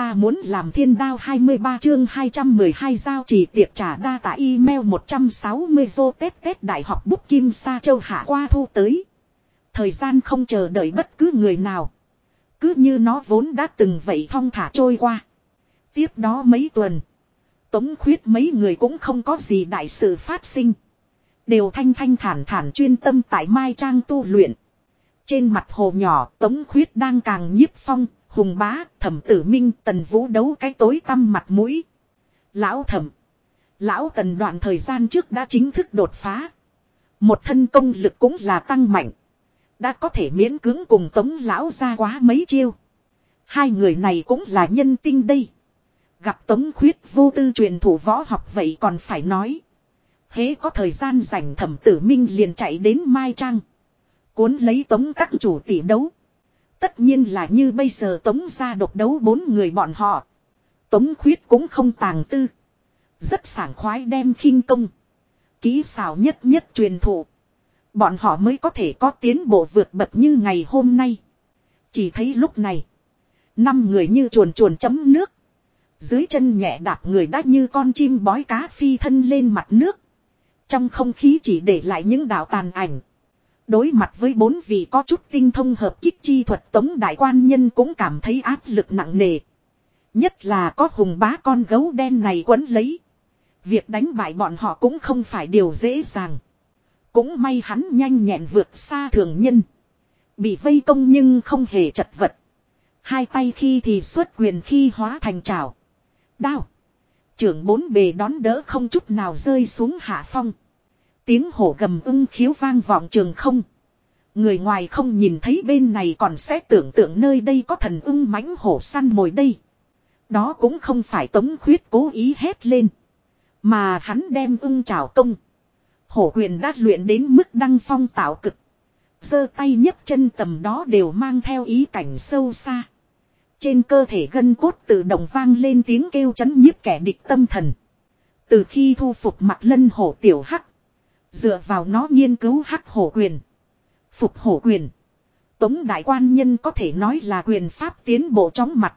ta muốn làm thiên đao 23 chương 212 giao trì tiệc trả đa tại email 160 vô tết tết đại học bút kim sa châu hạ qua thu tới. Thời gian không chờ đợi bất cứ người nào. Cứ như nó vốn đã từng vậy thong thả trôi qua. Tiếp đó mấy tuần. Tống khuyết mấy người cũng không có gì đại sự phát sinh. Đều thanh thanh thản thản chuyên tâm tại Mai Trang tu luyện. Trên mặt hồ nhỏ Tống khuyết đang càng nhiếp phong, hùng bá, thẩm tử minh tần vũ đấu cái tối tăm mặt mũi. Lão thẩm. Lão tần đoạn thời gian trước đã chính thức đột phá. Một thân công lực cũng là tăng mạnh. Đã có thể miễn cưỡng cùng tống lão ra quá mấy chiêu. Hai người này cũng là nhân tinh đây. Gặp tống khuyết vô tư truyền thủ võ học vậy còn phải nói. Hế có thời gian rảnh thẩm tử minh liền chạy đến Mai Trang. Cuốn lấy tống các chủ tỷ đấu. Tất nhiên là như bây giờ tống ra độc đấu bốn người bọn họ. Tống khuyết cũng không tàng tư. Rất sảng khoái đem khinh công. Ký xảo nhất nhất truyền thụ. Bọn họ mới có thể có tiến bộ vượt bậc như ngày hôm nay. Chỉ thấy lúc này. Năm người như chuồn chuồn chấm nước. Dưới chân nhẹ đạp người đã như con chim bói cá phi thân lên mặt nước. Trong không khí chỉ để lại những đạo tàn ảnh. Đối mặt với bốn vị có chút tinh thông hợp kích chi thuật tống đại quan nhân cũng cảm thấy áp lực nặng nề. Nhất là có hùng bá con gấu đen này quấn lấy. Việc đánh bại bọn họ cũng không phải điều dễ dàng. Cũng may hắn nhanh nhẹn vượt xa thường nhân. Bị vây công nhưng không hề chật vật. Hai tay khi thì xuất quyền khi hóa thành trào. Đao. Trưởng bốn bề đón đỡ không chút nào rơi xuống hạ phong. Tiếng hổ gầm ưng khiếu vang vọng trường không. Người ngoài không nhìn thấy bên này còn sẽ tưởng tượng nơi đây có thần ưng mãnh hổ săn mồi đây. Đó cũng không phải tống khuyết cố ý hét lên. Mà hắn đem ưng trào công. Hổ quyền đã luyện đến mức đăng phong tạo cực. giơ tay nhấc chân tầm đó đều mang theo ý cảnh sâu xa. Trên cơ thể gân cốt tự động vang lên tiếng kêu chấn nhiếp kẻ địch tâm thần. Từ khi thu phục mặt lân hổ tiểu hắc. Dựa vào nó nghiên cứu hắc hổ quyền. Phục hổ quyền. Tống đại quan nhân có thể nói là quyền pháp tiến bộ chóng mặt.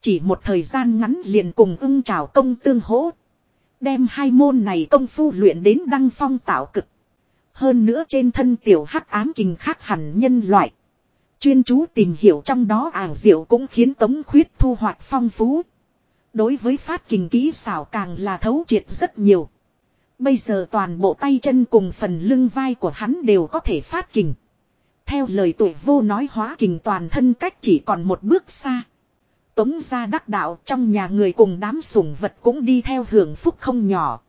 Chỉ một thời gian ngắn liền cùng ưng trào công tương hỗ. Đem hai môn này công phu luyện đến đăng phong tạo cực. Hơn nữa trên thân tiểu hắc ám kình khác hẳn nhân loại. Chuyên chú tìm hiểu trong đó ảo diệu cũng khiến tống khuyết thu hoạch phong phú. Đối với phát kình kỹ xảo càng là thấu triệt rất nhiều. Bây giờ toàn bộ tay chân cùng phần lưng vai của hắn đều có thể phát kình. Theo lời tuổi vô nói hóa kình toàn thân cách chỉ còn một bước xa. Tống ra đắc đạo trong nhà người cùng đám sủng vật cũng đi theo hưởng phúc không nhỏ.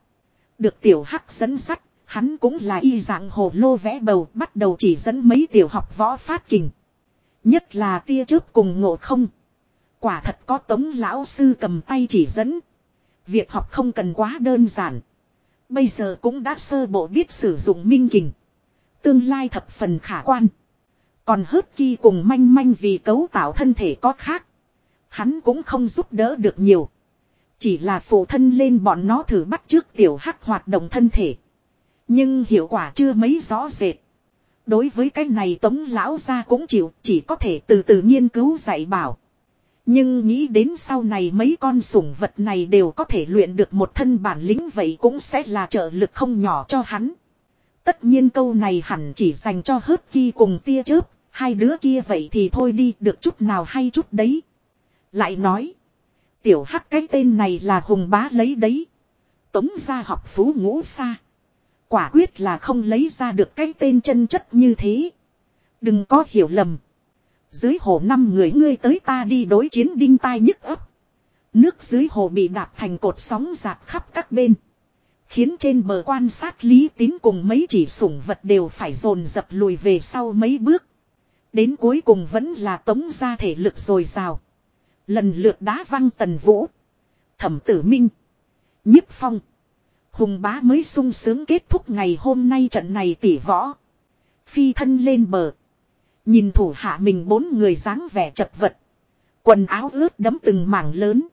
Được tiểu hắc dẫn sắt, hắn cũng là y dạng hồ lô vẽ bầu bắt đầu chỉ dẫn mấy tiểu học võ phát kình. Nhất là tia chớp cùng ngộ không. Quả thật có tống lão sư cầm tay chỉ dẫn. Việc học không cần quá đơn giản. Bây giờ cũng đã sơ bộ biết sử dụng minh kình. Tương lai thập phần khả quan. Còn hớt kỳ cùng manh manh vì cấu tạo thân thể có khác. Hắn cũng không giúp đỡ được nhiều. Chỉ là phụ thân lên bọn nó thử bắt trước tiểu hắc hoạt động thân thể. Nhưng hiệu quả chưa mấy rõ rệt. Đối với cái này tống lão ra cũng chịu, chỉ có thể từ từ nghiên cứu dạy bảo. Nhưng nghĩ đến sau này mấy con sủng vật này đều có thể luyện được một thân bản lĩnh vậy cũng sẽ là trợ lực không nhỏ cho hắn. Tất nhiên câu này hẳn chỉ dành cho hớt kỳ cùng tia chớp, hai đứa kia vậy thì thôi đi được chút nào hay chút đấy. Lại nói, tiểu hắc cái tên này là hùng bá lấy đấy. Tống ra học phú ngũ xa. Quả quyết là không lấy ra được cái tên chân chất như thế. Đừng có hiểu lầm. Dưới hồ năm người ngươi tới ta đi đối chiến đinh tai nhức ấp. Nước dưới hồ bị đạp thành cột sóng dạt khắp các bên. Khiến trên bờ quan sát lý tín cùng mấy chỉ sủng vật đều phải dồn dập lùi về sau mấy bước. Đến cuối cùng vẫn là tống ra thể lực dồi dào. Lần lượt đá văng tần vũ. Thẩm tử minh. nhiếp phong. Hùng bá mới sung sướng kết thúc ngày hôm nay trận này tỉ võ. Phi thân lên bờ. Nhìn thủ hạ mình bốn người dáng vẻ chật vật. Quần áo ướt đấm từng mảng lớn.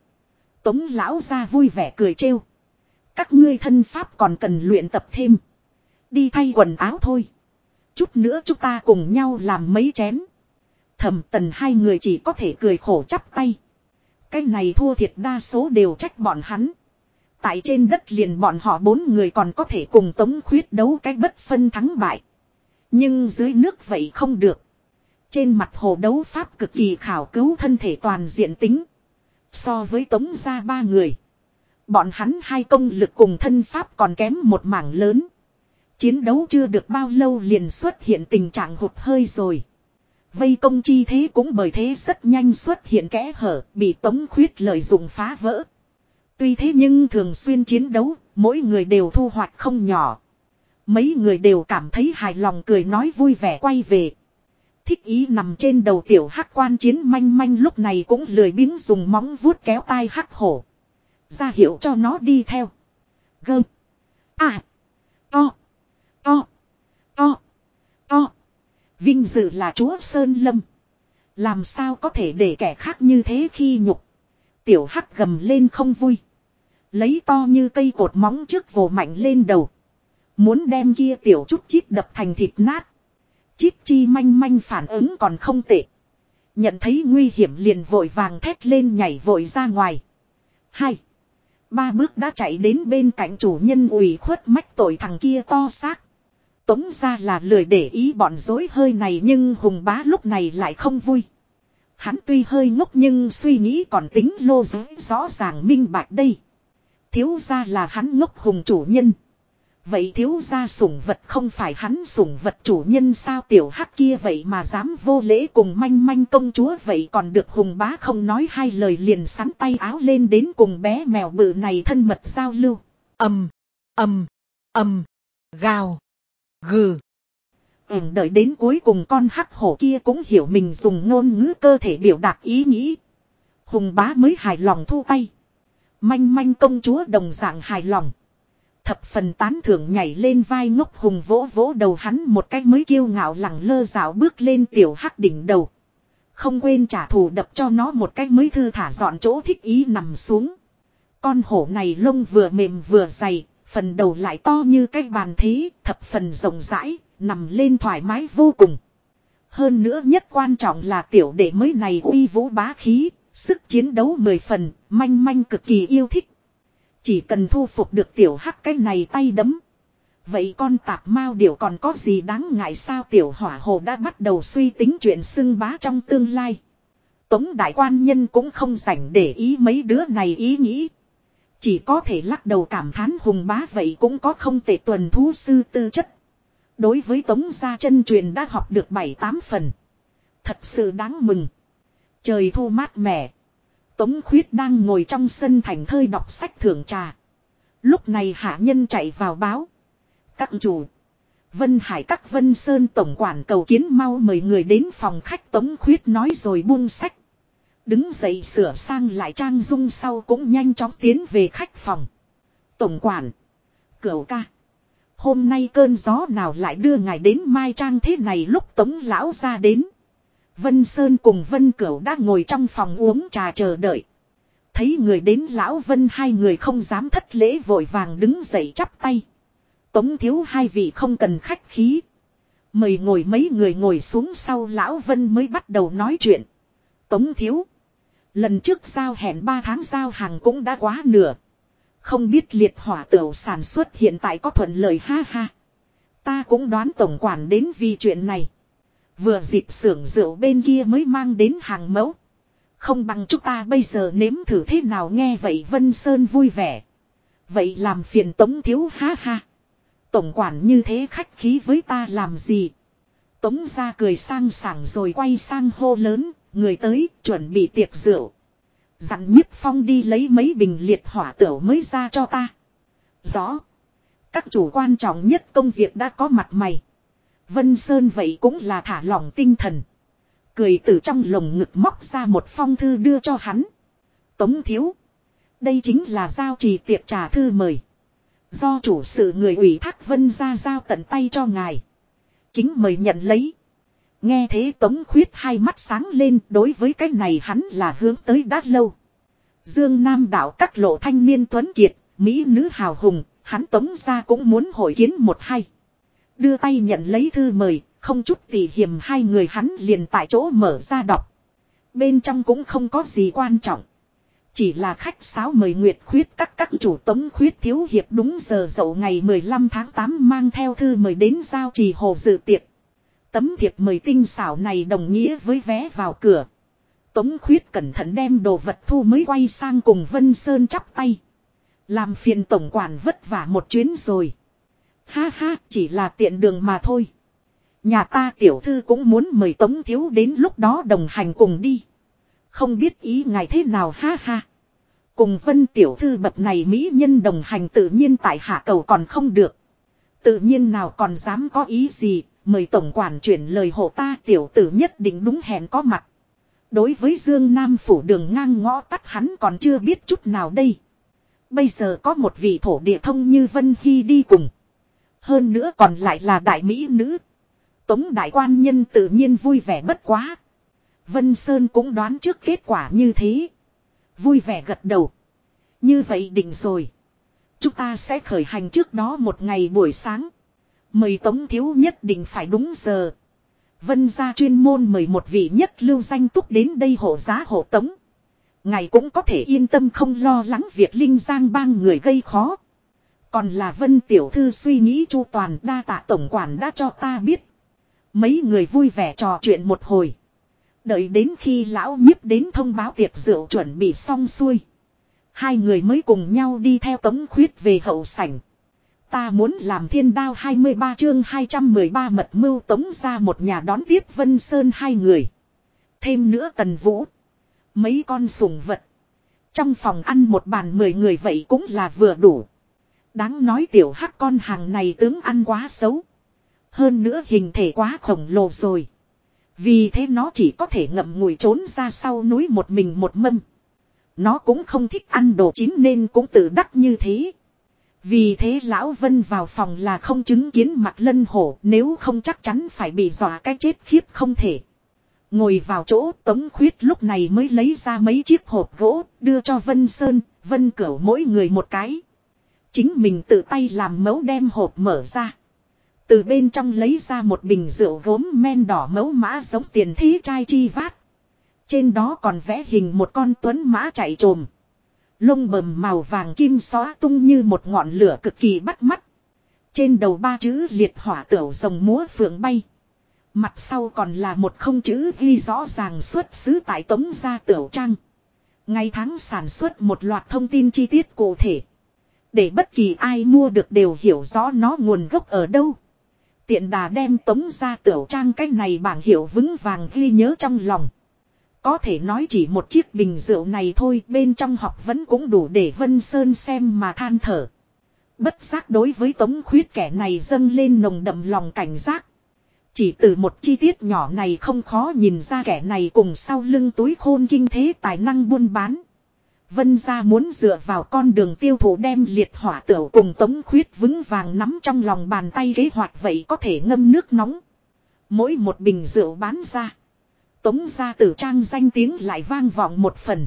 Tống lão ra vui vẻ cười trêu. Các ngươi thân pháp còn cần luyện tập thêm. Đi thay quần áo thôi. Chút nữa chúng ta cùng nhau làm mấy chén. Thẩm tần hai người chỉ có thể cười khổ chắp tay. Cái này thua thiệt đa số đều trách bọn hắn. Tại trên đất liền bọn họ bốn người còn có thể cùng tống khuyết đấu cái bất phân thắng bại. Nhưng dưới nước vậy không được. Trên mặt hồ đấu pháp cực kỳ khảo cứu thân thể toàn diện tính. So với tống ra ba người. Bọn hắn hai công lực cùng thân pháp còn kém một mảng lớn. Chiến đấu chưa được bao lâu liền xuất hiện tình trạng hụt hơi rồi. Vây công chi thế cũng bởi thế rất nhanh xuất hiện kẽ hở, bị tống khuyết lợi dụng phá vỡ. Tuy thế nhưng thường xuyên chiến đấu, mỗi người đều thu hoạch không nhỏ. Mấy người đều cảm thấy hài lòng cười nói vui vẻ quay về. Thích ý nằm trên đầu tiểu hắc quan chiến manh manh lúc này cũng lười biếng dùng móng vuốt kéo tai hắc hổ. Ra hiệu cho nó đi theo. Gơm. À. To. To. To. To. Vinh dự là chúa Sơn Lâm. Làm sao có thể để kẻ khác như thế khi nhục. Tiểu hắc gầm lên không vui. Lấy to như cây cột móng trước vồ mạnh lên đầu. Muốn đem kia tiểu chút chít đập thành thịt nát. Chít chi manh manh phản ứng còn không tệ. Nhận thấy nguy hiểm liền vội vàng thét lên nhảy vội ra ngoài. Hai. Ba bước đã chạy đến bên cạnh chủ nhân ủy khuất mách tội thằng kia to xác. Tống ra là lười để ý bọn dối hơi này nhưng hùng bá lúc này lại không vui. Hắn tuy hơi ngốc nhưng suy nghĩ còn tính lô giới rõ ràng minh bạch đây. Thiếu ra là hắn ngốc hùng chủ nhân. Vậy thiếu gia sủng vật không phải hắn sủng vật chủ nhân sao tiểu hắc kia vậy mà dám vô lễ cùng manh manh công chúa vậy còn được hùng bá không nói hai lời liền sắn tay áo lên đến cùng bé mèo bự này thân mật giao lưu. ầm ầm ầm gào, gừ. Ừm đợi đến cuối cùng con hắc hổ kia cũng hiểu mình dùng ngôn ngữ cơ thể biểu đạt ý nghĩ. Hùng bá mới hài lòng thu tay. Manh manh công chúa đồng dạng hài lòng. Thập phần tán thưởng nhảy lên vai ngốc hùng vỗ vỗ đầu hắn một cách mới kiêu ngạo lẳng lơ rào bước lên tiểu hắc đỉnh đầu. Không quên trả thù đập cho nó một cách mới thư thả dọn chỗ thích ý nằm xuống. Con hổ này lông vừa mềm vừa dày, phần đầu lại to như cái bàn thí thập phần rộng rãi, nằm lên thoải mái vô cùng. Hơn nữa nhất quan trọng là tiểu đệ mới này uy vũ bá khí, sức chiến đấu mười phần, manh manh cực kỳ yêu thích. Chỉ cần thu phục được tiểu hắc cái này tay đấm. Vậy con tạp mao điều còn có gì đáng ngại sao tiểu hỏa hồ đã bắt đầu suy tính chuyện xưng bá trong tương lai. Tống đại quan nhân cũng không rảnh để ý mấy đứa này ý nghĩ. Chỉ có thể lắc đầu cảm thán hùng bá vậy cũng có không tệ tuần thú sư tư chất. Đối với tống gia chân truyền đã học được 7-8 phần. Thật sự đáng mừng. Trời thu mát mẻ. Tống khuyết đang ngồi trong sân thành thơi đọc sách thưởng trà. Lúc này hạ nhân chạy vào báo. Các chủ. Vân Hải các Vân Sơn tổng quản cầu kiến mau mời người đến phòng khách Tống khuyết nói rồi buông sách. Đứng dậy sửa sang lại trang dung sau cũng nhanh chóng tiến về khách phòng. Tổng quản. Cửu ca. Hôm nay cơn gió nào lại đưa ngài đến Mai Trang thế này lúc tống lão ra đến. Vân Sơn cùng Vân Cửu đang ngồi trong phòng uống trà chờ đợi. Thấy người đến lão Vân hai người không dám thất lễ vội vàng đứng dậy chắp tay. Tống thiếu hai vị không cần khách khí. Mời ngồi mấy người ngồi xuống sau lão Vân mới bắt đầu nói chuyện. Tống thiếu. Lần trước giao hẹn ba tháng giao hàng cũng đã quá nửa. Không biết liệt hỏa tửu sản xuất hiện tại có thuận lợi ha ha. Ta cũng đoán tổng quản đến vì chuyện này. Vừa dịp xưởng rượu bên kia mới mang đến hàng mẫu. Không bằng chúng ta bây giờ nếm thử thế nào nghe vậy Vân Sơn vui vẻ. Vậy làm phiền Tống Thiếu ha ha. Tổng quản như thế khách khí với ta làm gì? Tống ra cười sang sảng rồi quay sang hô lớn, người tới chuẩn bị tiệc rượu. Dặn nhiếp phong đi lấy mấy bình liệt hỏa tửu mới ra cho ta. Rõ. Các chủ quan trọng nhất công việc đã có mặt mày. Vân Sơn vậy cũng là thả lỏng tinh thần. Cười từ trong lồng ngực móc ra một phong thư đưa cho hắn. Tống thiếu. Đây chính là giao trì tiệc trà thư mời. Do chủ sự người ủy thác vân ra giao tận tay cho ngài. Kính mời nhận lấy. Nghe thế tống khuyết hai mắt sáng lên đối với cái này hắn là hướng tới đã lâu. Dương Nam đạo các lộ thanh niên tuấn kiệt, Mỹ nữ hào hùng, hắn tống ra cũng muốn hội kiến một hay. Đưa tay nhận lấy thư mời, không chút tỉ hiểm hai người hắn liền tại chỗ mở ra đọc. Bên trong cũng không có gì quan trọng. Chỉ là khách sáo mời Nguyệt Khuyết các các chủ tống khuyết thiếu hiệp đúng giờ dậu ngày 15 tháng 8 mang theo thư mời đến giao trì hồ dự tiệc. Tấm thiệp mời tinh xảo này đồng nghĩa với vé vào cửa. Tống khuyết cẩn thận đem đồ vật thu mới quay sang cùng Vân Sơn chắp tay. Làm phiền tổng quản vất vả một chuyến rồi. Ha ha, chỉ là tiện đường mà thôi. Nhà ta tiểu thư cũng muốn mời Tống Thiếu đến lúc đó đồng hành cùng đi. Không biết ý ngài thế nào ha ha. Cùng vân tiểu thư bậc này mỹ nhân đồng hành tự nhiên tại hạ cầu còn không được. Tự nhiên nào còn dám có ý gì, mời tổng quản chuyển lời hộ ta tiểu tử nhất định đúng hẹn có mặt. Đối với Dương Nam phủ đường ngang ngõ tắt hắn còn chưa biết chút nào đây. Bây giờ có một vị thổ địa thông như Vân Hy đi cùng. Hơn nữa còn lại là đại mỹ nữ. Tống đại quan nhân tự nhiên vui vẻ bất quá. Vân Sơn cũng đoán trước kết quả như thế. Vui vẻ gật đầu. Như vậy định rồi. Chúng ta sẽ khởi hành trước đó một ngày buổi sáng. Mời Tống Thiếu nhất định phải đúng giờ. Vân gia chuyên môn mời một vị nhất lưu danh túc đến đây hộ giá hộ tống. Ngài cũng có thể yên tâm không lo lắng việc Linh Giang bang người gây khó. Còn là Vân Tiểu Thư suy nghĩ chu toàn đa tạ tổng quản đã cho ta biết. Mấy người vui vẻ trò chuyện một hồi. Đợi đến khi lão nhiếp đến thông báo tiệc rượu chuẩn bị xong xuôi. Hai người mới cùng nhau đi theo tống khuyết về hậu sảnh. Ta muốn làm thiên đao 23 chương 213 mật mưu tống ra một nhà đón tiếp Vân Sơn hai người. Thêm nữa tần vũ. Mấy con sùng vật. Trong phòng ăn một bàn mười người vậy cũng là vừa đủ. Đáng nói tiểu hắc con hàng này tướng ăn quá xấu. Hơn nữa hình thể quá khổng lồ rồi. Vì thế nó chỉ có thể ngậm ngùi trốn ra sau núi một mình một mâm. Nó cũng không thích ăn đồ chín nên cũng tự đắc như thế. Vì thế lão Vân vào phòng là không chứng kiến mặt lân hổ nếu không chắc chắn phải bị dọa cái chết khiếp không thể. Ngồi vào chỗ tống khuyết lúc này mới lấy ra mấy chiếc hộp gỗ đưa cho Vân Sơn, Vân cửu mỗi người một cái. Chính mình tự tay làm mấu đem hộp mở ra. Từ bên trong lấy ra một bình rượu gốm men đỏ mấu mã giống tiền thí chai chi vát. Trên đó còn vẽ hình một con tuấn mã chạy trồm. Lông bầm màu vàng kim xóa tung như một ngọn lửa cực kỳ bắt mắt. Trên đầu ba chữ liệt hỏa tửu rồng múa phượng bay. Mặt sau còn là một không chữ ghi rõ ràng xuất xứ tại tống gia tửu trang. Ngày tháng sản xuất một loạt thông tin chi tiết cụ thể. Để bất kỳ ai mua được đều hiểu rõ nó nguồn gốc ở đâu. Tiện đà đem tống ra tiểu trang cái này bảng hiệu vững vàng ghi nhớ trong lòng. Có thể nói chỉ một chiếc bình rượu này thôi, bên trong học vẫn cũng đủ để Vân Sơn xem mà than thở. Bất giác đối với tống khuyết kẻ này dâng lên nồng đậm lòng cảnh giác. Chỉ từ một chi tiết nhỏ này không khó nhìn ra kẻ này cùng sau lưng túi khôn kinh thế tài năng buôn bán. Vân gia muốn dựa vào con đường tiêu thụ đem liệt hỏa tửu cùng tống khuyết vững vàng nắm trong lòng bàn tay kế hoạch vậy có thể ngâm nước nóng. Mỗi một bình rượu bán ra. Tống gia tử trang danh tiếng lại vang vọng một phần.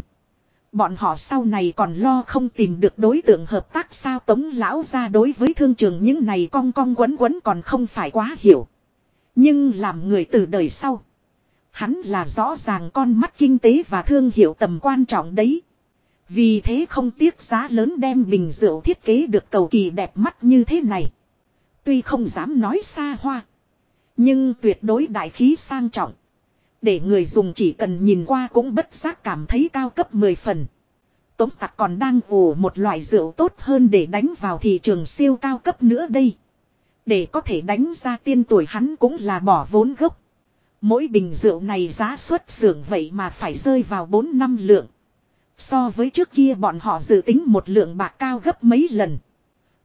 Bọn họ sau này còn lo không tìm được đối tượng hợp tác sao tống lão ra đối với thương trường những này cong cong quấn quấn còn không phải quá hiểu. Nhưng làm người từ đời sau. Hắn là rõ ràng con mắt kinh tế và thương hiệu tầm quan trọng đấy. Vì thế không tiếc giá lớn đem bình rượu thiết kế được cầu kỳ đẹp mắt như thế này. Tuy không dám nói xa hoa. Nhưng tuyệt đối đại khí sang trọng. Để người dùng chỉ cần nhìn qua cũng bất giác cảm thấy cao cấp 10 phần. Tống tặc còn đang ủ một loại rượu tốt hơn để đánh vào thị trường siêu cao cấp nữa đây. Để có thể đánh ra tiên tuổi hắn cũng là bỏ vốn gốc. Mỗi bình rượu này giá xuất xưởng vậy mà phải rơi vào 4 năm lượng. So với trước kia bọn họ dự tính một lượng bạc cao gấp mấy lần.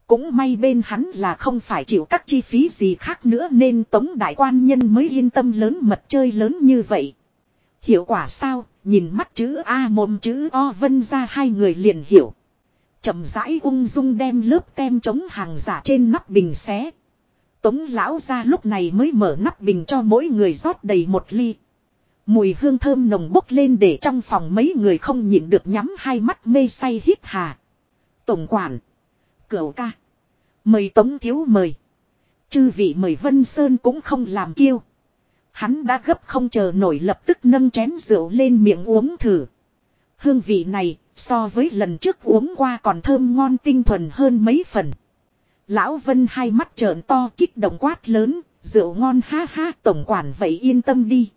Cũng may bên hắn là không phải chịu các chi phí gì khác nữa nên tống đại quan nhân mới yên tâm lớn mật chơi lớn như vậy. Hiệu quả sao, nhìn mắt chữ A mồm chữ O vân ra hai người liền hiểu. chậm rãi ung dung đem lớp tem chống hàng giả trên nắp bình xé. Tống lão ra lúc này mới mở nắp bình cho mỗi người rót đầy một ly. Mùi hương thơm nồng bốc lên để trong phòng mấy người không nhịn được nhắm hai mắt mê say hít hà. Tổng quản. Cửu ca. Mời Tống Thiếu mời. Chư vị mời Vân Sơn cũng không làm kiêu. Hắn đã gấp không chờ nổi lập tức nâng chén rượu lên miệng uống thử. Hương vị này, So với lần trước uống qua còn thơm ngon tinh thuần hơn mấy phần. Lão Vân hai mắt trợn to kích động quát lớn, rượu ngon ha ha tổng quản vậy yên tâm đi.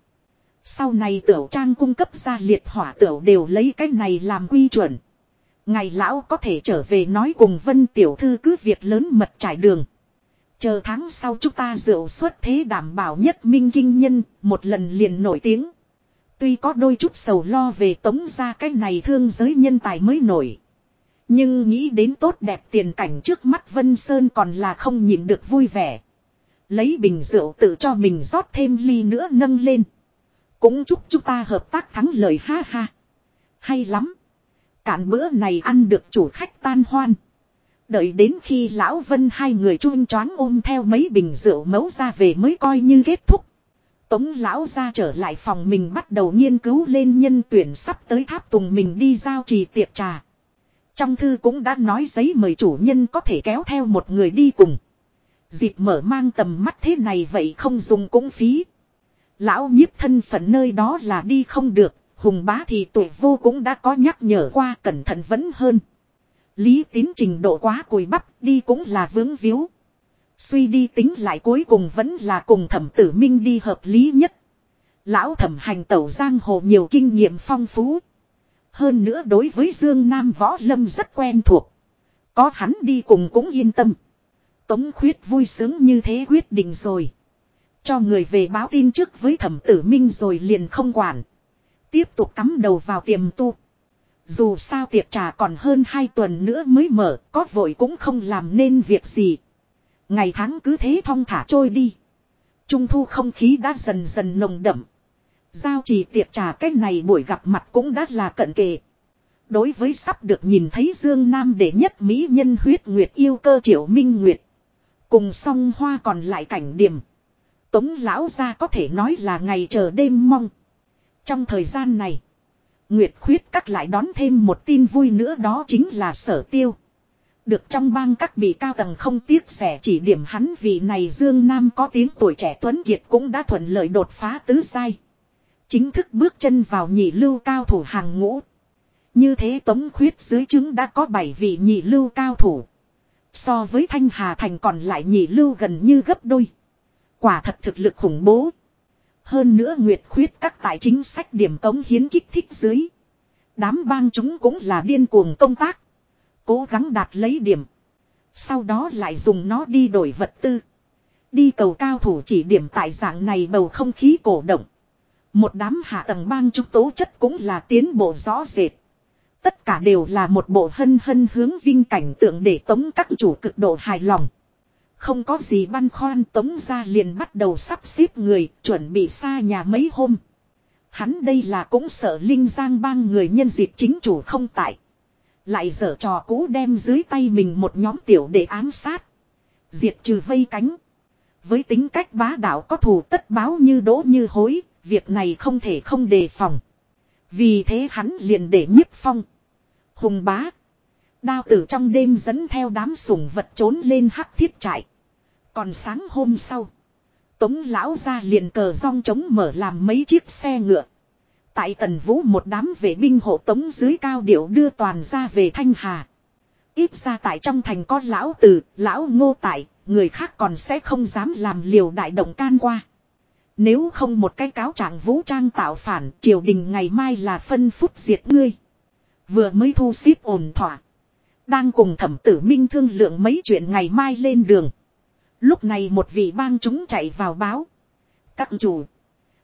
Sau này tiểu trang cung cấp ra liệt hỏa tiểu đều lấy cái này làm quy chuẩn. Ngày lão có thể trở về nói cùng Vân tiểu thư cứ việc lớn mật trải đường. Chờ tháng sau chúng ta rượu xuất thế đảm bảo nhất minh kinh nhân, một lần liền nổi tiếng. Tuy có đôi chút sầu lo về tống ra cái này thương giới nhân tài mới nổi. Nhưng nghĩ đến tốt đẹp tiền cảnh trước mắt Vân Sơn còn là không nhìn được vui vẻ. Lấy bình rượu tự cho mình rót thêm ly nữa nâng lên. Cũng chúc chúng ta hợp tác thắng lợi ha ha. Hay lắm. cản bữa này ăn được chủ khách tan hoan. Đợi đến khi lão Vân hai người chuông choáng ôm theo mấy bình rượu mấu ra về mới coi như kết thúc. Tống lão ra trở lại phòng mình bắt đầu nghiên cứu lên nhân tuyển sắp tới tháp tùng mình đi giao trì tiệc trà. Trong thư cũng đã nói giấy mời chủ nhân có thể kéo theo một người đi cùng. Dịp mở mang tầm mắt thế này vậy không dùng cũng phí. Lão nhiếp thân phận nơi đó là đi không được, hùng bá thì tuổi vô cũng đã có nhắc nhở qua cẩn thận vẫn hơn. Lý tín trình độ quá cùi bắp đi cũng là vướng víu. Suy đi tính lại cuối cùng vẫn là cùng thẩm tử minh đi hợp lý nhất. Lão thẩm hành tẩu giang hồ nhiều kinh nghiệm phong phú. Hơn nữa đối với Dương Nam Võ Lâm rất quen thuộc. Có hắn đi cùng cũng yên tâm. Tống khuyết vui sướng như thế quyết định rồi. Cho người về báo tin trước với thẩm tử minh rồi liền không quản. Tiếp tục cắm đầu vào tiềm tu. Dù sao tiệc trà còn hơn hai tuần nữa mới mở, có vội cũng không làm nên việc gì. Ngày tháng cứ thế thong thả trôi đi. Trung thu không khí đã dần dần nồng đậm. Giao trì tiệc trà cách này buổi gặp mặt cũng đã là cận kề. Đối với sắp được nhìn thấy Dương Nam đệ nhất Mỹ nhân huyết nguyệt yêu cơ triệu minh nguyệt. Cùng song hoa còn lại cảnh điểm. Tống lão ra có thể nói là ngày chờ đêm mong. Trong thời gian này. Nguyệt khuyết các lại đón thêm một tin vui nữa đó chính là sở tiêu. Được trong bang các bị cao tầng không tiếc rẻ chỉ điểm hắn vì này Dương Nam có tiếng tuổi trẻ Tuấn Kiệt cũng đã thuận lợi đột phá tứ sai. Chính thức bước chân vào nhị lưu cao thủ hàng ngũ. Như thế tống khuyết dưới chứng đã có 7 vị nhị lưu cao thủ. So với Thanh Hà Thành còn lại nhị lưu gần như gấp đôi. Quả thật thực lực khủng bố. Hơn nữa Nguyệt khuyết các tài chính sách điểm cống hiến kích thích dưới. Đám bang chúng cũng là điên cuồng công tác. Cố gắng đạt lấy điểm. Sau đó lại dùng nó đi đổi vật tư. Đi cầu cao thủ chỉ điểm tại dạng này bầu không khí cổ động. Một đám hạ tầng bang chúng tố chất cũng là tiến bộ rõ rệt. Tất cả đều là một bộ hân hân hướng vinh cảnh tượng để tống các chủ cực độ hài lòng. Không có gì băn khoăn tống ra liền bắt đầu sắp xếp người chuẩn bị xa nhà mấy hôm. Hắn đây là cũng sợ Linh Giang bang người nhân dịp chính chủ không tại. Lại dở trò cũ đem dưới tay mình một nhóm tiểu để ám sát. Diệt trừ vây cánh. Với tính cách bá đạo có thù tất báo như đỗ như hối, việc này không thể không đề phòng. Vì thế hắn liền để nhiếp phong. Hùng bá. Đao tử trong đêm dẫn theo đám sủng vật trốn lên hắc thiết trại. Còn sáng hôm sau. Tống lão ra liền cờ rong trống mở làm mấy chiếc xe ngựa. Tại tần vũ một đám vệ binh hộ tống dưới cao điệu đưa toàn ra về Thanh Hà. Ít ra tại trong thành có lão tử, lão ngô tại, người khác còn sẽ không dám làm liều đại động can qua. Nếu không một cái cáo trạng vũ trang tạo phản, triều đình ngày mai là phân phút diệt ngươi. Vừa mới thu xếp ổn thỏa. Đang cùng thẩm tử minh thương lượng mấy chuyện ngày mai lên đường. Lúc này một vị bang chúng chạy vào báo. Các chủ.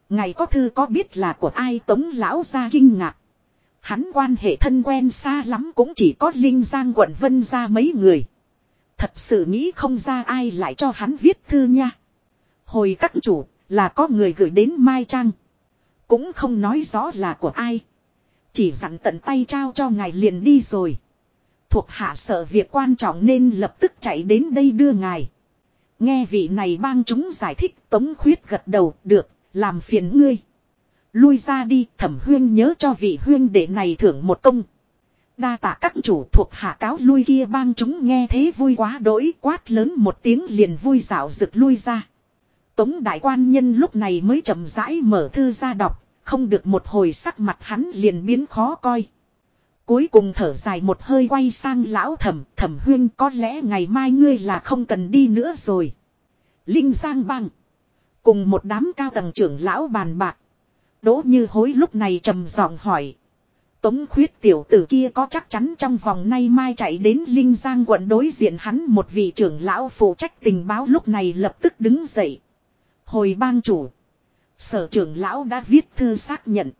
Ngày có thư có biết là của ai tống lão ra kinh ngạc. Hắn quan hệ thân quen xa lắm cũng chỉ có Linh Giang quận Vân ra mấy người. Thật sự nghĩ không ra ai lại cho hắn viết thư nha. Hồi các chủ là có người gửi đến Mai Trang. Cũng không nói rõ là của ai. Chỉ dặn tận tay trao cho ngài liền đi rồi. Thuộc hạ sợ việc quan trọng nên lập tức chạy đến đây đưa ngài. Nghe vị này bang chúng giải thích tống khuyết gật đầu được làm phiền ngươi. Lui ra đi thẩm huyên nhớ cho vị huyên đệ này thưởng một công. Đa tạ các chủ thuộc hạ cáo lui kia bang chúng nghe thế vui quá đỗi quát lớn một tiếng liền vui dạo rực lui ra. Tống đại quan nhân lúc này mới chậm rãi mở thư ra đọc, không được một hồi sắc mặt hắn liền biến khó coi. Cuối cùng thở dài một hơi quay sang lão thẩm, thẩm huyên có lẽ ngày mai ngươi là không cần đi nữa rồi. Linh Giang băng. Cùng một đám cao tầng trưởng lão bàn bạc. Đỗ như hối lúc này trầm giọng hỏi. Tống khuyết tiểu tử kia có chắc chắn trong vòng nay mai chạy đến Linh Giang quận đối diện hắn một vị trưởng lão phụ trách tình báo lúc này lập tức đứng dậy. Hồi bang chủ. Sở trưởng lão đã viết thư xác nhận.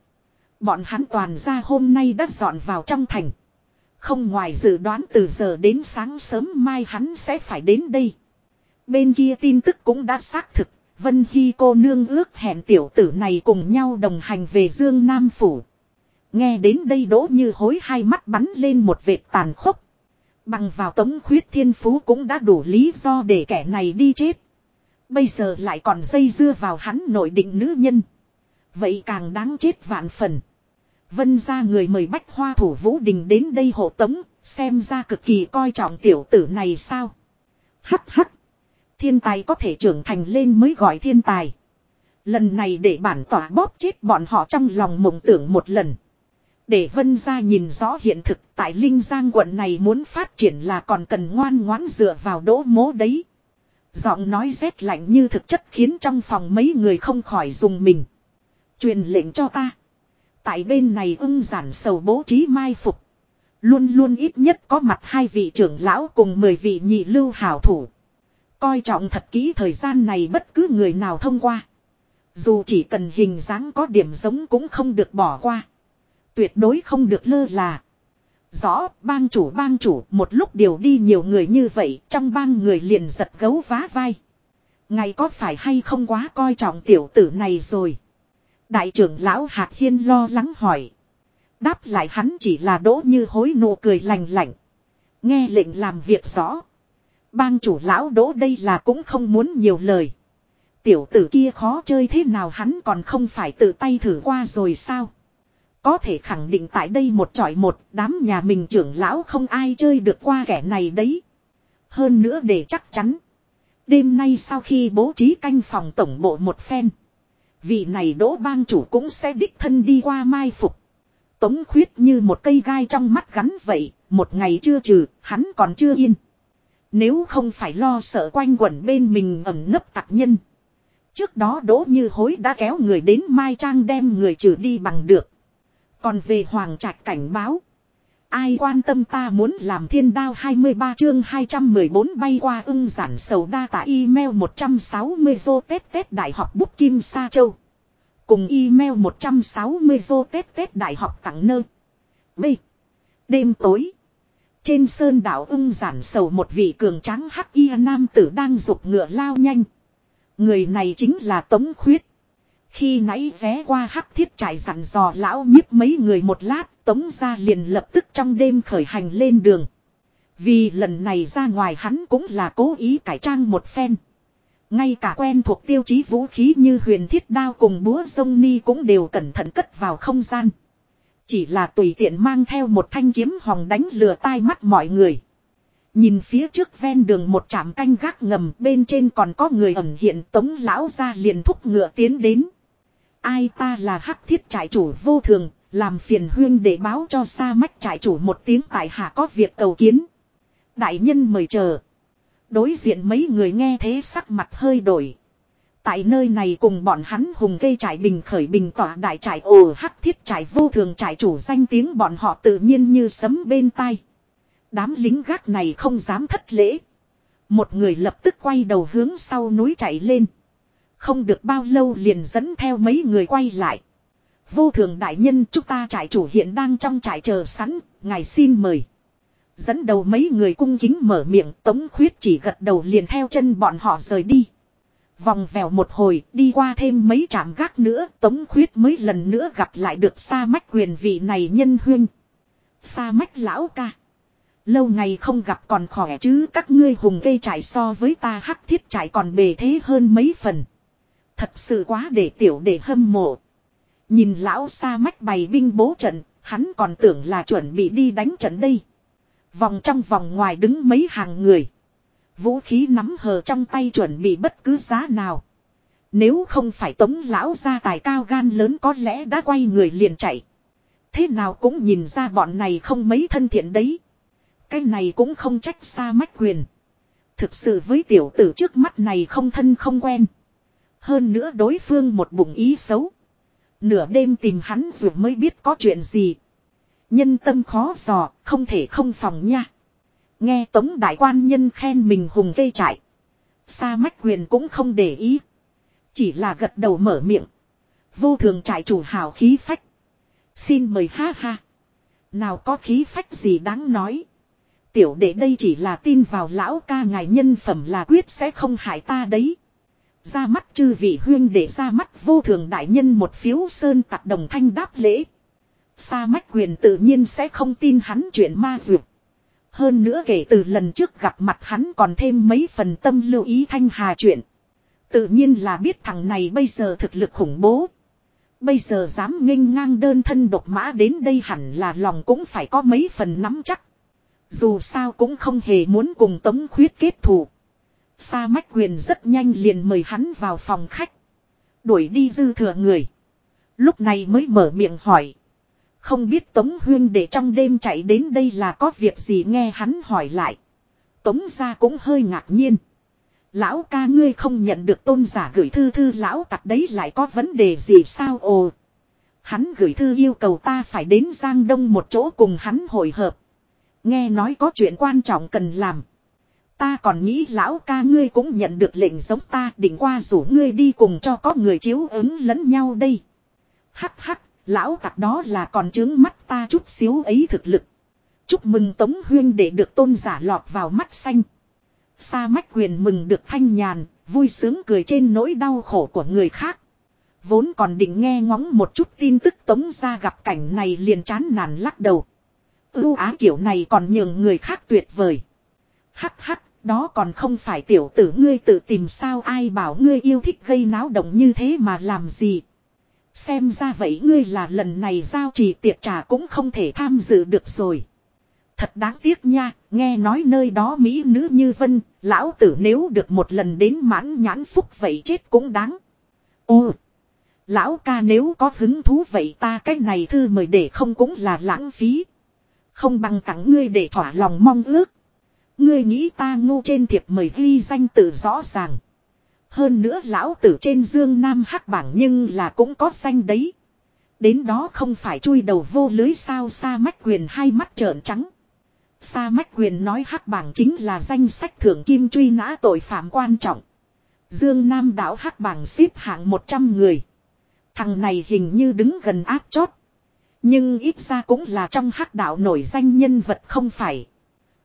Bọn hắn toàn ra hôm nay đã dọn vào trong thành. Không ngoài dự đoán từ giờ đến sáng sớm mai hắn sẽ phải đến đây. Bên kia tin tức cũng đã xác thực. Vân Hy cô nương ước hẹn tiểu tử này cùng nhau đồng hành về Dương Nam Phủ. Nghe đến đây đỗ như hối hai mắt bắn lên một vệt tàn khốc. Bằng vào tống khuyết thiên phú cũng đã đủ lý do để kẻ này đi chết. Bây giờ lại còn dây dưa vào hắn nội định nữ nhân. Vậy càng đáng chết vạn phần. Vân ra người mời bách hoa thủ vũ đình đến đây hộ tống, xem ra cực kỳ coi trọng tiểu tử này sao. Hắc hắc. Thiên tài có thể trưởng thành lên mới gọi thiên tài. Lần này để bản tỏa bóp chết bọn họ trong lòng mộng tưởng một lần. Để vân ra nhìn rõ hiện thực tại Linh Giang quận này muốn phát triển là còn cần ngoan ngoãn dựa vào đỗ mố đấy. Giọng nói rét lạnh như thực chất khiến trong phòng mấy người không khỏi dùng mình. Truyền lệnh cho ta. Tại bên này ưng giản sầu bố trí mai phục. Luôn luôn ít nhất có mặt hai vị trưởng lão cùng mười vị nhị lưu hảo thủ. Coi trọng thật kỹ thời gian này bất cứ người nào thông qua. Dù chỉ cần hình dáng có điểm giống cũng không được bỏ qua. Tuyệt đối không được lơ là. Rõ, bang chủ bang chủ một lúc điều đi nhiều người như vậy, trong bang người liền giật gấu vá vai. Ngày có phải hay không quá coi trọng tiểu tử này rồi. Đại trưởng lão Hạc Hiên lo lắng hỏi. Đáp lại hắn chỉ là đỗ như hối nụ cười lành lạnh. Nghe lệnh làm việc rõ. Bang chủ lão đỗ đây là cũng không muốn nhiều lời. Tiểu tử kia khó chơi thế nào hắn còn không phải tự tay thử qua rồi sao. Có thể khẳng định tại đây một trọi một, đám nhà mình trưởng lão không ai chơi được qua kẻ này đấy. Hơn nữa để chắc chắn. Đêm nay sau khi bố trí canh phòng tổng bộ một phen. Vị này đỗ bang chủ cũng sẽ đích thân đi qua mai phục. Tống khuyết như một cây gai trong mắt gắn vậy, một ngày chưa trừ, hắn còn chưa yên. Nếu không phải lo sợ quanh quẩn bên mình ẩn nấp tạc nhân. Trước đó đỗ như hối đã kéo người đến Mai Trang đem người trừ đi bằng được. Còn về Hoàng Trạch cảnh báo. Ai quan tâm ta muốn làm thiên đao 23 chương 214 bay qua ưng giản sầu đa tại email 160 vô tết tết đại học bút kim sa châu. Cùng email 160 vô tết tết đại học tặng nơ. B. Đêm tối. Trên sơn đảo ưng giản sầu một vị cường trắng hắc y nam tử đang dục ngựa lao nhanh. Người này chính là Tống Khuyết. Khi nãy vé qua hắc thiết trải dặn dò lão nhiếp mấy người một lát, Tống ra liền lập tức trong đêm khởi hành lên đường. Vì lần này ra ngoài hắn cũng là cố ý cải trang một phen. Ngay cả quen thuộc tiêu chí vũ khí như huyền thiết đao cùng búa sông ni cũng đều cẩn thận cất vào không gian. Chỉ là tùy tiện mang theo một thanh kiếm hòng đánh lừa tai mắt mọi người. Nhìn phía trước ven đường một trạm canh gác ngầm bên trên còn có người ẩn hiện tống lão ra liền thúc ngựa tiến đến. Ai ta là hắc thiết trại chủ vô thường, làm phiền huyên để báo cho xa mách trại chủ một tiếng tại hạ có việc cầu kiến. Đại nhân mời chờ. Đối diện mấy người nghe thế sắc mặt hơi đổi. Tại nơi này cùng bọn hắn hùng gây trại bình khởi bình tỏa đại trại ồ hắc thiết trại vô thường trại chủ danh tiếng bọn họ tự nhiên như sấm bên tai. Đám lính gác này không dám thất lễ. Một người lập tức quay đầu hướng sau núi chạy lên. Không được bao lâu liền dẫn theo mấy người quay lại. Vô thường đại nhân chúng ta trại chủ hiện đang trong trại chờ sẵn, ngài xin mời. Dẫn đầu mấy người cung kính mở miệng tống khuyết chỉ gật đầu liền theo chân bọn họ rời đi. Vòng vèo một hồi đi qua thêm mấy trạm gác nữa tống khuyết mới lần nữa gặp lại được sa mách quyền vị này nhân huyên. Sa mách lão ca. Lâu ngày không gặp còn khỏe chứ các ngươi hùng cây trải so với ta hắc thiết trải còn bề thế hơn mấy phần. Thật sự quá để tiểu để hâm mộ. Nhìn lão sa mách bày binh bố trận, hắn còn tưởng là chuẩn bị đi đánh trận đây. Vòng trong vòng ngoài đứng mấy hàng người. Vũ khí nắm hờ trong tay chuẩn bị bất cứ giá nào. Nếu không phải tống lão ra tài cao gan lớn có lẽ đã quay người liền chạy. Thế nào cũng nhìn ra bọn này không mấy thân thiện đấy. Cái này cũng không trách xa mách quyền. Thực sự với tiểu tử trước mắt này không thân không quen. Hơn nữa đối phương một bụng ý xấu. Nửa đêm tìm hắn rồi mới biết có chuyện gì. Nhân tâm khó dò, không thể không phòng nha. Nghe tống đại quan nhân khen mình hùng vây trại. Sa mách quyền cũng không để ý. Chỉ là gật đầu mở miệng. Vô thường trại chủ hào khí phách. Xin mời ha ha. Nào có khí phách gì đáng nói. Tiểu đệ đây chỉ là tin vào lão ca ngài nhân phẩm là quyết sẽ không hại ta đấy. Ra mắt chư vị huyên để ra mắt vô thường đại nhân một phiếu sơn tặc đồng thanh đáp lễ. Sa mách quyền tự nhiên sẽ không tin hắn chuyện ma dược. Hơn nữa kể từ lần trước gặp mặt hắn còn thêm mấy phần tâm lưu ý thanh hà chuyện. Tự nhiên là biết thằng này bây giờ thực lực khủng bố. Bây giờ dám nghênh ngang đơn thân độc mã đến đây hẳn là lòng cũng phải có mấy phần nắm chắc. Dù sao cũng không hề muốn cùng tống khuyết kết thù. Sa mách quyền rất nhanh liền mời hắn vào phòng khách. Đuổi đi dư thừa người. Lúc này mới mở miệng hỏi. Không biết Tống Huyên để trong đêm chạy đến đây là có việc gì nghe hắn hỏi lại. Tống ra cũng hơi ngạc nhiên. Lão ca ngươi không nhận được tôn giả gửi thư thư lão tặc đấy lại có vấn đề gì sao ồ. Hắn gửi thư yêu cầu ta phải đến Giang Đông một chỗ cùng hắn hội hợp. Nghe nói có chuyện quan trọng cần làm. Ta còn nghĩ lão ca ngươi cũng nhận được lệnh giống ta định qua rủ ngươi đi cùng cho có người chiếu ứng lẫn nhau đây. Hắc hắc, lão tặc đó là còn chứng mắt ta chút xíu ấy thực lực. Chúc mừng Tống Huyên để được tôn giả lọt vào mắt xanh. Sa mách quyền mừng được thanh nhàn, vui sướng cười trên nỗi đau khổ của người khác. Vốn còn định nghe ngóng một chút tin tức tống ra gặp cảnh này liền chán nản lắc đầu. Ưu á kiểu này còn nhường người khác tuyệt vời. Hắc hắc, đó còn không phải tiểu tử ngươi tự tìm sao ai bảo ngươi yêu thích gây náo động như thế mà làm gì. Xem ra vậy ngươi là lần này giao trì tiệc trà cũng không thể tham dự được rồi. Thật đáng tiếc nha, nghe nói nơi đó mỹ nữ như vân, lão tử nếu được một lần đến mãn nhãn phúc vậy chết cũng đáng. Ô! Lão ca nếu có hứng thú vậy ta cái này thư mời để không cũng là lãng phí. Không bằng tặng ngươi để thỏa lòng mong ước. Ngươi nghĩ ta ngu trên thiệp mời ghi danh tự rõ ràng. Hơn nữa lão tử trên dương nam hắc bảng nhưng là cũng có danh đấy. Đến đó không phải chui đầu vô lưới sao xa mách quyền hai mắt trợn trắng. Sa mách quyền nói hắc bảng chính là danh sách thưởng kim truy nã tội phạm quan trọng. Dương Nam đảo hắc bảng xếp hạng 100 người. Thằng này hình như đứng gần áp chót. Nhưng ít ra cũng là trong hắc đạo nổi danh nhân vật không phải.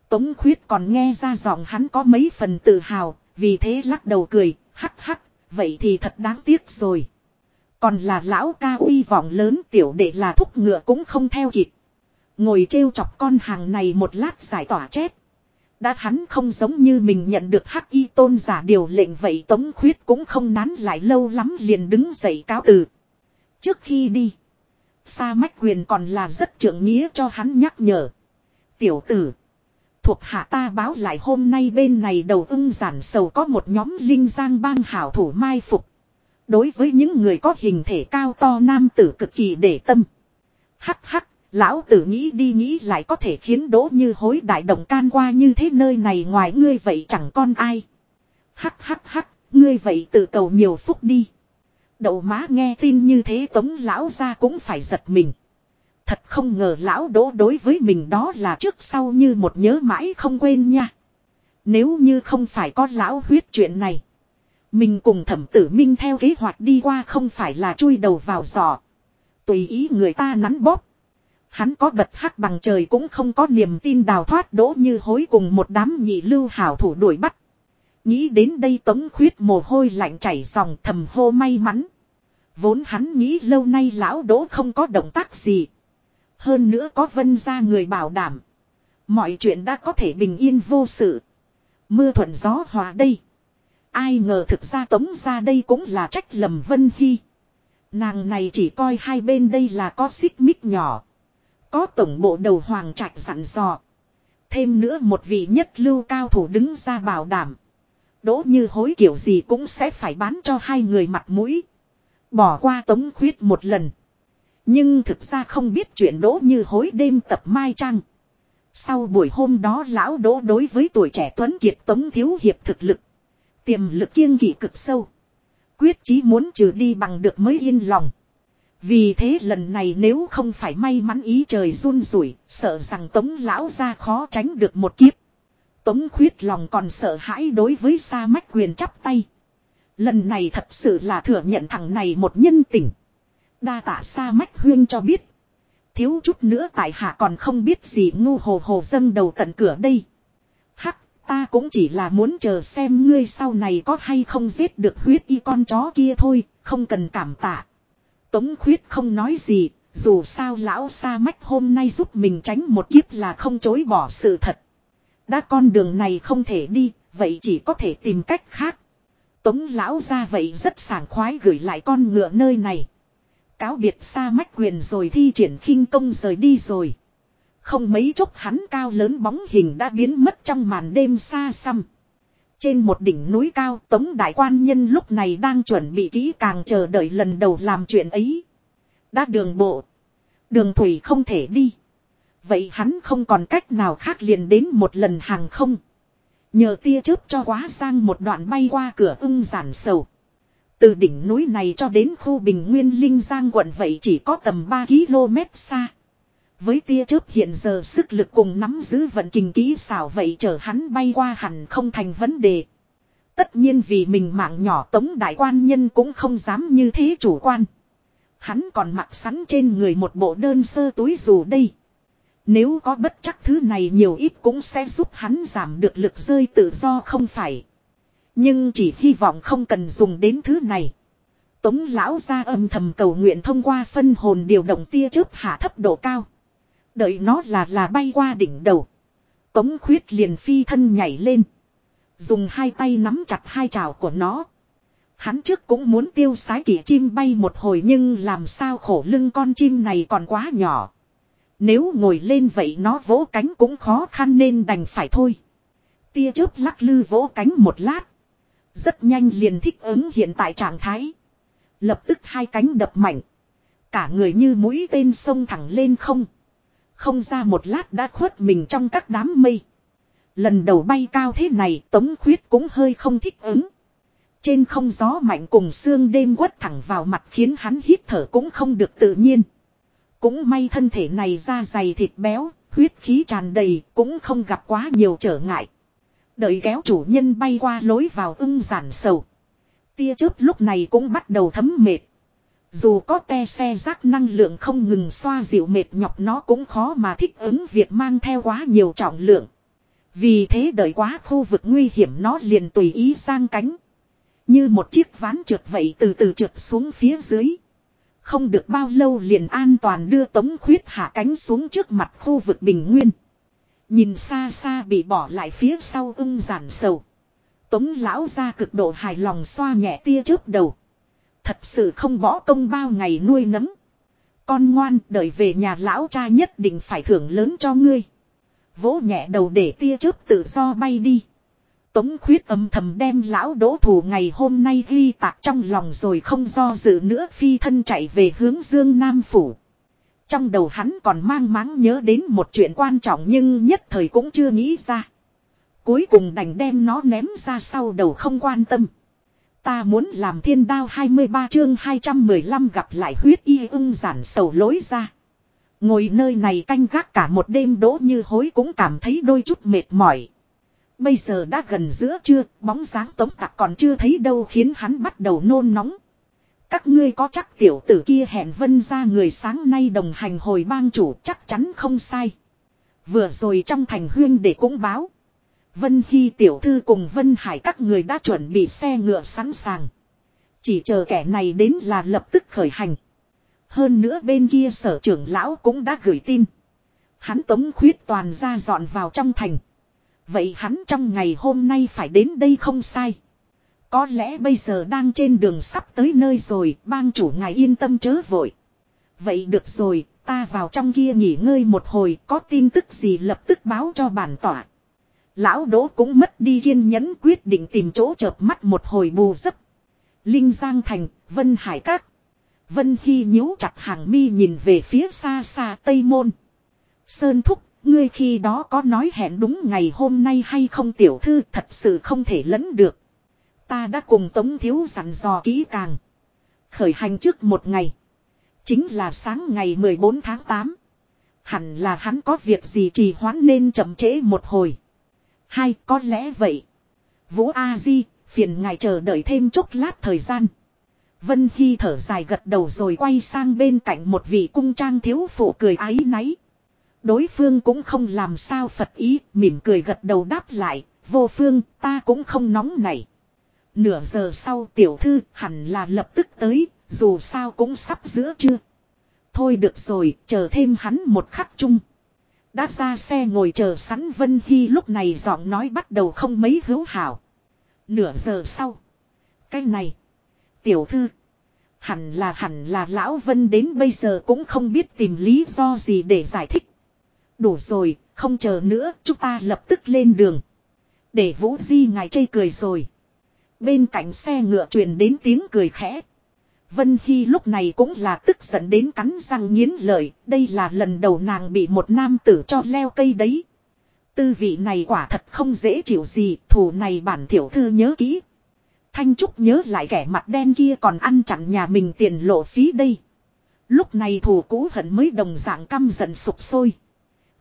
Tống khuyết còn nghe ra giọng hắn có mấy phần tự hào, vì thế lắc đầu cười, hắc hắc, vậy thì thật đáng tiếc rồi. Còn là lão ca uy vọng lớn tiểu đệ là thúc ngựa cũng không theo kịp. Ngồi trêu chọc con hàng này một lát giải tỏa chết. Đã hắn không giống như mình nhận được hắc y tôn giả điều lệnh vậy tống khuyết cũng không nán lại lâu lắm liền đứng dậy cáo từ. Trước khi đi. Sa mách quyền còn là rất trưởng nghĩa cho hắn nhắc nhở. Tiểu tử. Thuộc hạ ta báo lại hôm nay bên này đầu ưng giản sầu có một nhóm linh giang bang hảo thủ mai phục. Đối với những người có hình thể cao to nam tử cực kỳ để tâm. Hắc hắc, lão tử nghĩ đi nghĩ lại có thể khiến đỗ như hối đại động can qua như thế nơi này ngoài ngươi vậy chẳng con ai. Hắc hắc hắc, ngươi vậy tự cầu nhiều phúc đi. Đậu má nghe tin như thế tống lão ra cũng phải giật mình. Thật không ngờ lão đỗ đối với mình đó là trước sau như một nhớ mãi không quên nha. Nếu như không phải có lão huyết chuyện này. Mình cùng thẩm tử minh theo kế hoạch đi qua không phải là chui đầu vào giò. Tùy ý người ta nắn bóp. Hắn có bật hắc bằng trời cũng không có niềm tin đào thoát đỗ như hối cùng một đám nhị lưu hảo thủ đuổi bắt. Nghĩ đến đây tống khuyết mồ hôi lạnh chảy dòng thầm hô may mắn. Vốn hắn nghĩ lâu nay lão đỗ không có động tác gì. Hơn nữa có vân ra người bảo đảm. Mọi chuyện đã có thể bình yên vô sự. Mưa thuận gió hòa đây. Ai ngờ thực ra tống ra đây cũng là trách lầm Vân Hy. Nàng này chỉ coi hai bên đây là có xích mích nhỏ. Có tổng bộ đầu hoàng trạch sẵn dò. Thêm nữa một vị nhất lưu cao thủ đứng ra bảo đảm. Đỗ như hối kiểu gì cũng sẽ phải bán cho hai người mặt mũi. Bỏ qua tống khuyết một lần. Nhưng thực ra không biết chuyện đỗ như hối đêm tập mai trang. Sau buổi hôm đó lão đỗ đối với tuổi trẻ Tuấn Kiệt Tống Thiếu Hiệp thực lực. Tiềm lực kiêng kỵ cực sâu. Quyết chí muốn trừ đi bằng được mới yên lòng. Vì thế lần này nếu không phải may mắn ý trời run rủi, sợ rằng tống lão ra khó tránh được một kiếp. Tống khuyết lòng còn sợ hãi đối với sa mách quyền chắp tay. Lần này thật sự là thừa nhận thằng này một nhân tình. Đa tạ sa mách huyên cho biết. Thiếu chút nữa tại hạ còn không biết gì ngu hồ hồ dâng đầu tận cửa đây. Hắc, ta cũng chỉ là muốn chờ xem ngươi sau này có hay không giết được huyết y con chó kia thôi, không cần cảm tạ. Tống khuyết không nói gì, dù sao lão sa mách hôm nay giúp mình tránh một kiếp là không chối bỏ sự thật. Đã con đường này không thể đi, vậy chỉ có thể tìm cách khác. Tống lão ra vậy rất sảng khoái gửi lại con ngựa nơi này. Cáo biệt xa mách quyền rồi thi triển khinh công rời đi rồi. Không mấy chốc hắn cao lớn bóng hình đã biến mất trong màn đêm xa xăm. Trên một đỉnh núi cao, tống đại quan nhân lúc này đang chuẩn bị kỹ càng chờ đợi lần đầu làm chuyện ấy. Đã đường bộ. Đường thủy không thể đi. Vậy hắn không còn cách nào khác liền đến một lần hàng không. Nhờ tia chớp cho quá sang một đoạn bay qua cửa ưng giản sầu. Từ đỉnh núi này cho đến khu bình nguyên linh giang quận vậy chỉ có tầm 3 km xa. Với tia chớp hiện giờ sức lực cùng nắm giữ vận kinh kỹ xảo vậy chở hắn bay qua hẳn không thành vấn đề. Tất nhiên vì mình mạng nhỏ tống đại quan nhân cũng không dám như thế chủ quan. Hắn còn mặc sẵn trên người một bộ đơn sơ túi dù đây. Nếu có bất chắc thứ này nhiều ít cũng sẽ giúp hắn giảm được lực rơi tự do không phải. Nhưng chỉ hy vọng không cần dùng đến thứ này. Tống lão ra âm thầm cầu nguyện thông qua phân hồn điều động tia chớp hạ thấp độ cao. Đợi nó là là bay qua đỉnh đầu. Tống khuyết liền phi thân nhảy lên. Dùng hai tay nắm chặt hai trào của nó. Hắn trước cũng muốn tiêu sái kỷ chim bay một hồi nhưng làm sao khổ lưng con chim này còn quá nhỏ. Nếu ngồi lên vậy nó vỗ cánh cũng khó khăn nên đành phải thôi. Tia chớp lắc lư vỗ cánh một lát. Rất nhanh liền thích ứng hiện tại trạng thái. Lập tức hai cánh đập mạnh. Cả người như mũi tên sông thẳng lên không. Không ra một lát đã khuất mình trong các đám mây. Lần đầu bay cao thế này tống khuyết cũng hơi không thích ứng. Trên không gió mạnh cùng xương đêm quất thẳng vào mặt khiến hắn hít thở cũng không được tự nhiên. Cũng may thân thể này da dày thịt béo, huyết khí tràn đầy, cũng không gặp quá nhiều trở ngại. Đợi kéo chủ nhân bay qua lối vào ưng giản sầu. Tia chớp lúc này cũng bắt đầu thấm mệt. Dù có te xe rác năng lượng không ngừng xoa dịu mệt nhọc nó cũng khó mà thích ứng việc mang theo quá nhiều trọng lượng. Vì thế đợi quá khu vực nguy hiểm nó liền tùy ý sang cánh. Như một chiếc ván trượt vậy từ từ trượt xuống phía dưới. Không được bao lâu liền an toàn đưa tống khuyết hạ cánh xuống trước mặt khu vực bình nguyên. Nhìn xa xa bị bỏ lại phía sau ưng giản sầu. Tống lão ra cực độ hài lòng xoa nhẹ tia chớp đầu. Thật sự không bỏ công bao ngày nuôi nấm. Con ngoan đợi về nhà lão cha nhất định phải thưởng lớn cho ngươi. Vỗ nhẹ đầu để tia chớp tự do bay đi. Tống khuyết âm thầm đem lão đỗ thủ ngày hôm nay ghi tạc trong lòng rồi không do dự nữa phi thân chạy về hướng dương Nam Phủ. Trong đầu hắn còn mang máng nhớ đến một chuyện quan trọng nhưng nhất thời cũng chưa nghĩ ra. Cuối cùng đành đem nó ném ra sau đầu không quan tâm. Ta muốn làm thiên đao 23 chương 215 gặp lại huyết y ưng giản sầu lối ra. Ngồi nơi này canh gác cả một đêm đỗ như hối cũng cảm thấy đôi chút mệt mỏi. Bây giờ đã gần giữa trưa, bóng dáng tống tạc còn chưa thấy đâu khiến hắn bắt đầu nôn nóng. Các ngươi có chắc tiểu tử kia hẹn vân ra người sáng nay đồng hành hồi bang chủ chắc chắn không sai. Vừa rồi trong thành huyên để cũng báo. Vân Hy tiểu thư cùng Vân Hải các người đã chuẩn bị xe ngựa sẵn sàng. Chỉ chờ kẻ này đến là lập tức khởi hành. Hơn nữa bên kia sở trưởng lão cũng đã gửi tin. Hắn tống khuyết toàn ra dọn vào trong thành. Vậy hắn trong ngày hôm nay phải đến đây không sai. Có lẽ bây giờ đang trên đường sắp tới nơi rồi, bang chủ ngài yên tâm chớ vội. Vậy được rồi, ta vào trong kia nghỉ ngơi một hồi, có tin tức gì lập tức báo cho bản tỏa. Lão đỗ cũng mất đi kiên nhẫn quyết định tìm chỗ chợp mắt một hồi bù giấc. Linh Giang Thành, Vân Hải Các. Vân Hy nhíu chặt hàng mi nhìn về phía xa xa Tây Môn. Sơn Thúc, ngươi khi đó có nói hẹn đúng ngày hôm nay hay không tiểu thư thật sự không thể lẫn được. Ta đã cùng Tống Thiếu dặn dò kỹ càng. Khởi hành trước một ngày. Chính là sáng ngày 14 tháng 8. Hẳn là hắn có việc gì trì hoãn nên chậm trễ một hồi. Hay có lẽ vậy. Vũ A-di, phiền ngài chờ đợi thêm chút lát thời gian. Vân Hy thở dài gật đầu rồi quay sang bên cạnh một vị cung trang thiếu phụ cười ái náy. Đối phương cũng không làm sao Phật ý, mỉm cười gật đầu đáp lại, vô phương, ta cũng không nóng nảy Nửa giờ sau tiểu thư hẳn là lập tức tới, dù sao cũng sắp giữa chưa. Thôi được rồi, chờ thêm hắn một khắc chung. Đã ra xe ngồi chờ sẵn Vân Hy lúc này giọng nói bắt đầu không mấy hữu hảo. Nửa giờ sau. Cái này. Tiểu thư. Hẳn là hẳn là Lão Vân đến bây giờ cũng không biết tìm lý do gì để giải thích. Đủ rồi, không chờ nữa, chúng ta lập tức lên đường. Để Vũ Di ngài chây cười rồi. Bên cạnh xe ngựa truyền đến tiếng cười khẽ. Vân Hy lúc này cũng là tức giận đến cắn răng nghiến lợi, đây là lần đầu nàng bị một nam tử cho leo cây đấy. Tư vị này quả thật không dễ chịu gì, thủ này bản tiểu thư nhớ kỹ. Thanh Trúc nhớ lại kẻ mặt đen kia còn ăn chặn nhà mình tiền lộ phí đây. Lúc này thủ cũ hận mới đồng dạng căm giận sụp sôi.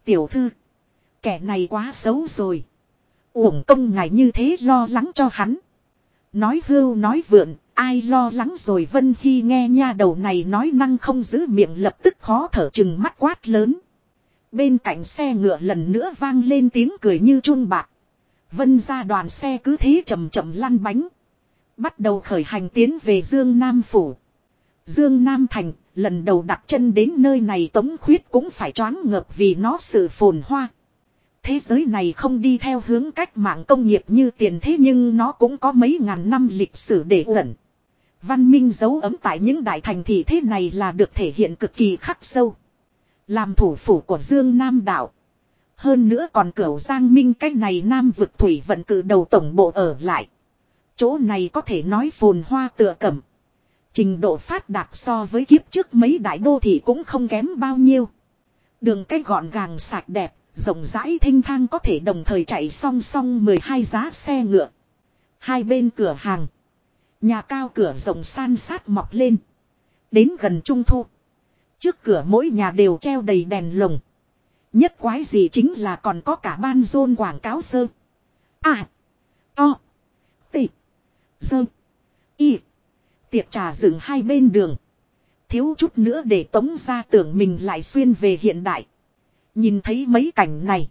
Tiểu thư, kẻ này quá xấu rồi. Uổng công ngài như thế lo lắng cho hắn. Nói hưu nói vượn, ai lo lắng rồi Vân Hy nghe nha đầu này nói năng không giữ miệng lập tức khó thở chừng mắt quát lớn. Bên cạnh xe ngựa lần nữa vang lên tiếng cười như chun bạc. Vân ra đoàn xe cứ thế chậm chậm lăn bánh. Bắt đầu khởi hành tiến về Dương Nam Phủ. Dương Nam Thành, lần đầu đặt chân đến nơi này Tống Khuyết cũng phải choáng ngợp vì nó sự phồn hoa. Thế giới này không đi theo hướng cách mạng công nghiệp như tiền thế nhưng nó cũng có mấy ngàn năm lịch sử để ẩn. Văn minh dấu ấm tại những đại thành thị thế này là được thể hiện cực kỳ khắc sâu. Làm thủ phủ của Dương Nam Đạo. Hơn nữa còn cửu Giang Minh cách này Nam vực thủy vận cử đầu tổng bộ ở lại. Chỗ này có thể nói phồn hoa tựa cẩm. Trình độ phát đạt so với kiếp trước mấy đại đô thị cũng không kém bao nhiêu. Đường cách gọn gàng sạch đẹp, rộng rãi thinh thang có thể đồng thời chạy song song 12 giá xe ngựa. Hai bên cửa hàng. Nhà cao cửa rộng san sát mọc lên. Đến gần trung thu. Trước cửa mỗi nhà đều treo đầy đèn lồng. Nhất quái gì chính là còn có cả ban rôn quảng cáo sơ. À. To. Tị. Sơ. Y. Tiệc trà dựng hai bên đường. Thiếu chút nữa để tống ra tưởng mình lại xuyên về hiện đại. Nhìn thấy mấy cảnh này.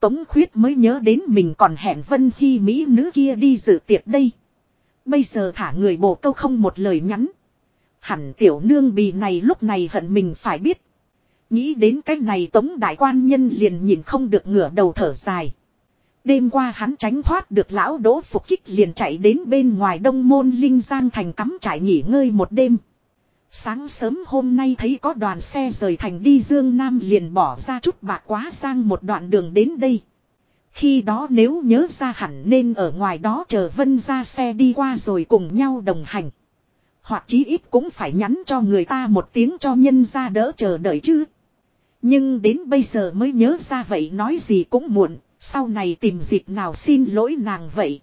Tống khuyết mới nhớ đến mình còn hẹn Vân khi Mỹ nữ kia đi dự tiệc đây. Bây giờ thả người bộ câu không một lời nhắn. Hẳn tiểu nương bì này lúc này hận mình phải biết. Nghĩ đến cái này tống đại quan nhân liền nhìn không được ngửa đầu thở dài. Đêm qua hắn tránh thoát được lão đỗ phục kích liền chạy đến bên ngoài đông môn linh giang thành cắm trải nghỉ ngơi một đêm. Sáng sớm hôm nay thấy có đoàn xe rời thành đi Dương Nam liền bỏ ra chút bạc quá sang một đoạn đường đến đây. Khi đó nếu nhớ ra hẳn nên ở ngoài đó chờ Vân ra xe đi qua rồi cùng nhau đồng hành. Hoặc chí ít cũng phải nhắn cho người ta một tiếng cho nhân ra đỡ chờ đợi chứ. Nhưng đến bây giờ mới nhớ ra vậy nói gì cũng muộn, sau này tìm dịp nào xin lỗi nàng vậy.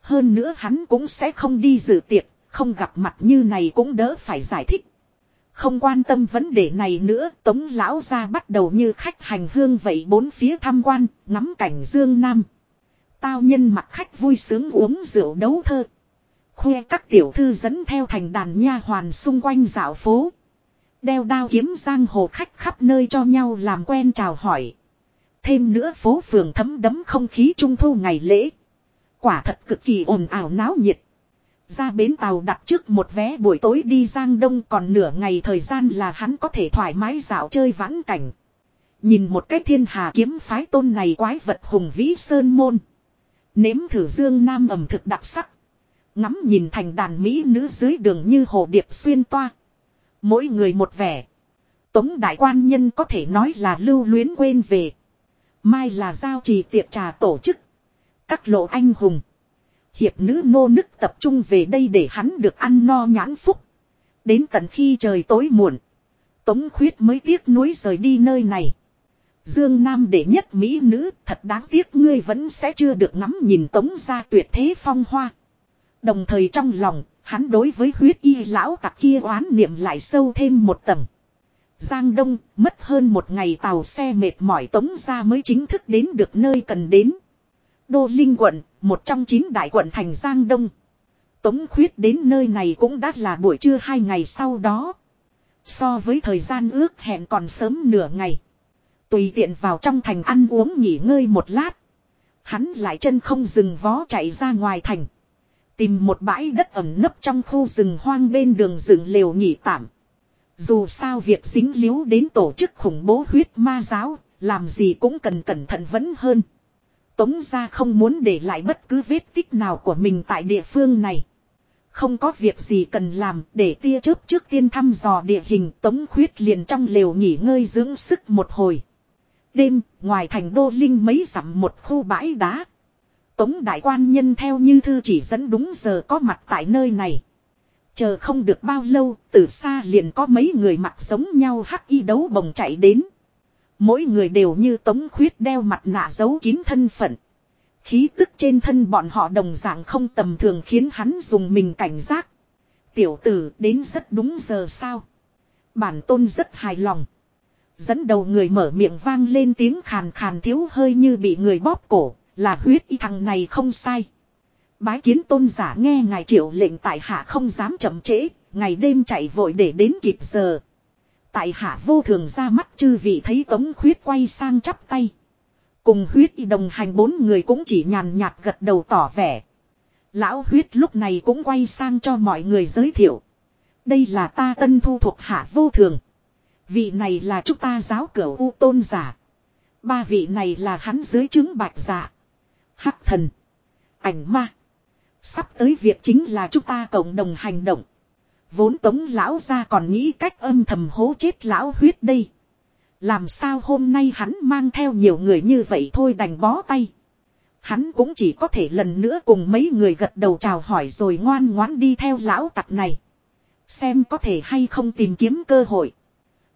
Hơn nữa hắn cũng sẽ không đi dự tiệc, không gặp mặt như này cũng đỡ phải giải thích. Không quan tâm vấn đề này nữa, tống lão ra bắt đầu như khách hành hương vậy bốn phía tham quan, ngắm cảnh dương nam. Tao nhân mặt khách vui sướng uống rượu đấu thơ. Khoe các tiểu thư dẫn theo thành đàn nha hoàn xung quanh dạo phố. Đeo đao kiếm giang hồ khách khắp nơi cho nhau làm quen chào hỏi. Thêm nữa phố phường thấm đấm không khí trung thu ngày lễ. Quả thật cực kỳ ồn ào náo nhiệt. Ra bến tàu đặt trước một vé buổi tối đi Giang Đông còn nửa ngày thời gian là hắn có thể thoải mái dạo chơi vãn cảnh. Nhìn một cái thiên hà kiếm phái tôn này quái vật hùng vĩ sơn môn. Nếm thử dương nam ẩm thực đặc sắc. Ngắm nhìn thành đàn mỹ nữ dưới đường như hồ điệp xuyên toa. Mỗi người một vẻ. Tống đại quan nhân có thể nói là lưu luyến quên về. Mai là giao trì tiệc trà tổ chức. Các lộ anh hùng. Hiệp nữ nô nức tập trung về đây để hắn được ăn no nhãn phúc. Đến tận khi trời tối muộn. Tống khuyết mới tiếc nuối rời đi nơi này. Dương Nam đệ nhất mỹ nữ thật đáng tiếc ngươi vẫn sẽ chưa được ngắm nhìn tống ra tuyệt thế phong hoa. Đồng thời trong lòng, hắn đối với huyết y lão tặc kia oán niệm lại sâu thêm một tầng. Giang Đông, mất hơn một ngày tàu xe mệt mỏi tống ra mới chính thức đến được nơi cần đến. Đô Linh quận, một trong chín đại quận thành Giang Đông. Tống khuyết đến nơi này cũng đã là buổi trưa hai ngày sau đó. So với thời gian ước hẹn còn sớm nửa ngày. Tùy tiện vào trong thành ăn uống nghỉ ngơi một lát. Hắn lại chân không dừng vó chạy ra ngoài thành. Tìm một bãi đất ẩm nấp trong khu rừng hoang bên đường rừng lều nghỉ tạm. Dù sao việc dính líu đến tổ chức khủng bố huyết ma giáo, làm gì cũng cần cẩn thận vẫn hơn. Tống ra không muốn để lại bất cứ vết tích nào của mình tại địa phương này. Không có việc gì cần làm để tia chớp trước tiên thăm dò địa hình tống khuyết liền trong lều nghỉ ngơi dưỡng sức một hồi. Đêm, ngoài thành đô linh mấy dặm một khu bãi đá. Tống đại quan nhân theo như thư chỉ dẫn đúng giờ có mặt tại nơi này. Chờ không được bao lâu, từ xa liền có mấy người mặc giống nhau hắc y đấu bồng chạy đến. Mỗi người đều như tống khuyết đeo mặt nạ giấu kín thân phận. Khí tức trên thân bọn họ đồng dạng không tầm thường khiến hắn dùng mình cảnh giác. Tiểu tử đến rất đúng giờ sao. Bản tôn rất hài lòng. Dẫn đầu người mở miệng vang lên tiếng khàn khàn thiếu hơi như bị người bóp cổ, là huyết y thằng này không sai. Bái kiến tôn giả nghe ngài triệu lệnh tại hạ không dám chậm trễ, ngày đêm chạy vội để đến kịp giờ. Tại hạ vô thường ra mắt chư vị thấy tống khuyết quay sang chắp tay. Cùng huyết y đồng hành bốn người cũng chỉ nhàn nhạt gật đầu tỏ vẻ. Lão huyết lúc này cũng quay sang cho mọi người giới thiệu. Đây là ta tân thu thuộc hạ vô thường. Vị này là chúng ta giáo cửu u tôn giả. Ba vị này là hắn dưới chứng bạch giả. Hắc thần. Ảnh ma. Sắp tới việc chính là chúng ta cộng đồng hành động. Vốn tống lão ra còn nghĩ cách âm thầm hố chết lão huyết đây. Làm sao hôm nay hắn mang theo nhiều người như vậy thôi đành bó tay. Hắn cũng chỉ có thể lần nữa cùng mấy người gật đầu chào hỏi rồi ngoan ngoãn đi theo lão tặc này. Xem có thể hay không tìm kiếm cơ hội.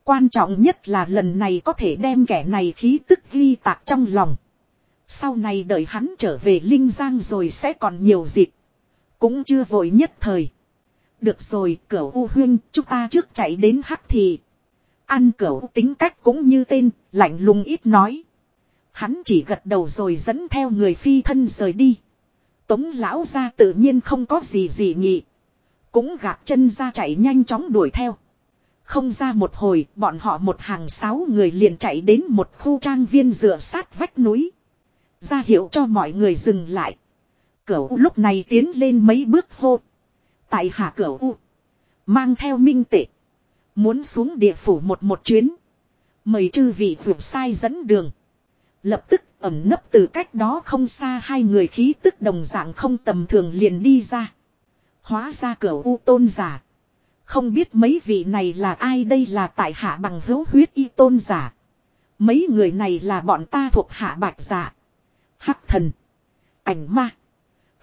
Quan trọng nhất là lần này có thể đem kẻ này khí tức ghi tạc trong lòng. Sau này đợi hắn trở về Linh Giang rồi sẽ còn nhiều dịp. Cũng chưa vội nhất thời. Được rồi, cửu U Huyên, chúng ta trước chạy đến Hắc thì Ăn cửu tính cách cũng như tên, lạnh lùng ít nói. Hắn chỉ gật đầu rồi dẫn theo người phi thân rời đi. Tống lão ra tự nhiên không có gì gì nhị. Cũng gạt chân ra chạy nhanh chóng đuổi theo. Không ra một hồi, bọn họ một hàng sáu người liền chạy đến một khu trang viên dựa sát vách núi. Ra hiệu cho mọi người dừng lại. Cửu lúc này tiến lên mấy bước hô. Tại hạ cửu Mang theo minh tệ. Muốn xuống địa phủ một một chuyến. Mời chư vị vượt sai dẫn đường. Lập tức ẩm nấp từ cách đó không xa hai người khí tức đồng dạng không tầm thường liền đi ra. Hóa ra cửa u tôn giả. Không biết mấy vị này là ai đây là tại hạ bằng hữu huyết y tôn giả. Mấy người này là bọn ta thuộc hạ bạch giả. Hắc thần. Ảnh ma.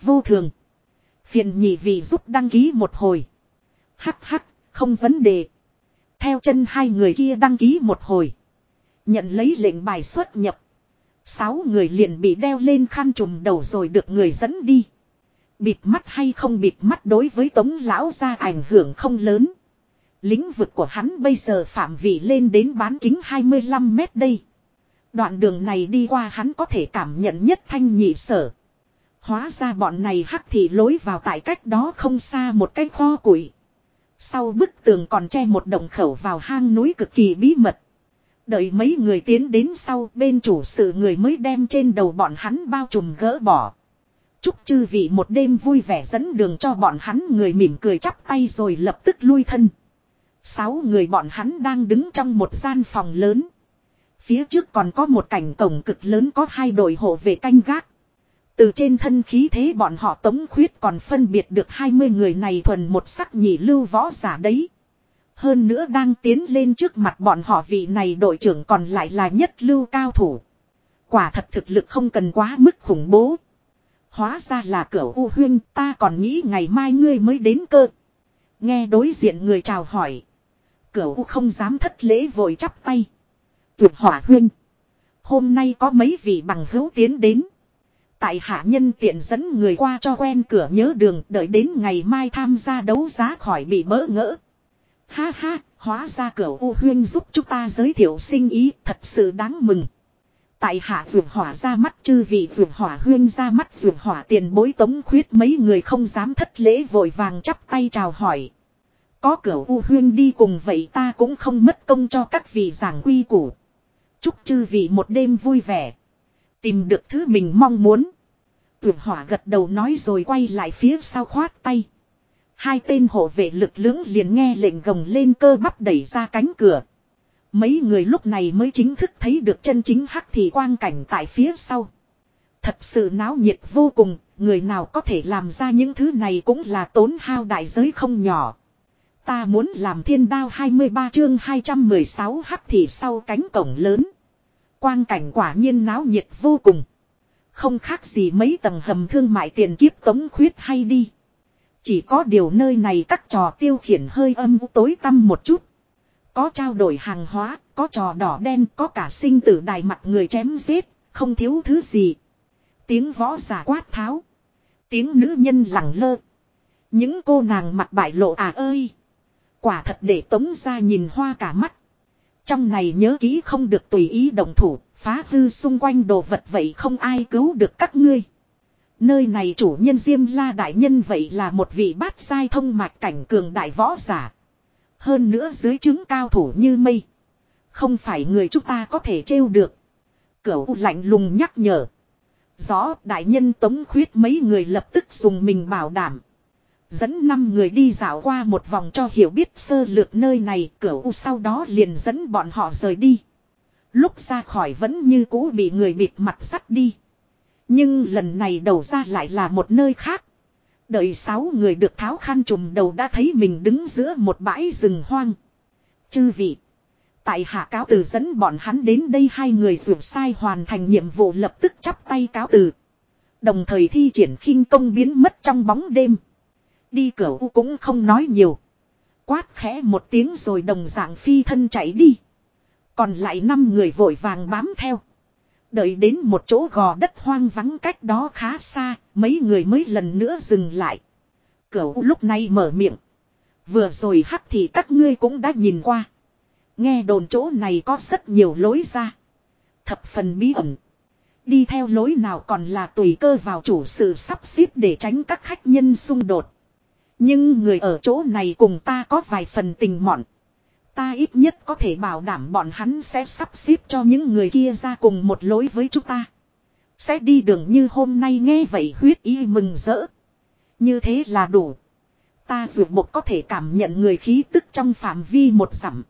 Vô thường. Phiền nhị vị giúp đăng ký một hồi. Hắc hắc, không vấn đề. Theo chân hai người kia đăng ký một hồi. Nhận lấy lệnh bài xuất nhập. Sáu người liền bị đeo lên khăn trùm đầu rồi được người dẫn đi. Bịt mắt hay không bịt mắt đối với tống lão ra ảnh hưởng không lớn. Lĩnh vực của hắn bây giờ phạm vị lên đến bán kính 25 mét đây. Đoạn đường này đi qua hắn có thể cảm nhận nhất thanh nhị sở. Hóa ra bọn này hắc thì lối vào tại cách đó không xa một cái kho củi. Sau bức tường còn che một động khẩu vào hang núi cực kỳ bí mật. Đợi mấy người tiến đến sau, bên chủ sự người mới đem trên đầu bọn hắn bao trùm gỡ bỏ. Chúc chư vị một đêm vui vẻ dẫn đường cho bọn hắn, người mỉm cười chắp tay rồi lập tức lui thân. Sáu người bọn hắn đang đứng trong một gian phòng lớn. Phía trước còn có một cảnh cổng cực lớn có hai đội hộ về canh gác. Từ trên thân khí thế bọn họ tống khuyết còn phân biệt được 20 người này thuần một sắc nhị lưu võ giả đấy. Hơn nữa đang tiến lên trước mặt bọn họ vị này đội trưởng còn lại là nhất lưu cao thủ. Quả thật thực lực không cần quá mức khủng bố. Hóa ra là cửa U Huyên, ta còn nghĩ ngày mai ngươi mới đến cơ. Nghe đối diện người chào hỏi. Cửu không dám thất lễ vội chắp tay. Tuyệt hỏa huyên Hôm nay có mấy vị bằng hữu tiến đến. Tại hạ nhân tiện dẫn người qua cho quen cửa nhớ đường đợi đến ngày mai tham gia đấu giá khỏi bị bỡ ngỡ. Ha ha, hóa ra cửa U Huyên giúp chúng ta giới thiệu sinh ý thật sự đáng mừng. Tại hạ vượt hỏa ra mắt chư vị vượt hỏa huyên ra mắt vượt hỏa tiền bối tống khuyết mấy người không dám thất lễ vội vàng chắp tay chào hỏi. Có cửa U Huyên đi cùng vậy ta cũng không mất công cho các vị giảng quy củ. Chúc chư vị một đêm vui vẻ. Tìm được thứ mình mong muốn. Tưởng hỏa gật đầu nói rồi quay lại phía sau khoát tay. Hai tên hộ vệ lực lưỡng liền nghe lệnh gồng lên cơ bắp đẩy ra cánh cửa. Mấy người lúc này mới chính thức thấy được chân chính hắc thị quang cảnh tại phía sau. Thật sự náo nhiệt vô cùng, người nào có thể làm ra những thứ này cũng là tốn hao đại giới không nhỏ. Ta muốn làm thiên đao 23 chương 216 hắc thị sau cánh cổng lớn. Quang cảnh quả nhiên náo nhiệt vô cùng. Không khác gì mấy tầng hầm thương mại tiền kiếp tống khuyết hay đi. Chỉ có điều nơi này các trò tiêu khiển hơi âm tối tăm một chút. Có trao đổi hàng hóa, có trò đỏ đen, có cả sinh tử đài mặt người chém giết, không thiếu thứ gì. Tiếng võ giả quát tháo. Tiếng nữ nhân lẳng lơ. Những cô nàng mặt bại lộ à ơi. Quả thật để tống ra nhìn hoa cả mắt. Trong này nhớ kỹ không được tùy ý động thủ, phá hư xung quanh đồ vật vậy không ai cứu được các ngươi. Nơi này chủ nhân Diêm La Đại Nhân vậy là một vị bát sai thông mạch cảnh cường đại võ giả. Hơn nữa dưới chứng cao thủ như mây. Không phải người chúng ta có thể trêu được. Cửu lạnh lùng nhắc nhở. Rõ đại nhân tống khuyết mấy người lập tức dùng mình bảo đảm. Dẫn năm người đi dạo qua một vòng cho hiểu biết sơ lược nơi này cửu sau đó liền dẫn bọn họ rời đi. Lúc ra khỏi vẫn như cũ bị người bịt mặt sắt đi. Nhưng lần này đầu ra lại là một nơi khác. Đợi sáu người được tháo khăn trùm đầu đã thấy mình đứng giữa một bãi rừng hoang. Chư vị. Tại hạ cáo từ dẫn bọn hắn đến đây hai người vượt sai hoàn thành nhiệm vụ lập tức chắp tay cáo từ. Đồng thời thi triển khinh công biến mất trong bóng đêm. Đi cửa u cũng không nói nhiều. Quát khẽ một tiếng rồi đồng dạng phi thân chạy đi. Còn lại năm người vội vàng bám theo. Đợi đến một chỗ gò đất hoang vắng cách đó khá xa, mấy người mới lần nữa dừng lại. Cửu lúc này mở miệng. Vừa rồi hắc thì các ngươi cũng đã nhìn qua. Nghe đồn chỗ này có rất nhiều lối ra. Thập phần bí ẩn. Đi theo lối nào còn là tùy cơ vào chủ sự sắp xếp để tránh các khách nhân xung đột. Nhưng người ở chỗ này cùng ta có vài phần tình mọn. Ta ít nhất có thể bảo đảm bọn hắn sẽ sắp xếp cho những người kia ra cùng một lối với chúng ta. Sẽ đi đường như hôm nay nghe vậy huyết y mừng rỡ. Như thế là đủ. Ta dù một có thể cảm nhận người khí tức trong phạm vi một dặm.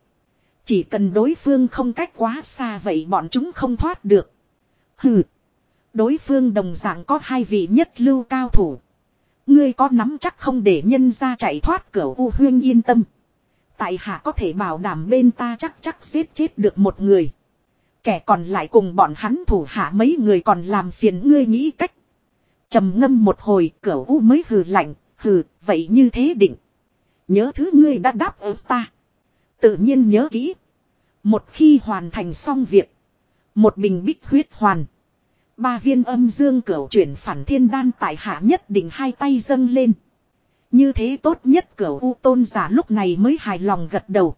Chỉ cần đối phương không cách quá xa vậy bọn chúng không thoát được. Hừ. Đối phương đồng dạng có hai vị nhất lưu cao thủ. Ngươi có nắm chắc không để nhân ra chạy thoát cửa U Huyên yên tâm. Tại hạ có thể bảo đảm bên ta chắc chắc giết chết được một người. Kẻ còn lại cùng bọn hắn thủ hạ mấy người còn làm phiền ngươi nghĩ cách. trầm ngâm một hồi cửa u mới hừ lạnh, hừ, vậy như thế định. Nhớ thứ ngươi đã đáp ứng ta. Tự nhiên nhớ kỹ. Một khi hoàn thành xong việc. Một bình bích huyết hoàn. Ba viên âm dương cửu chuyển phản thiên đan tại hạ nhất định hai tay dâng lên. Như thế tốt nhất cửu u tôn giả lúc này mới hài lòng gật đầu.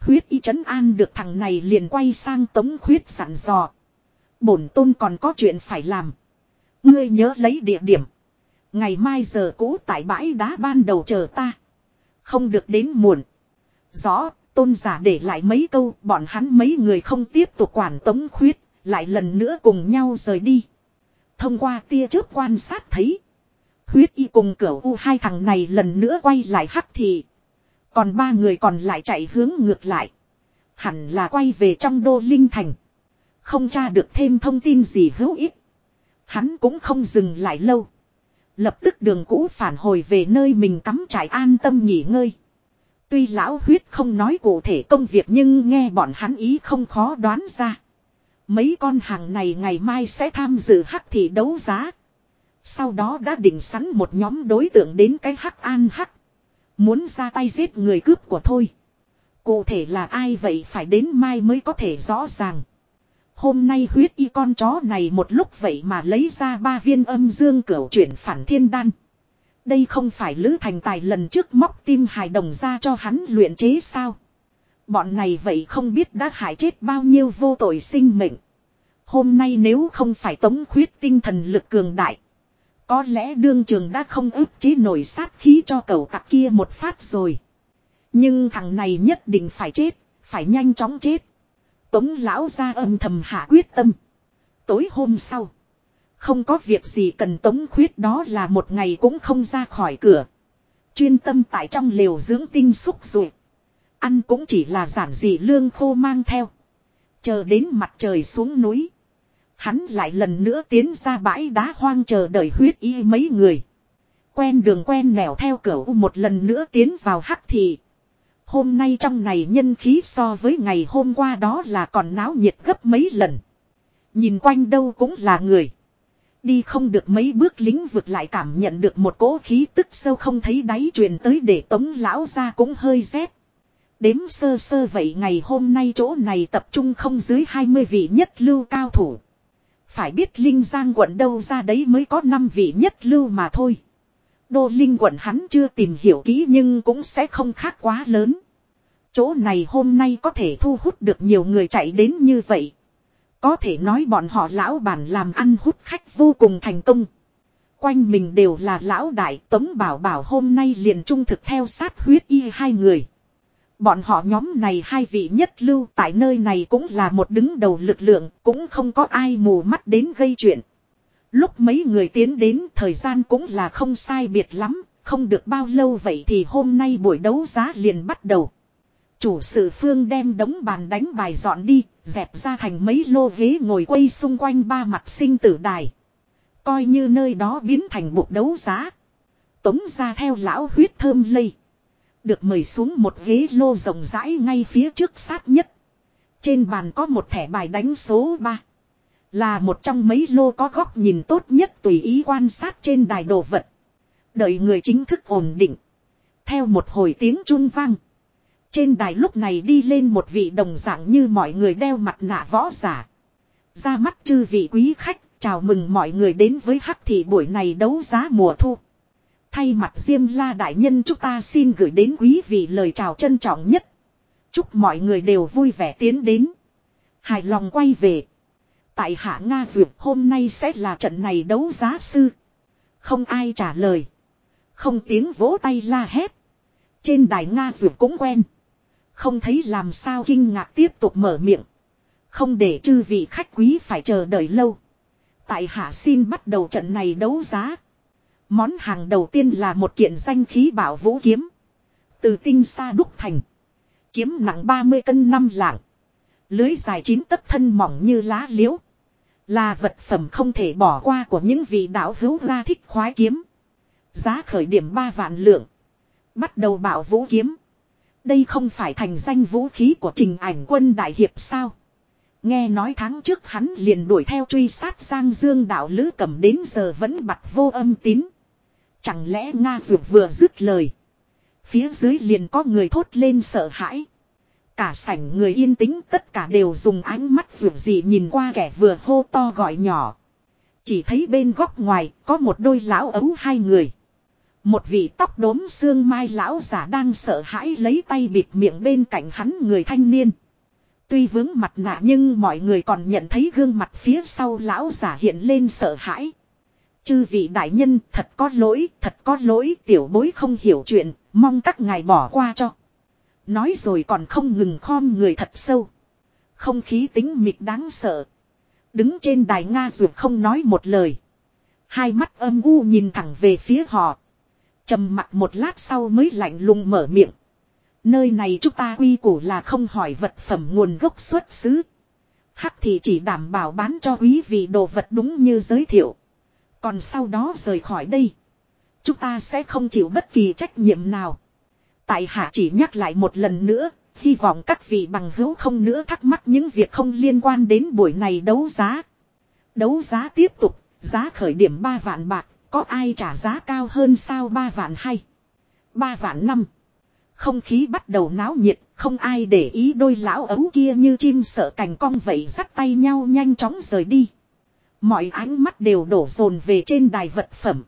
Huyết y chấn an được thằng này liền quay sang tống khuyết sẵn dò. Bổn tôn còn có chuyện phải làm. Ngươi nhớ lấy địa điểm. Ngày mai giờ cũ tại bãi đá ban đầu chờ ta. Không được đến muộn. Rõ, tôn giả để lại mấy câu, bọn hắn mấy người không tiếp tục quản tống khuyết, lại lần nữa cùng nhau rời đi. Thông qua tia chớp quan sát thấy. Huyết y cùng cửa u hai thằng này lần nữa quay lại hắc thị. Còn ba người còn lại chạy hướng ngược lại. Hẳn là quay về trong đô linh thành. Không tra được thêm thông tin gì hữu ích. Hắn cũng không dừng lại lâu. Lập tức đường cũ phản hồi về nơi mình cắm trại an tâm nghỉ ngơi. Tuy lão huyết không nói cụ thể công việc nhưng nghe bọn hắn ý không khó đoán ra. Mấy con hàng này ngày mai sẽ tham dự hắc thị đấu giá. Sau đó đã định sẵn một nhóm đối tượng đến cái hắc an hắc. Muốn ra tay giết người cướp của thôi. Cụ thể là ai vậy phải đến mai mới có thể rõ ràng. Hôm nay huyết y con chó này một lúc vậy mà lấy ra ba viên âm dương cửu chuyển phản thiên đan. Đây không phải Lữ Thành Tài lần trước móc tim hài đồng ra cho hắn luyện chế sao. Bọn này vậy không biết đã hại chết bao nhiêu vô tội sinh mệnh. Hôm nay nếu không phải tống khuyết tinh thần lực cường đại. Có lẽ đương trường đã không ức chế nổi sát khí cho cậu tặc kia một phát rồi. Nhưng thằng này nhất định phải chết, phải nhanh chóng chết. Tống lão ra âm thầm hạ quyết tâm. Tối hôm sau. Không có việc gì cần tống khuyết đó là một ngày cũng không ra khỏi cửa. Chuyên tâm tại trong liều dưỡng tinh xúc ruột. Ăn cũng chỉ là giản dị lương khô mang theo. Chờ đến mặt trời xuống núi. Hắn lại lần nữa tiến ra bãi đá hoang chờ đợi huyết y mấy người. Quen đường quen nẻo theo cửa u một lần nữa tiến vào hắc thị. Hôm nay trong này nhân khí so với ngày hôm qua đó là còn náo nhiệt gấp mấy lần. Nhìn quanh đâu cũng là người. Đi không được mấy bước lính vực lại cảm nhận được một cỗ khí tức sâu không thấy đáy truyền tới để tống lão ra cũng hơi rét. Đếm sơ sơ vậy ngày hôm nay chỗ này tập trung không dưới 20 vị nhất lưu cao thủ. Phải biết Linh Giang quận đâu ra đấy mới có 5 vị nhất lưu mà thôi. Đô Linh quận hắn chưa tìm hiểu kỹ nhưng cũng sẽ không khác quá lớn. Chỗ này hôm nay có thể thu hút được nhiều người chạy đến như vậy. Có thể nói bọn họ lão bản làm ăn hút khách vô cùng thành công. Quanh mình đều là lão đại tống bảo bảo hôm nay liền trung thực theo sát huyết y hai người. Bọn họ nhóm này hai vị nhất lưu tại nơi này cũng là một đứng đầu lực lượng, cũng không có ai mù mắt đến gây chuyện. Lúc mấy người tiến đến thời gian cũng là không sai biệt lắm, không được bao lâu vậy thì hôm nay buổi đấu giá liền bắt đầu. Chủ sự phương đem đống bàn đánh bài dọn đi, dẹp ra thành mấy lô ghế ngồi quay xung quanh ba mặt sinh tử đài. Coi như nơi đó biến thành buộc đấu giá. Tống ra theo lão huyết thơm lây. Được mời xuống một ghế lô rộng rãi ngay phía trước sát nhất. Trên bàn có một thẻ bài đánh số 3. Là một trong mấy lô có góc nhìn tốt nhất tùy ý quan sát trên đài đồ vật. Đợi người chính thức ổn định. Theo một hồi tiếng chun vang. Trên đài lúc này đi lên một vị đồng dạng như mọi người đeo mặt nạ võ giả. Ra mắt chư vị quý khách, chào mừng mọi người đến với hắc thị buổi này đấu giá mùa thu. Thay mặt Diêm La Đại Nhân chúng ta xin gửi đến quý vị lời chào trân trọng nhất. Chúc mọi người đều vui vẻ tiến đến. Hài lòng quay về. Tại Hạ Nga Duyệt hôm nay sẽ là trận này đấu giá sư. Không ai trả lời. Không tiếng vỗ tay la hét. Trên đài Nga Duyệt cũng quen. Không thấy làm sao kinh ngạc tiếp tục mở miệng. Không để chư vị khách quý phải chờ đợi lâu. Tại hạ xin bắt đầu trận này đấu giá. Món hàng đầu tiên là một kiện danh khí bảo vũ kiếm. Từ tinh xa đúc thành. Kiếm nặng 30 cân năm lạng. Lưới dài chín tấc thân mỏng như lá liễu. Là vật phẩm không thể bỏ qua của những vị đạo hữu ra thích khoái kiếm. Giá khởi điểm 3 vạn lượng. Bắt đầu bảo vũ kiếm. Đây không phải thành danh vũ khí của trình ảnh quân đại hiệp sao. Nghe nói tháng trước hắn liền đuổi theo truy sát Giang Dương đạo lữ cầm đến giờ vẫn bặt vô âm tín. Chẳng lẽ Nga Dược vừa dứt lời. Phía dưới liền có người thốt lên sợ hãi. Cả sảnh người yên tĩnh, tất cả đều dùng ánh mắt dược gì nhìn qua kẻ vừa hô to gọi nhỏ. Chỉ thấy bên góc ngoài có một đôi lão ấu hai người. Một vị tóc đốm xương mai lão giả đang sợ hãi lấy tay bịt miệng bên cạnh hắn người thanh niên. Tuy vướng mặt nạ nhưng mọi người còn nhận thấy gương mặt phía sau lão giả hiện lên sợ hãi. Chư vị đại nhân thật có lỗi, thật có lỗi tiểu bối không hiểu chuyện, mong các ngài bỏ qua cho. Nói rồi còn không ngừng khom người thật sâu. Không khí tính mịt đáng sợ. Đứng trên đài Nga ruột không nói một lời. Hai mắt âm u nhìn thẳng về phía họ trầm mặt một lát sau mới lạnh lùng mở miệng. Nơi này chúng ta quy củ là không hỏi vật phẩm nguồn gốc xuất xứ. Hắc thì chỉ đảm bảo bán cho quý vị đồ vật đúng như giới thiệu. Còn sau đó rời khỏi đây. Chúng ta sẽ không chịu bất kỳ trách nhiệm nào. Tại hạ chỉ nhắc lại một lần nữa. Hy vọng các vị bằng hữu không nữa thắc mắc những việc không liên quan đến buổi này đấu giá. Đấu giá tiếp tục, giá khởi điểm 3 vạn bạc, có ai trả giá cao hơn sao ba vạn hay? Ba vạn năm. Không khí bắt đầu náo nhiệt, không ai để ý đôi lão ấu kia như chim sợ cành cong vậy dắt tay nhau nhanh chóng rời đi. Mọi ánh mắt đều đổ dồn về trên đài vật phẩm.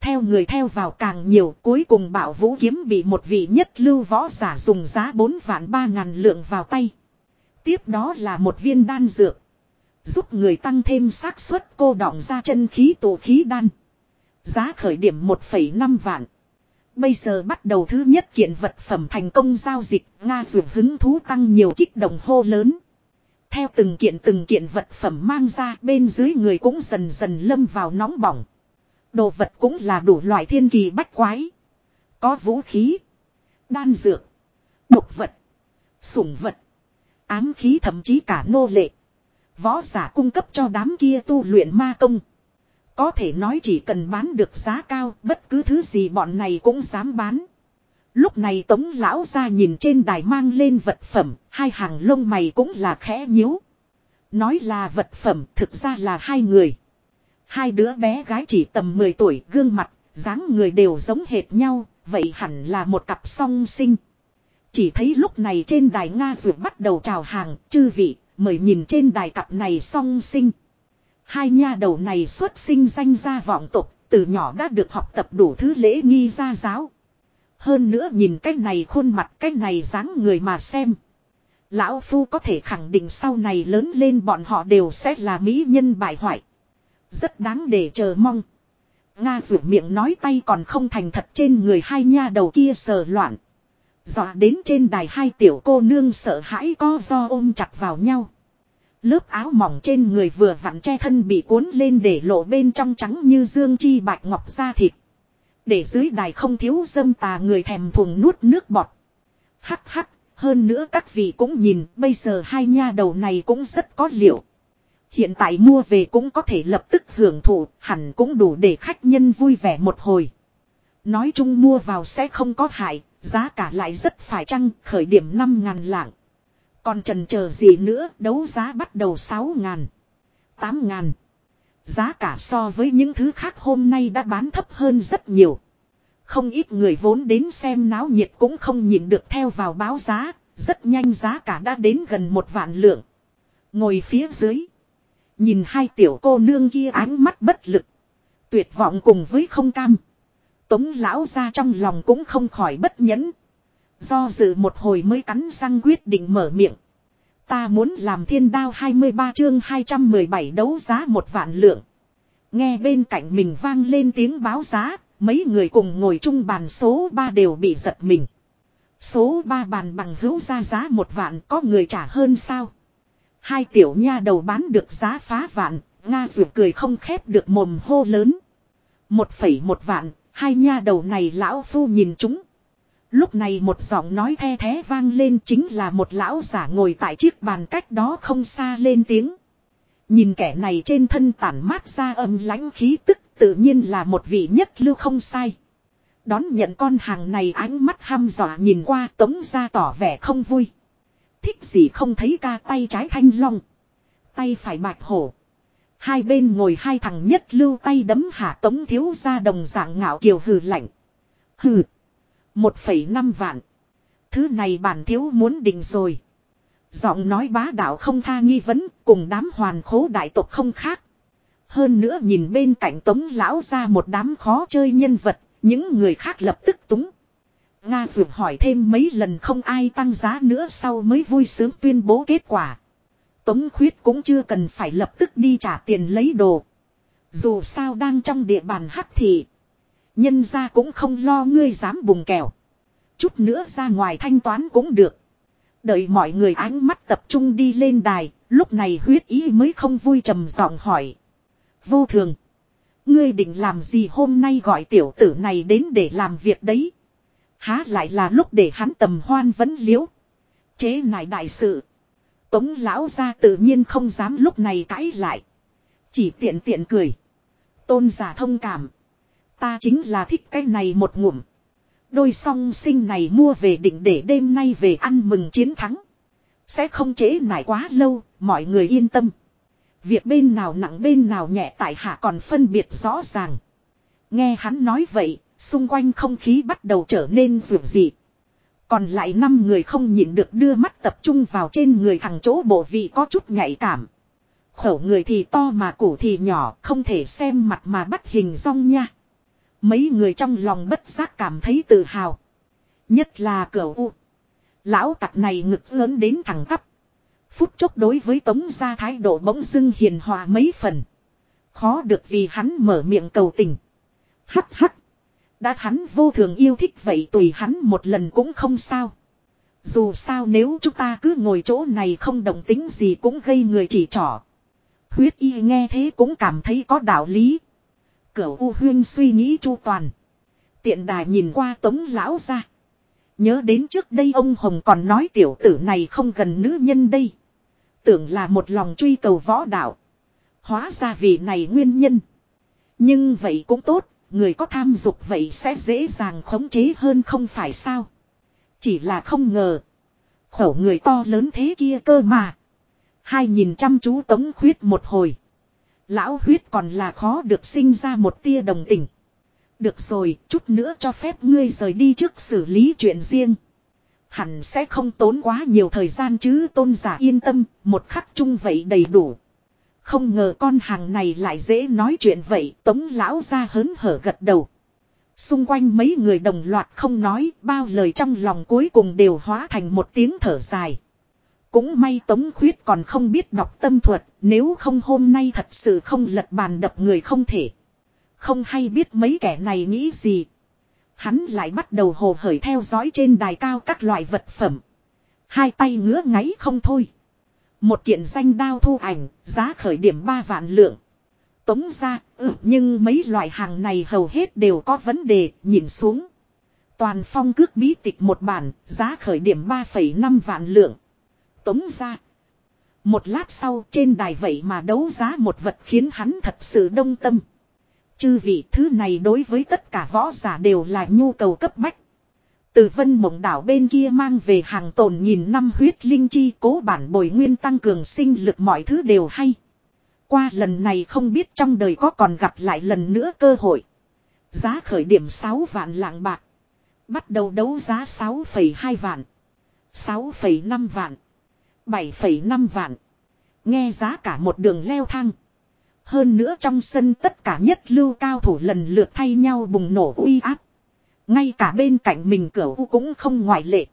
Theo người theo vào càng nhiều cuối cùng bảo vũ kiếm bị một vị nhất lưu võ giả dùng giá 4 vạn 3 ngàn lượng vào tay. Tiếp đó là một viên đan dược. Giúp người tăng thêm xác suất cô đọng ra chân khí tổ khí đan. Giá khởi điểm 1,5 vạn. Bây giờ bắt đầu thứ nhất kiện vật phẩm thành công giao dịch, Nga dược hứng thú tăng nhiều kích động hô lớn. Theo từng kiện từng kiện vật phẩm mang ra bên dưới người cũng dần dần lâm vào nóng bỏng. Đồ vật cũng là đủ loại thiên kỳ bách quái. Có vũ khí, đan dược, độc vật, sủng vật, ám khí thậm chí cả nô lệ. Võ giả cung cấp cho đám kia tu luyện ma công. Có thể nói chỉ cần bán được giá cao, bất cứ thứ gì bọn này cũng dám bán. Lúc này tống lão ra nhìn trên đài mang lên vật phẩm, hai hàng lông mày cũng là khẽ nhíu. Nói là vật phẩm, thực ra là hai người. Hai đứa bé gái chỉ tầm 10 tuổi, gương mặt, dáng người đều giống hệt nhau, vậy hẳn là một cặp song sinh. Chỉ thấy lúc này trên đài Nga dược bắt đầu chào hàng, chư vị, mời nhìn trên đài cặp này song sinh. Hai nha đầu này xuất sinh danh gia vọng tục, từ nhỏ đã được học tập đủ thứ lễ nghi gia giáo. Hơn nữa nhìn cái này khuôn mặt, cái này dáng người mà xem. Lão Phu có thể khẳng định sau này lớn lên bọn họ đều sẽ là mỹ nhân bại hoại. Rất đáng để chờ mong. Nga rủ miệng nói tay còn không thành thật trên người hai nha đầu kia sờ loạn. Dọa đến trên đài hai tiểu cô nương sợ hãi co do ôm chặt vào nhau. Lớp áo mỏng trên người vừa vặn che thân bị cuốn lên để lộ bên trong trắng như dương chi bạch ngọc da thịt. Để dưới đài không thiếu dâm tà người thèm thuồng nuốt nước bọt. Hắc hắc, hơn nữa các vị cũng nhìn, bây giờ hai nha đầu này cũng rất có liệu. Hiện tại mua về cũng có thể lập tức hưởng thụ, hẳn cũng đủ để khách nhân vui vẻ một hồi. Nói chung mua vào sẽ không có hại, giá cả lại rất phải chăng, khởi điểm 5 ngàn lạng. Còn trần chờ gì nữa, đấu giá bắt đầu 6 ngàn, 8 ngàn. Giá cả so với những thứ khác hôm nay đã bán thấp hơn rất nhiều. Không ít người vốn đến xem náo nhiệt cũng không nhìn được theo vào báo giá, rất nhanh giá cả đã đến gần một vạn lượng. Ngồi phía dưới. Nhìn hai tiểu cô nương kia ánh mắt bất lực. Tuyệt vọng cùng với không cam. Tống lão ra trong lòng cũng không khỏi bất nhẫn. Do dự một hồi mới cắn răng quyết định mở miệng. Ta muốn làm thiên đao 23 chương 217 đấu giá một vạn lượng. Nghe bên cạnh mình vang lên tiếng báo giá, mấy người cùng ngồi chung bàn số 3 đều bị giật mình. Số 3 bàn bằng hữu ra giá một vạn có người trả hơn sao? Hai tiểu nha đầu bán được giá phá vạn, Nga rượu cười không khép được mồm hô lớn. Một phẩy một vạn, hai nha đầu này lão phu nhìn chúng. Lúc này một giọng nói the thế vang lên chính là một lão giả ngồi tại chiếc bàn cách đó không xa lên tiếng. Nhìn kẻ này trên thân tản mát ra âm lãnh khí tức tự nhiên là một vị nhất lưu không sai. Đón nhận con hàng này ánh mắt ham dọa nhìn qua tống ra tỏ vẻ không vui. Thích gì không thấy ca tay trái thanh long. Tay phải bạch hổ. Hai bên ngồi hai thằng nhất lưu tay đấm hạ tống thiếu ra đồng dạng ngạo kiều hừ lạnh. Hừ. Một phẩy năm vạn. Thứ này bản thiếu muốn định rồi. Giọng nói bá đạo không tha nghi vấn cùng đám hoàn khố đại tộc không khác. Hơn nữa nhìn bên cạnh tống lão ra một đám khó chơi nhân vật, những người khác lập tức túng. Nga dược hỏi thêm mấy lần không ai tăng giá nữa sau mới vui sướng tuyên bố kết quả. Tống khuyết cũng chưa cần phải lập tức đi trả tiền lấy đồ. Dù sao đang trong địa bàn hắc thị. Nhân ra cũng không lo ngươi dám bùng kèo. Chút nữa ra ngoài thanh toán cũng được. Đợi mọi người ánh mắt tập trung đi lên đài, lúc này huyết ý mới không vui trầm giọng hỏi. Vô thường. Ngươi định làm gì hôm nay gọi tiểu tử này đến để làm việc đấy. Há lại là lúc để hắn tầm hoan vấn liễu. Chế này đại sự. Tống lão ra tự nhiên không dám lúc này cãi lại. Chỉ tiện tiện cười. Tôn giả thông cảm. Ta chính là thích cái này một ngụm. Đôi song sinh này mua về định để đêm nay về ăn mừng chiến thắng. Sẽ không chế nải quá lâu, mọi người yên tâm. Việc bên nào nặng bên nào nhẹ tại hạ còn phân biệt rõ ràng. Nghe hắn nói vậy, Xung quanh không khí bắt đầu trở nên rượu dị. Còn lại năm người không nhịn được đưa mắt tập trung vào trên người thằng chỗ bộ vị có chút nhạy cảm. Khẩu người thì to mà củ thì nhỏ, không thể xem mặt mà bắt hình rong nha. Mấy người trong lòng bất giác cảm thấy tự hào. Nhất là cửa u. Lão tặc này ngực lớn đến thẳng tắp. Phút chốc đối với tống gia thái độ bỗng dưng hiền hòa mấy phần. Khó được vì hắn mở miệng cầu tình. Hắc hắc. Đã hắn vô thường yêu thích vậy tùy hắn một lần cũng không sao. Dù sao nếu chúng ta cứ ngồi chỗ này không đồng tính gì cũng gây người chỉ trỏ. Huyết y nghe thế cũng cảm thấy có đạo lý. Cửu U Huyên suy nghĩ chu toàn. Tiện đài nhìn qua tống lão ra. Nhớ đến trước đây ông Hồng còn nói tiểu tử này không gần nữ nhân đây. Tưởng là một lòng truy cầu võ đạo. Hóa ra vì này nguyên nhân. Nhưng vậy cũng tốt, người có tham dục vậy sẽ dễ dàng khống chế hơn không phải sao. Chỉ là không ngờ. Khẩu người to lớn thế kia cơ mà. Hai nhìn chăm chú tống khuyết một hồi. Lão huyết còn là khó được sinh ra một tia đồng tình. Được rồi, chút nữa cho phép ngươi rời đi trước xử lý chuyện riêng. Hẳn sẽ không tốn quá nhiều thời gian chứ tôn giả yên tâm, một khắc chung vậy đầy đủ. Không ngờ con hàng này lại dễ nói chuyện vậy, tống lão ra hớn hở gật đầu. Xung quanh mấy người đồng loạt không nói, bao lời trong lòng cuối cùng đều hóa thành một tiếng thở dài. Cũng may Tống Khuyết còn không biết đọc tâm thuật, nếu không hôm nay thật sự không lật bàn đập người không thể. Không hay biết mấy kẻ này nghĩ gì. Hắn lại bắt đầu hồ hởi theo dõi trên đài cao các loại vật phẩm. Hai tay ngứa ngáy không thôi. Một kiện danh đao thu ảnh, giá khởi điểm 3 vạn lượng. Tống ra, ừ, nhưng mấy loại hàng này hầu hết đều có vấn đề, nhìn xuống. Toàn phong cước bí tịch một bản, giá khởi điểm 3,5 vạn lượng. Tống ra. Một lát sau trên đài vậy mà đấu giá một vật khiến hắn thật sự đông tâm. Chư vị thứ này đối với tất cả võ giả đều là nhu cầu cấp bách. Từ vân mộng đảo bên kia mang về hàng tồn nhìn năm huyết linh chi cố bản bồi nguyên tăng cường sinh lực mọi thứ đều hay. Qua lần này không biết trong đời có còn gặp lại lần nữa cơ hội. Giá khởi điểm 6 vạn lạng bạc. Bắt đầu đấu giá 6,2 vạn. 6,5 vạn. 7,5 vạn. Nghe giá cả một đường leo thang. Hơn nữa trong sân tất cả nhất lưu cao thủ lần lượt thay nhau bùng nổ uy áp. Ngay cả bên cạnh mình cửa u cũng không ngoại lệ.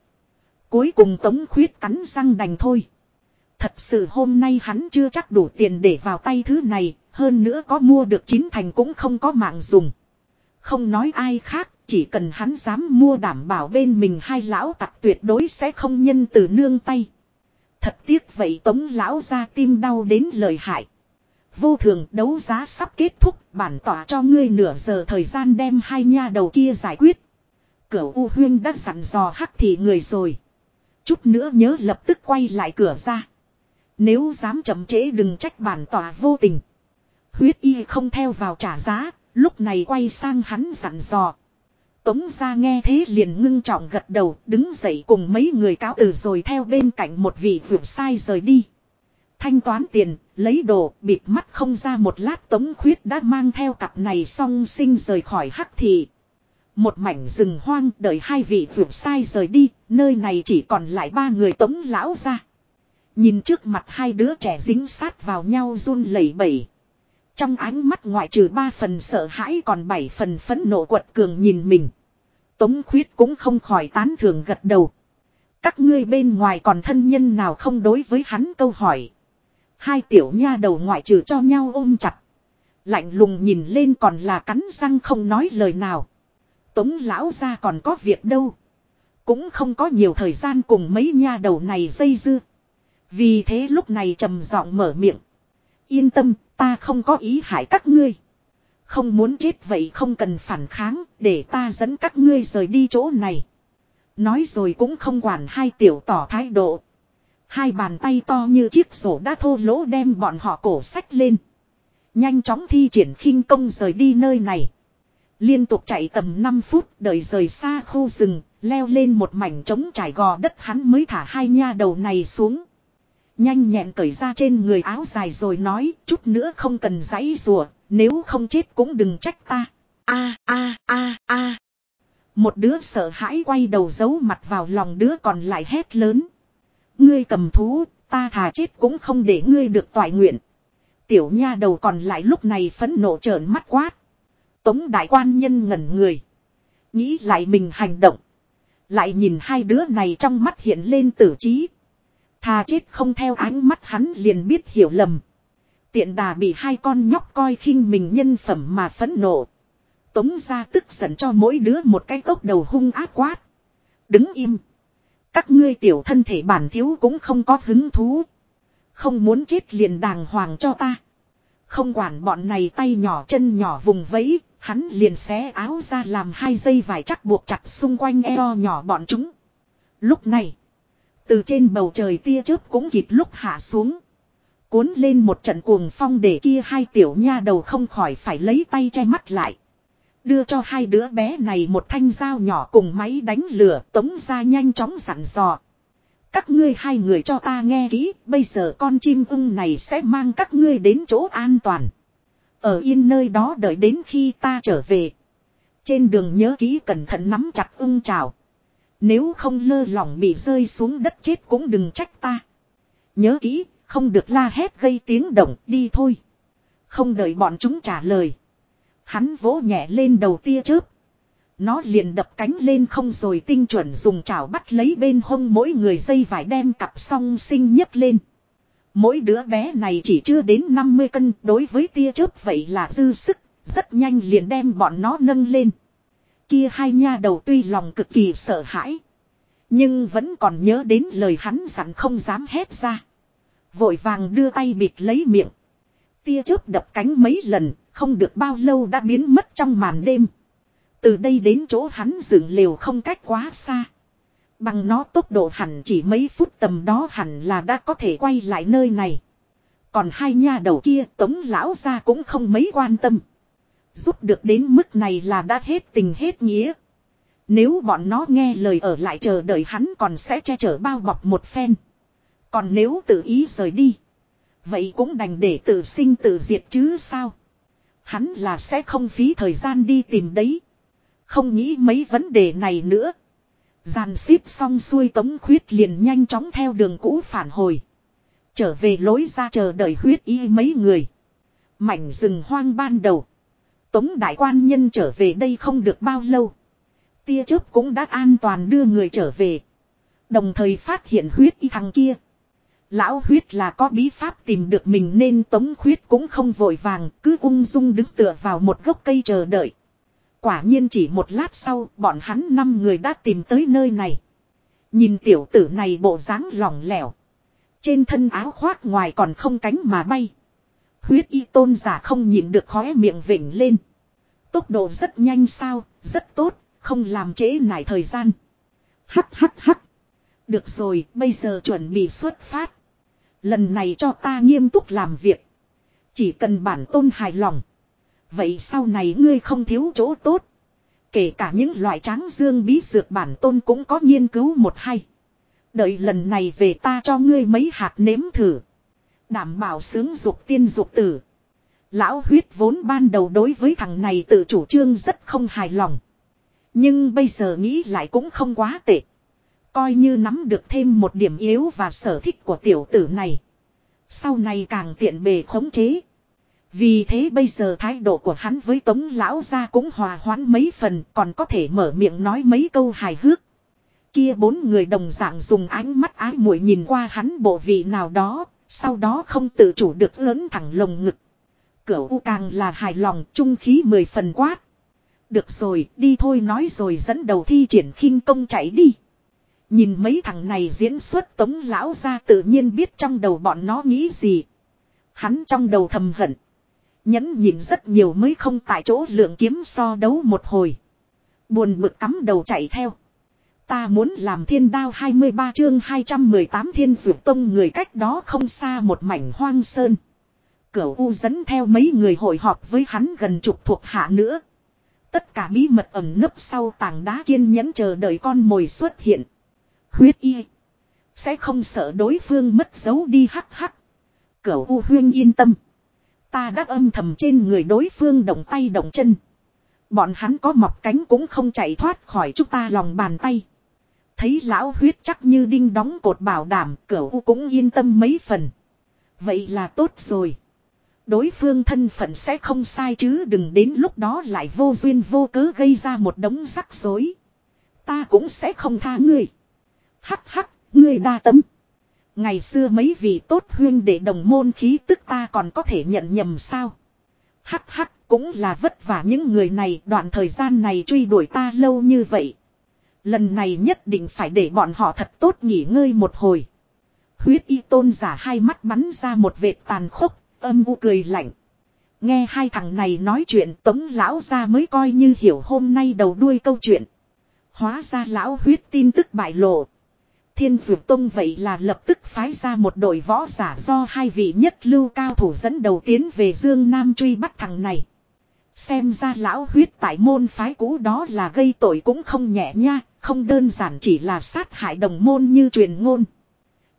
Cuối cùng tống khuyết cắn răng đành thôi. Thật sự hôm nay hắn chưa chắc đủ tiền để vào tay thứ này, hơn nữa có mua được chín thành cũng không có mạng dùng. Không nói ai khác, chỉ cần hắn dám mua đảm bảo bên mình hai lão tặc tuyệt đối sẽ không nhân từ nương tay. Thật tiếc vậy tống lão ra tim đau đến lời hại. Vô thường đấu giá sắp kết thúc bản tỏa cho ngươi nửa giờ thời gian đem hai nha đầu kia giải quyết. Cửu U Huyên đã dặn dò hắc thị người rồi. Chút nữa nhớ lập tức quay lại cửa ra. Nếu dám chậm trễ đừng trách bản tỏa vô tình. Huyết y không theo vào trả giá, lúc này quay sang hắn dặn dò. Tống ra nghe thế liền ngưng trọng gật đầu, đứng dậy cùng mấy người cáo từ rồi theo bên cạnh một vị vượt sai rời đi. Thanh toán tiền, lấy đồ, bịt mắt không ra một lát tống khuyết đã mang theo cặp này song sinh rời khỏi hắc thị. Một mảnh rừng hoang đợi hai vị vượt sai rời đi, nơi này chỉ còn lại ba người tống lão ra. Nhìn trước mặt hai đứa trẻ dính sát vào nhau run lẩy bẩy. Trong ánh mắt ngoại trừ ba phần sợ hãi còn bảy phần phấn nộ quật cường nhìn mình. Tống khuyết cũng không khỏi tán thường gật đầu. Các ngươi bên ngoài còn thân nhân nào không đối với hắn câu hỏi. Hai tiểu nha đầu ngoại trừ cho nhau ôm chặt. Lạnh lùng nhìn lên còn là cắn răng không nói lời nào. Tống lão ra còn có việc đâu. Cũng không có nhiều thời gian cùng mấy nha đầu này dây dưa. Vì thế lúc này trầm giọng mở miệng. Yên tâm, ta không có ý hại các ngươi. Không muốn chết vậy không cần phản kháng, để ta dẫn các ngươi rời đi chỗ này. Nói rồi cũng không quản hai tiểu tỏ thái độ. Hai bàn tay to như chiếc sổ đã thô lỗ đem bọn họ cổ sách lên. Nhanh chóng thi triển khinh công rời đi nơi này. Liên tục chạy tầm 5 phút đợi rời xa khu rừng, leo lên một mảnh trống trải gò đất hắn mới thả hai nha đầu này xuống. Nhanh nhẹn cởi ra trên người áo dài rồi nói chút nữa không cần giấy rùa, nếu không chết cũng đừng trách ta. a a a a. Một đứa sợ hãi quay đầu giấu mặt vào lòng đứa còn lại hét lớn. Ngươi cầm thú, ta thà chết cũng không để ngươi được toại nguyện. Tiểu nha đầu còn lại lúc này phẫn nộ trợn mắt quát. Tống đại quan nhân ngẩn người. Nghĩ lại mình hành động. Lại nhìn hai đứa này trong mắt hiện lên tử trí. Thà chết không theo ánh mắt hắn liền biết hiểu lầm. Tiện đà bị hai con nhóc coi khinh mình nhân phẩm mà phẫn nộ. Tống ra tức giận cho mỗi đứa một cái cốc đầu hung ác quát. Đứng im. Các ngươi tiểu thân thể bản thiếu cũng không có hứng thú. Không muốn chết liền đàng hoàng cho ta. Không quản bọn này tay nhỏ chân nhỏ vùng vẫy, hắn liền xé áo ra làm hai dây vải chắc buộc chặt xung quanh eo nhỏ bọn chúng. Lúc này, từ trên bầu trời tia chớp cũng kịp lúc hạ xuống. Cuốn lên một trận cuồng phong để kia hai tiểu nha đầu không khỏi phải lấy tay che mắt lại. Đưa cho hai đứa bé này một thanh dao nhỏ cùng máy đánh lửa tống ra nhanh chóng dặn dò. Các ngươi hai người cho ta nghe kỹ, bây giờ con chim ưng này sẽ mang các ngươi đến chỗ an toàn. Ở yên nơi đó đợi đến khi ta trở về. Trên đường nhớ kỹ cẩn thận nắm chặt ưng chào. Nếu không lơ lỏng bị rơi xuống đất chết cũng đừng trách ta. Nhớ kỹ, không được la hét gây tiếng động, đi thôi. Không đợi bọn chúng trả lời. Hắn vỗ nhẹ lên đầu tia chớp. Nó liền đập cánh lên không rồi tinh chuẩn dùng chảo bắt lấy bên hông mỗi người dây vải đem cặp song sinh nhấc lên. Mỗi đứa bé này chỉ chưa đến 50 cân đối với tia chớp vậy là dư sức, rất nhanh liền đem bọn nó nâng lên. Kia hai nha đầu tuy lòng cực kỳ sợ hãi. Nhưng vẫn còn nhớ đến lời hắn dặn không dám hét ra. Vội vàng đưa tay bịt lấy miệng. Tia chớp đập cánh mấy lần, không được bao lâu đã biến mất trong màn đêm. Từ đây đến chỗ hắn dựng lều không cách quá xa. Bằng nó tốc độ hẳn chỉ mấy phút tầm đó hẳn là đã có thể quay lại nơi này. Còn hai nha đầu kia tống lão ra cũng không mấy quan tâm. Giúp được đến mức này là đã hết tình hết nghĩa. Nếu bọn nó nghe lời ở lại chờ đợi hắn còn sẽ che chở bao bọc một phen. Còn nếu tự ý rời đi. Vậy cũng đành để tự sinh tự diệt chứ sao. Hắn là sẽ không phí thời gian đi tìm đấy. Không nghĩ mấy vấn đề này nữa. Giàn xếp xong xuôi tống khuyết liền nhanh chóng theo đường cũ phản hồi. Trở về lối ra chờ đợi huyết y mấy người. Mảnh rừng hoang ban đầu. Tống đại quan nhân trở về đây không được bao lâu. Tia chớp cũng đã an toàn đưa người trở về. Đồng thời phát hiện huyết y thằng kia. Lão huyết là có bí pháp tìm được mình nên tống khuyết cũng không vội vàng, cứ ung dung đứng tựa vào một gốc cây chờ đợi. Quả nhiên chỉ một lát sau, bọn hắn năm người đã tìm tới nơi này. Nhìn tiểu tử này bộ dáng lỏng lẻo. Trên thân áo khoác ngoài còn không cánh mà bay. Huyết y tôn giả không nhìn được khóe miệng vỉnh lên. Tốc độ rất nhanh sao, rất tốt, không làm trễ nải thời gian. Hắt hắt hắt. Được rồi, bây giờ chuẩn bị xuất phát. Lần này cho ta nghiêm túc làm việc. Chỉ cần bản tôn hài lòng. Vậy sau này ngươi không thiếu chỗ tốt. Kể cả những loại tráng dương bí dược bản tôn cũng có nghiên cứu một hay. Đợi lần này về ta cho ngươi mấy hạt nếm thử. Đảm bảo sướng dục tiên dục tử. Lão huyết vốn ban đầu đối với thằng này tự chủ trương rất không hài lòng. Nhưng bây giờ nghĩ lại cũng không quá tệ. Coi như nắm được thêm một điểm yếu và sở thích của tiểu tử này. Sau này càng tiện bề khống chế. Vì thế bây giờ thái độ của hắn với tống lão ra cũng hòa hoãn mấy phần còn có thể mở miệng nói mấy câu hài hước. Kia bốn người đồng dạng dùng ánh mắt ái muội nhìn qua hắn bộ vị nào đó, sau đó không tự chủ được lớn thẳng lồng ngực. Cửu U càng là hài lòng trung khí mười phần quát. Được rồi, đi thôi nói rồi dẫn đầu thi triển khinh công chạy đi. Nhìn mấy thằng này diễn xuất tống lão ra tự nhiên biết trong đầu bọn nó nghĩ gì. Hắn trong đầu thầm hận. Nhẫn nhìn rất nhiều mới không tại chỗ lượng kiếm so đấu một hồi. Buồn bực cắm đầu chạy theo. Ta muốn làm thiên đao 23 chương 218 thiên dược tông người cách đó không xa một mảnh hoang sơn. Cửu U dẫn theo mấy người hội họp với hắn gần chục thuộc hạ nữa. Tất cả bí mật ẩn nấp sau tảng đá kiên nhẫn chờ đợi con mồi xuất hiện. Huyết y. Sẽ không sợ đối phương mất dấu đi hắc hắc. Cửu U huyên yên tâm. Ta đã âm thầm trên người đối phương động tay động chân. Bọn hắn có mọc cánh cũng không chạy thoát khỏi chúng ta lòng bàn tay. Thấy lão huyết chắc như đinh đóng cột bảo đảm cửu u cũng yên tâm mấy phần. Vậy là tốt rồi. Đối phương thân phận sẽ không sai chứ đừng đến lúc đó lại vô duyên vô cớ gây ra một đống rắc rối. Ta cũng sẽ không tha ngươi. Hắc hắc, ngươi đa tấm Ngày xưa mấy vị tốt huyên để đồng môn khí tức ta còn có thể nhận nhầm sao. Hắc hắc, cũng là vất vả những người này đoạn thời gian này truy đuổi ta lâu như vậy. Lần này nhất định phải để bọn họ thật tốt nghỉ ngơi một hồi. Huyết y tôn giả hai mắt bắn ra một vệt tàn khốc, âm u cười lạnh. Nghe hai thằng này nói chuyện tống lão ra mới coi như hiểu hôm nay đầu đuôi câu chuyện. Hóa ra lão huyết tin tức bại lộ. Thiên Dược Tông vậy là lập tức phái ra một đội võ giả do hai vị nhất lưu cao thủ dẫn đầu tiến về Dương Nam truy bắt thằng này. Xem ra lão huyết tại môn phái cũ đó là gây tội cũng không nhẹ nha, không đơn giản chỉ là sát hại đồng môn như truyền ngôn.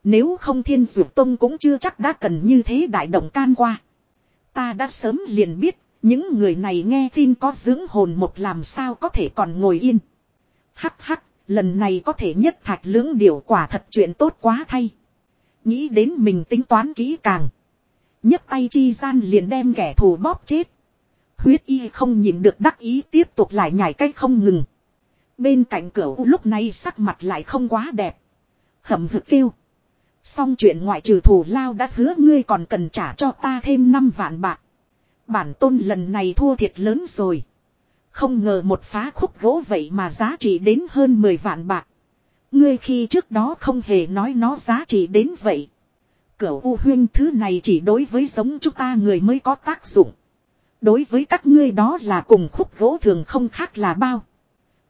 Nếu không Thiên Dược Tông cũng chưa chắc đã cần như thế đại động can qua. Ta đã sớm liền biết, những người này nghe tin có dưỡng hồn một làm sao có thể còn ngồi yên. Hắc hắc, lần này có thể nhất thạch lưỡng điều quả thật chuyện tốt quá thay. Nghĩ đến mình tính toán kỹ càng. nhấc tay chi gian liền đem kẻ thù bóp chết. Huyết y không nhìn được đắc ý tiếp tục lại nhảy cách không ngừng. Bên cạnh cửa lúc này sắc mặt lại không quá đẹp. Hậm hực kêu. Xong chuyện ngoại trừ thủ lao đã hứa ngươi còn cần trả cho ta thêm 5 vạn bạc. Bản tôn lần này thua thiệt lớn rồi. Không ngờ một phá khúc gỗ vậy mà giá trị đến hơn 10 vạn bạc. Ngươi khi trước đó không hề nói nó giá trị đến vậy. Cửu U huyên, thứ này chỉ đối với giống chúng ta người mới có tác dụng. Đối với các ngươi đó là cùng khúc gỗ thường không khác là bao.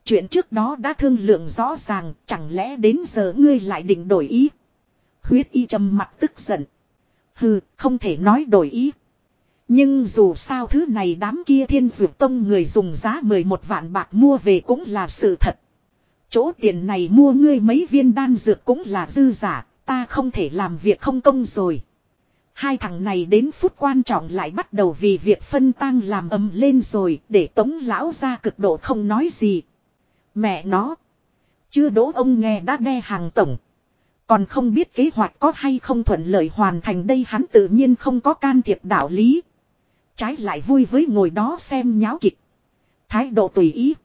Chuyện trước đó đã thương lượng rõ ràng, chẳng lẽ đến giờ ngươi lại định đổi ý. Huyết y trầm mặt tức giận. Hừ, không thể nói đổi ý. Nhưng dù sao thứ này đám kia thiên dược tông người dùng giá 11 vạn bạc mua về cũng là sự thật. Chỗ tiền này mua ngươi mấy viên đan dược cũng là dư giả, ta không thể làm việc không công rồi. Hai thằng này đến phút quan trọng lại bắt đầu vì việc phân tang làm ầm lên rồi để tống lão ra cực độ không nói gì. Mẹ nó. Chưa đỗ ông nghe đã đe hàng tổng. Còn không biết kế hoạch có hay không thuận lợi hoàn thành đây hắn tự nhiên không có can thiệp đạo lý. Trái lại vui với ngồi đó xem nháo kịch. Thái độ tùy ý.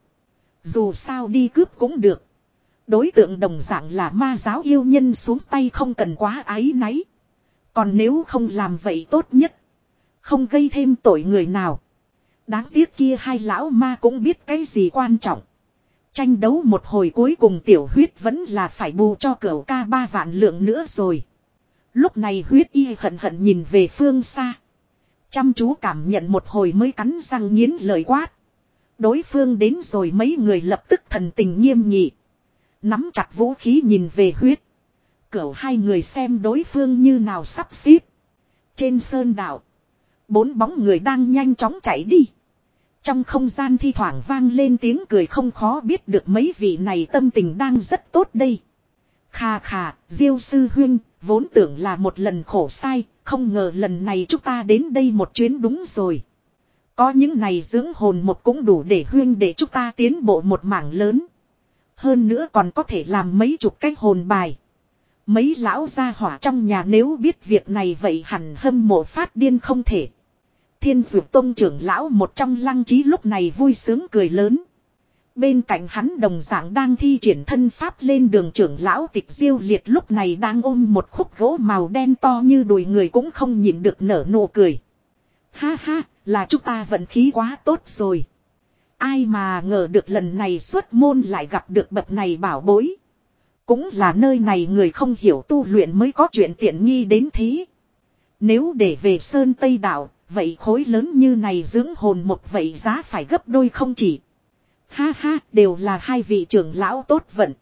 Dù sao đi cướp cũng được. Đối tượng đồng dạng là ma giáo yêu nhân xuống tay không cần quá ái náy. Còn nếu không làm vậy tốt nhất. Không gây thêm tội người nào. Đáng tiếc kia hai lão ma cũng biết cái gì quan trọng. Tranh đấu một hồi cuối cùng tiểu huyết vẫn là phải bù cho cửu ca ba vạn lượng nữa rồi. Lúc này huyết y hận hận nhìn về phương xa. Chăm chú cảm nhận một hồi mới cắn răng nghiến lời quát. Đối phương đến rồi mấy người lập tức thần tình nghiêm nghị. Nắm chặt vũ khí nhìn về huyết. Cửu hai người xem đối phương như nào sắp xếp. Trên sơn đảo. Bốn bóng người đang nhanh chóng chạy đi. Trong không gian thi thoảng vang lên tiếng cười không khó biết được mấy vị này tâm tình đang rất tốt đây. Khà khà, Diêu sư huyên, vốn tưởng là một lần khổ sai, không ngờ lần này chúng ta đến đây một chuyến đúng rồi. Có những này dưỡng hồn một cũng đủ để huyên để chúng ta tiến bộ một mảng lớn. Hơn nữa còn có thể làm mấy chục cái hồn bài. Mấy lão gia hỏa trong nhà nếu biết việc này vậy hẳn hâm mộ phát điên không thể. Thiên dược Tông trưởng lão một trong lăng trí lúc này vui sướng cười lớn. Bên cạnh hắn đồng dạng đang thi triển thân pháp lên đường trưởng lão tịch diêu liệt lúc này đang ôm một khúc gỗ màu đen to như đùi người cũng không nhịn được nở nụ cười. Ha ha, là chúng ta vận khí quá tốt rồi. Ai mà ngờ được lần này xuất môn lại gặp được bậc này bảo bối. Cũng là nơi này người không hiểu tu luyện mới có chuyện tiện nghi đến thế. Nếu để về Sơn Tây Đảo, vậy khối lớn như này dưỡng hồn một vậy giá phải gấp đôi không chỉ. Ha ha, đều là hai vị trưởng lão tốt vận.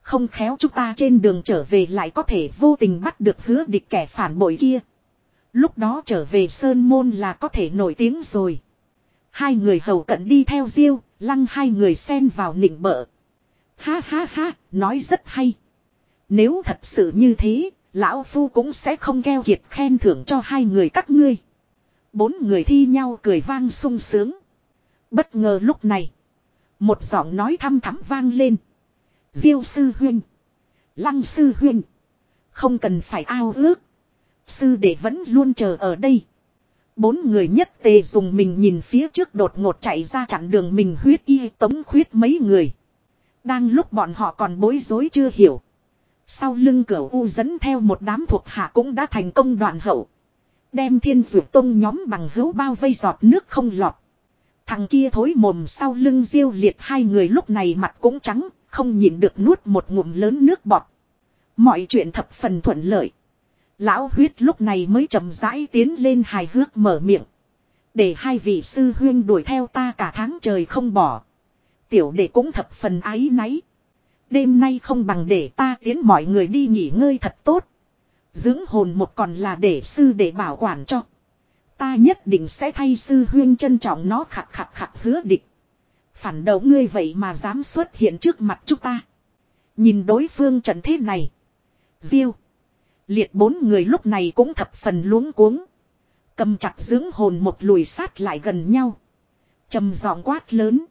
Không khéo chúng ta trên đường trở về lại có thể vô tình bắt được hứa địch kẻ phản bội kia. Lúc đó trở về Sơn Môn là có thể nổi tiếng rồi. Hai người hầu cận đi theo diêu, lăng hai người xen vào nịnh bợ. Ha ha ha, nói rất hay. Nếu thật sự như thế, lão phu cũng sẽ không keo kiệt khen thưởng cho hai người các ngươi. Bốn người thi nhau cười vang sung sướng. Bất ngờ lúc này. Một giọng nói thăm thắm vang lên. Diêu sư huynh. Lăng sư huynh. Không cần phải ao ước. Sư đệ vẫn luôn chờ ở đây. Bốn người nhất tề dùng mình nhìn phía trước đột ngột chạy ra chặn đường mình huyết y tống khuyết mấy người. Đang lúc bọn họ còn bối rối chưa hiểu. Sau lưng cửa u dẫn theo một đám thuộc hạ cũng đã thành công đoạn hậu. Đem thiên dược tông nhóm bằng hữu bao vây giọt nước không lọt. Thằng kia thối mồm sau lưng diêu liệt hai người lúc này mặt cũng trắng, không nhịn được nuốt một ngụm lớn nước bọt. Mọi chuyện thập phần thuận lợi. Lão huyết lúc này mới chậm rãi tiến lên hài hước mở miệng. Để hai vị sư huyên đuổi theo ta cả tháng trời không bỏ. Tiểu đệ cũng thập phần ái náy. Đêm nay không bằng để ta tiến mọi người đi nghỉ ngơi thật tốt. Dưỡng hồn một còn là để sư để bảo quản cho. Ta nhất định sẽ thay sư huyên trân trọng nó khặt khặt khặt hứa địch. Phản đầu ngươi vậy mà dám xuất hiện trước mặt chúng ta. Nhìn đối phương trận thế này. Diêu. Liệt bốn người lúc này cũng thập phần luống cuống. Cầm chặt dưỡng hồn một lùi sát lại gần nhau. trầm giọng quát lớn.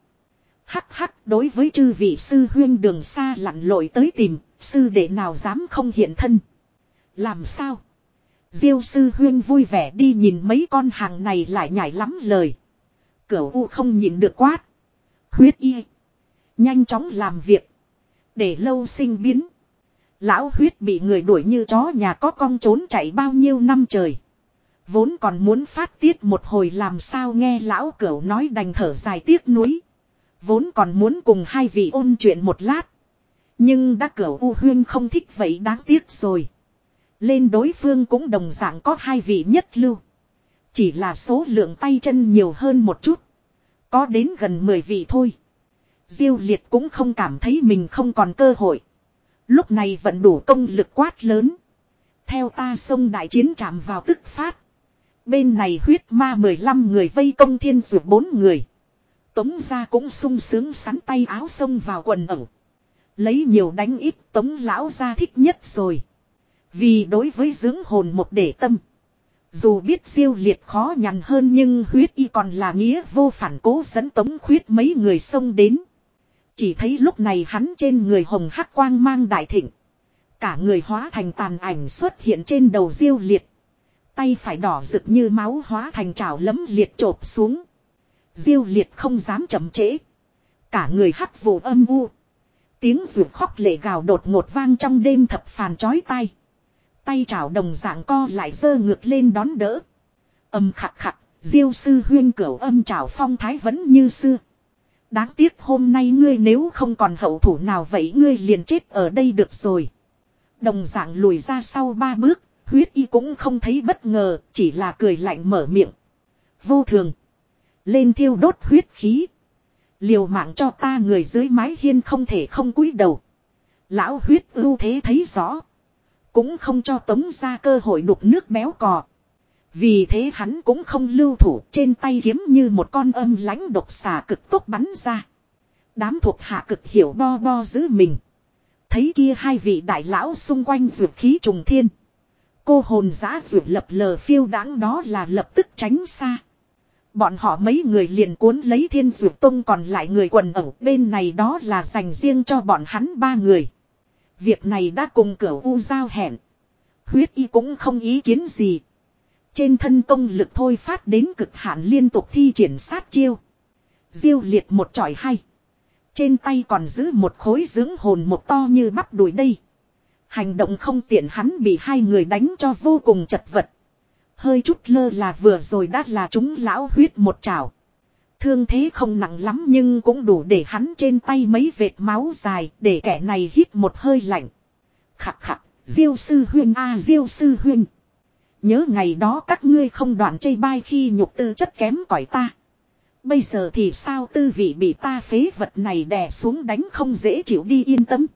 Hắc hắc đối với chư vị sư huyên đường xa lặn lội tới tìm, sư đệ nào dám không hiện thân. Làm sao? Diêu sư huyên vui vẻ đi nhìn mấy con hàng này lại nhảy lắm lời. Cửu U không nhìn được quát. Huyết y. Nhanh chóng làm việc. Để lâu sinh biến. Lão huyết bị người đuổi như chó nhà có con trốn chạy bao nhiêu năm trời. Vốn còn muốn phát tiết một hồi làm sao nghe lão cửu nói đành thở dài tiếc nuối. Vốn còn muốn cùng hai vị ôn chuyện một lát. Nhưng đã cửu U huyên không thích vậy đáng tiếc rồi. Lên đối phương cũng đồng dạng có hai vị nhất lưu. Chỉ là số lượng tay chân nhiều hơn một chút. Có đến gần 10 vị thôi. Diêu liệt cũng không cảm thấy mình không còn cơ hội. Lúc này vẫn đủ công lực quát lớn. Theo ta sông đại chiến chạm vào tức phát. Bên này huyết ma 15 người vây công thiên dược bốn người. Tống ra cũng sung sướng sắn tay áo sông vào quần ẩu. Lấy nhiều đánh ít tống lão ra thích nhất rồi. Vì đối với dưỡng hồn một để tâm. Dù biết siêu liệt khó nhằn hơn nhưng huyết y còn là nghĩa vô phản cố dẫn tống khuyết mấy người xông đến. Chỉ thấy lúc này hắn trên người hồng hắc quang mang đại thịnh. Cả người hóa thành tàn ảnh xuất hiện trên đầu diêu liệt. Tay phải đỏ rực như máu hóa thành trào lấm liệt trộp xuống. Diêu liệt không dám chậm trễ. Cả người hắc vụ âm u. Tiếng ruột khóc lệ gào đột ngột vang trong đêm thập phàn chói tai. Tay chảo đồng dạng co lại dơ ngược lên đón đỡ. Âm khặt khặt, diêu sư huyên cửu âm chảo phong thái vẫn như xưa. Đáng tiếc hôm nay ngươi nếu không còn hậu thủ nào vậy ngươi liền chết ở đây được rồi. Đồng dạng lùi ra sau ba bước, huyết y cũng không thấy bất ngờ, chỉ là cười lạnh mở miệng. Vô thường. Lên thiêu đốt huyết khí. Liều mạng cho ta người dưới mái hiên không thể không cúi đầu. Lão huyết ưu thế thấy rõ. Cũng không cho tống ra cơ hội đục nước béo cò. Vì thế hắn cũng không lưu thủ, trên tay kiếm như một con âm lãnh độc xà cực tốt bắn ra. Đám thuộc hạ cực hiểu bo bo giữ mình. Thấy kia hai vị đại lão xung quanh dược khí trùng thiên. Cô hồn giã dược lập lờ phiêu đáng đó là lập tức tránh xa. Bọn họ mấy người liền cuốn lấy thiên dược tông còn lại người quần ẩu, bên này đó là dành riêng cho bọn hắn ba người. Việc này đã cùng cửa u giao hẹn. Huyết y cũng không ý kiến gì. Trên thân công lực thôi phát đến cực hạn liên tục thi triển sát chiêu. Diêu liệt một tròi hay. Trên tay còn giữ một khối dưỡng hồn một to như bắp đùi đây. Hành động không tiện hắn bị hai người đánh cho vô cùng chật vật. Hơi chút lơ là vừa rồi đã là chúng lão huyết một trào. Thương thế không nặng lắm nhưng cũng đủ để hắn trên tay mấy vệt máu dài để kẻ này hít một hơi lạnh. Khặt khặt, diêu sư huyên a diêu sư huyên. Nhớ ngày đó các ngươi không đoạn chây bai khi nhục tư chất kém cỏi ta. Bây giờ thì sao tư vị bị ta phế vật này đè xuống đánh không dễ chịu đi yên tâm.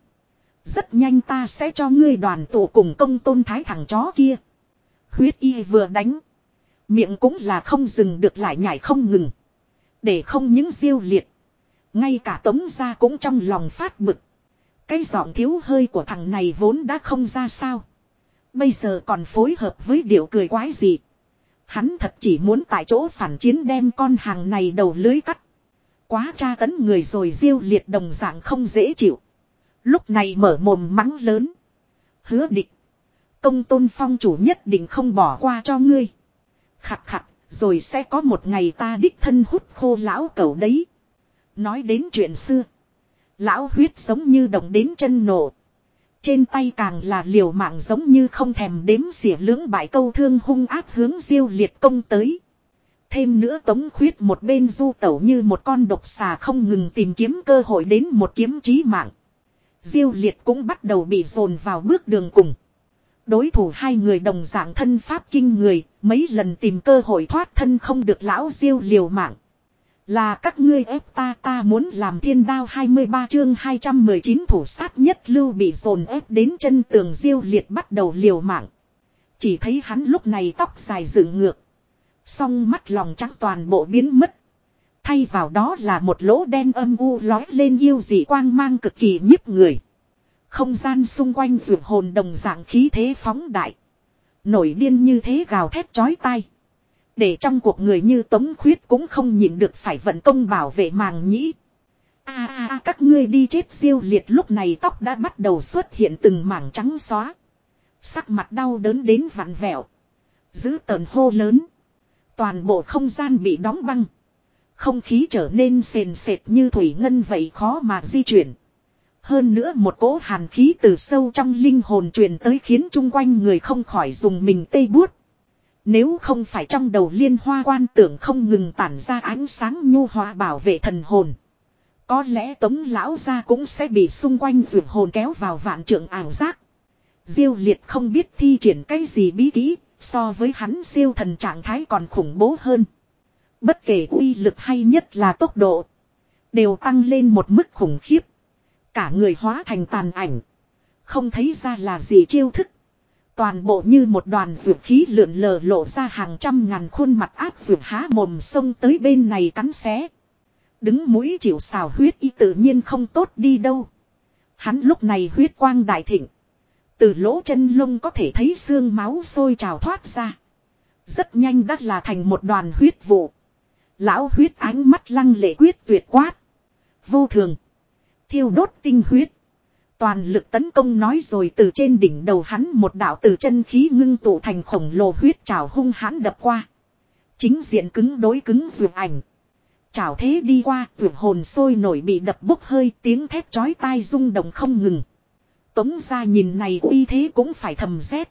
Rất nhanh ta sẽ cho ngươi đoàn tụ cùng công tôn thái thằng chó kia. Huyết y vừa đánh. Miệng cũng là không dừng được lại nhảy không ngừng. Để không những diêu liệt. Ngay cả tống ra cũng trong lòng phát bực. Cái giọng thiếu hơi của thằng này vốn đã không ra sao. Bây giờ còn phối hợp với điệu cười quái gì. Hắn thật chỉ muốn tại chỗ phản chiến đem con hàng này đầu lưới cắt. Quá tra tấn người rồi diêu liệt đồng dạng không dễ chịu. Lúc này mở mồm mắng lớn. Hứa địch. Công tôn phong chủ nhất định không bỏ qua cho ngươi. Khặt khặt, rồi sẽ có một ngày ta đích thân hút khô lão cẩu đấy. Nói đến chuyện xưa. Lão huyết giống như động đến chân nổ. Trên tay càng là liều mạng giống như không thèm đếm xỉa lưỡng bại câu thương hung ác hướng diêu liệt công tới. Thêm nữa tống khuyết một bên du tẩu như một con độc xà không ngừng tìm kiếm cơ hội đến một kiếm chí mạng. Diêu liệt cũng bắt đầu bị dồn vào bước đường cùng. Đối thủ hai người đồng dạng thân pháp kinh người, mấy lần tìm cơ hội thoát thân không được lão diêu liều mạng. Là các ngươi ép ta ta muốn làm thiên đao 23 chương 219 thủ sát nhất lưu bị dồn ép đến chân tường diêu liệt bắt đầu liều mạng. Chỉ thấy hắn lúc này tóc dài dựng ngược. Song mắt lòng trắng toàn bộ biến mất. Thay vào đó là một lỗ đen âm u lói lên yêu dị quang mang cực kỳ nhiếp người. Không gian xung quanh vượt hồn đồng dạng khí thế phóng đại. Nổi điên như thế gào thét chói tai. Để trong cuộc người như Tống Khuyết cũng không nhịn được phải vận công bảo vệ màng nhĩ. a a a, các ngươi đi chết siêu liệt lúc này tóc đã bắt đầu xuất hiện từng mảng trắng xóa. Sắc mặt đau đớn đến vặn vẹo. Giữ tờn hô lớn. Toàn bộ không gian bị đóng băng. Không khí trở nên sền sệt như thủy ngân vậy khó mà di chuyển. Hơn nữa một cỗ hàn khí từ sâu trong linh hồn truyền tới khiến chung quanh người không khỏi dùng mình tê buốt. Nếu không phải trong đầu liên hoa quan tưởng không ngừng tản ra ánh sáng nhu hòa bảo vệ thần hồn. Có lẽ tống lão gia cũng sẽ bị xung quanh vượt hồn kéo vào vạn trượng ảo giác. Diêu liệt không biết thi triển cái gì bí kỹ, so với hắn siêu thần trạng thái còn khủng bố hơn. Bất kể uy lực hay nhất là tốc độ, đều tăng lên một mức khủng khiếp. Cả người hóa thành tàn ảnh. Không thấy ra là gì chiêu thức. Toàn bộ như một đoàn dược khí lượn lờ lộ ra hàng trăm ngàn khuôn mặt áp dược há mồm sông tới bên này cắn xé. Đứng mũi chịu xào huyết y tự nhiên không tốt đi đâu. Hắn lúc này huyết quang đại thịnh. Từ lỗ chân lông có thể thấy xương máu sôi trào thoát ra. Rất nhanh đắt là thành một đoàn huyết vụ. Lão huyết ánh mắt lăng lệ quyết tuyệt quát. Vô thường. Thiêu đốt tinh huyết. Toàn lực tấn công nói rồi từ trên đỉnh đầu hắn một đạo từ chân khí ngưng tụ thành khổng lồ huyết trào hung hãn đập qua. Chính diện cứng đối cứng vượt ảnh. Chảo thế đi qua, vượt hồn sôi nổi bị đập bốc hơi, tiếng thét chói tai rung động không ngừng. Tống ra nhìn này uy thế cũng phải thầm xét.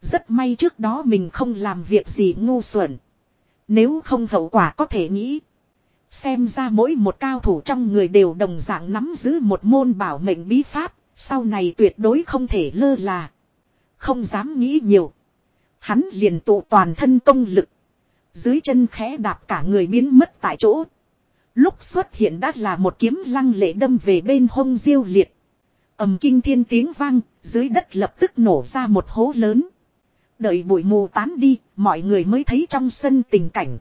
Rất may trước đó mình không làm việc gì ngu xuẩn. Nếu không hậu quả có thể nghĩ. Xem ra mỗi một cao thủ trong người đều đồng dạng nắm giữ một môn bảo mệnh bí pháp, sau này tuyệt đối không thể lơ là. Không dám nghĩ nhiều. Hắn liền tụ toàn thân công lực. Dưới chân khẽ đạp cả người biến mất tại chỗ. Lúc xuất hiện đã là một kiếm lăng lệ đâm về bên hông diêu liệt. ầm kinh thiên tiếng vang, dưới đất lập tức nổ ra một hố lớn. Đợi bụi mù tán đi, mọi người mới thấy trong sân tình cảnh.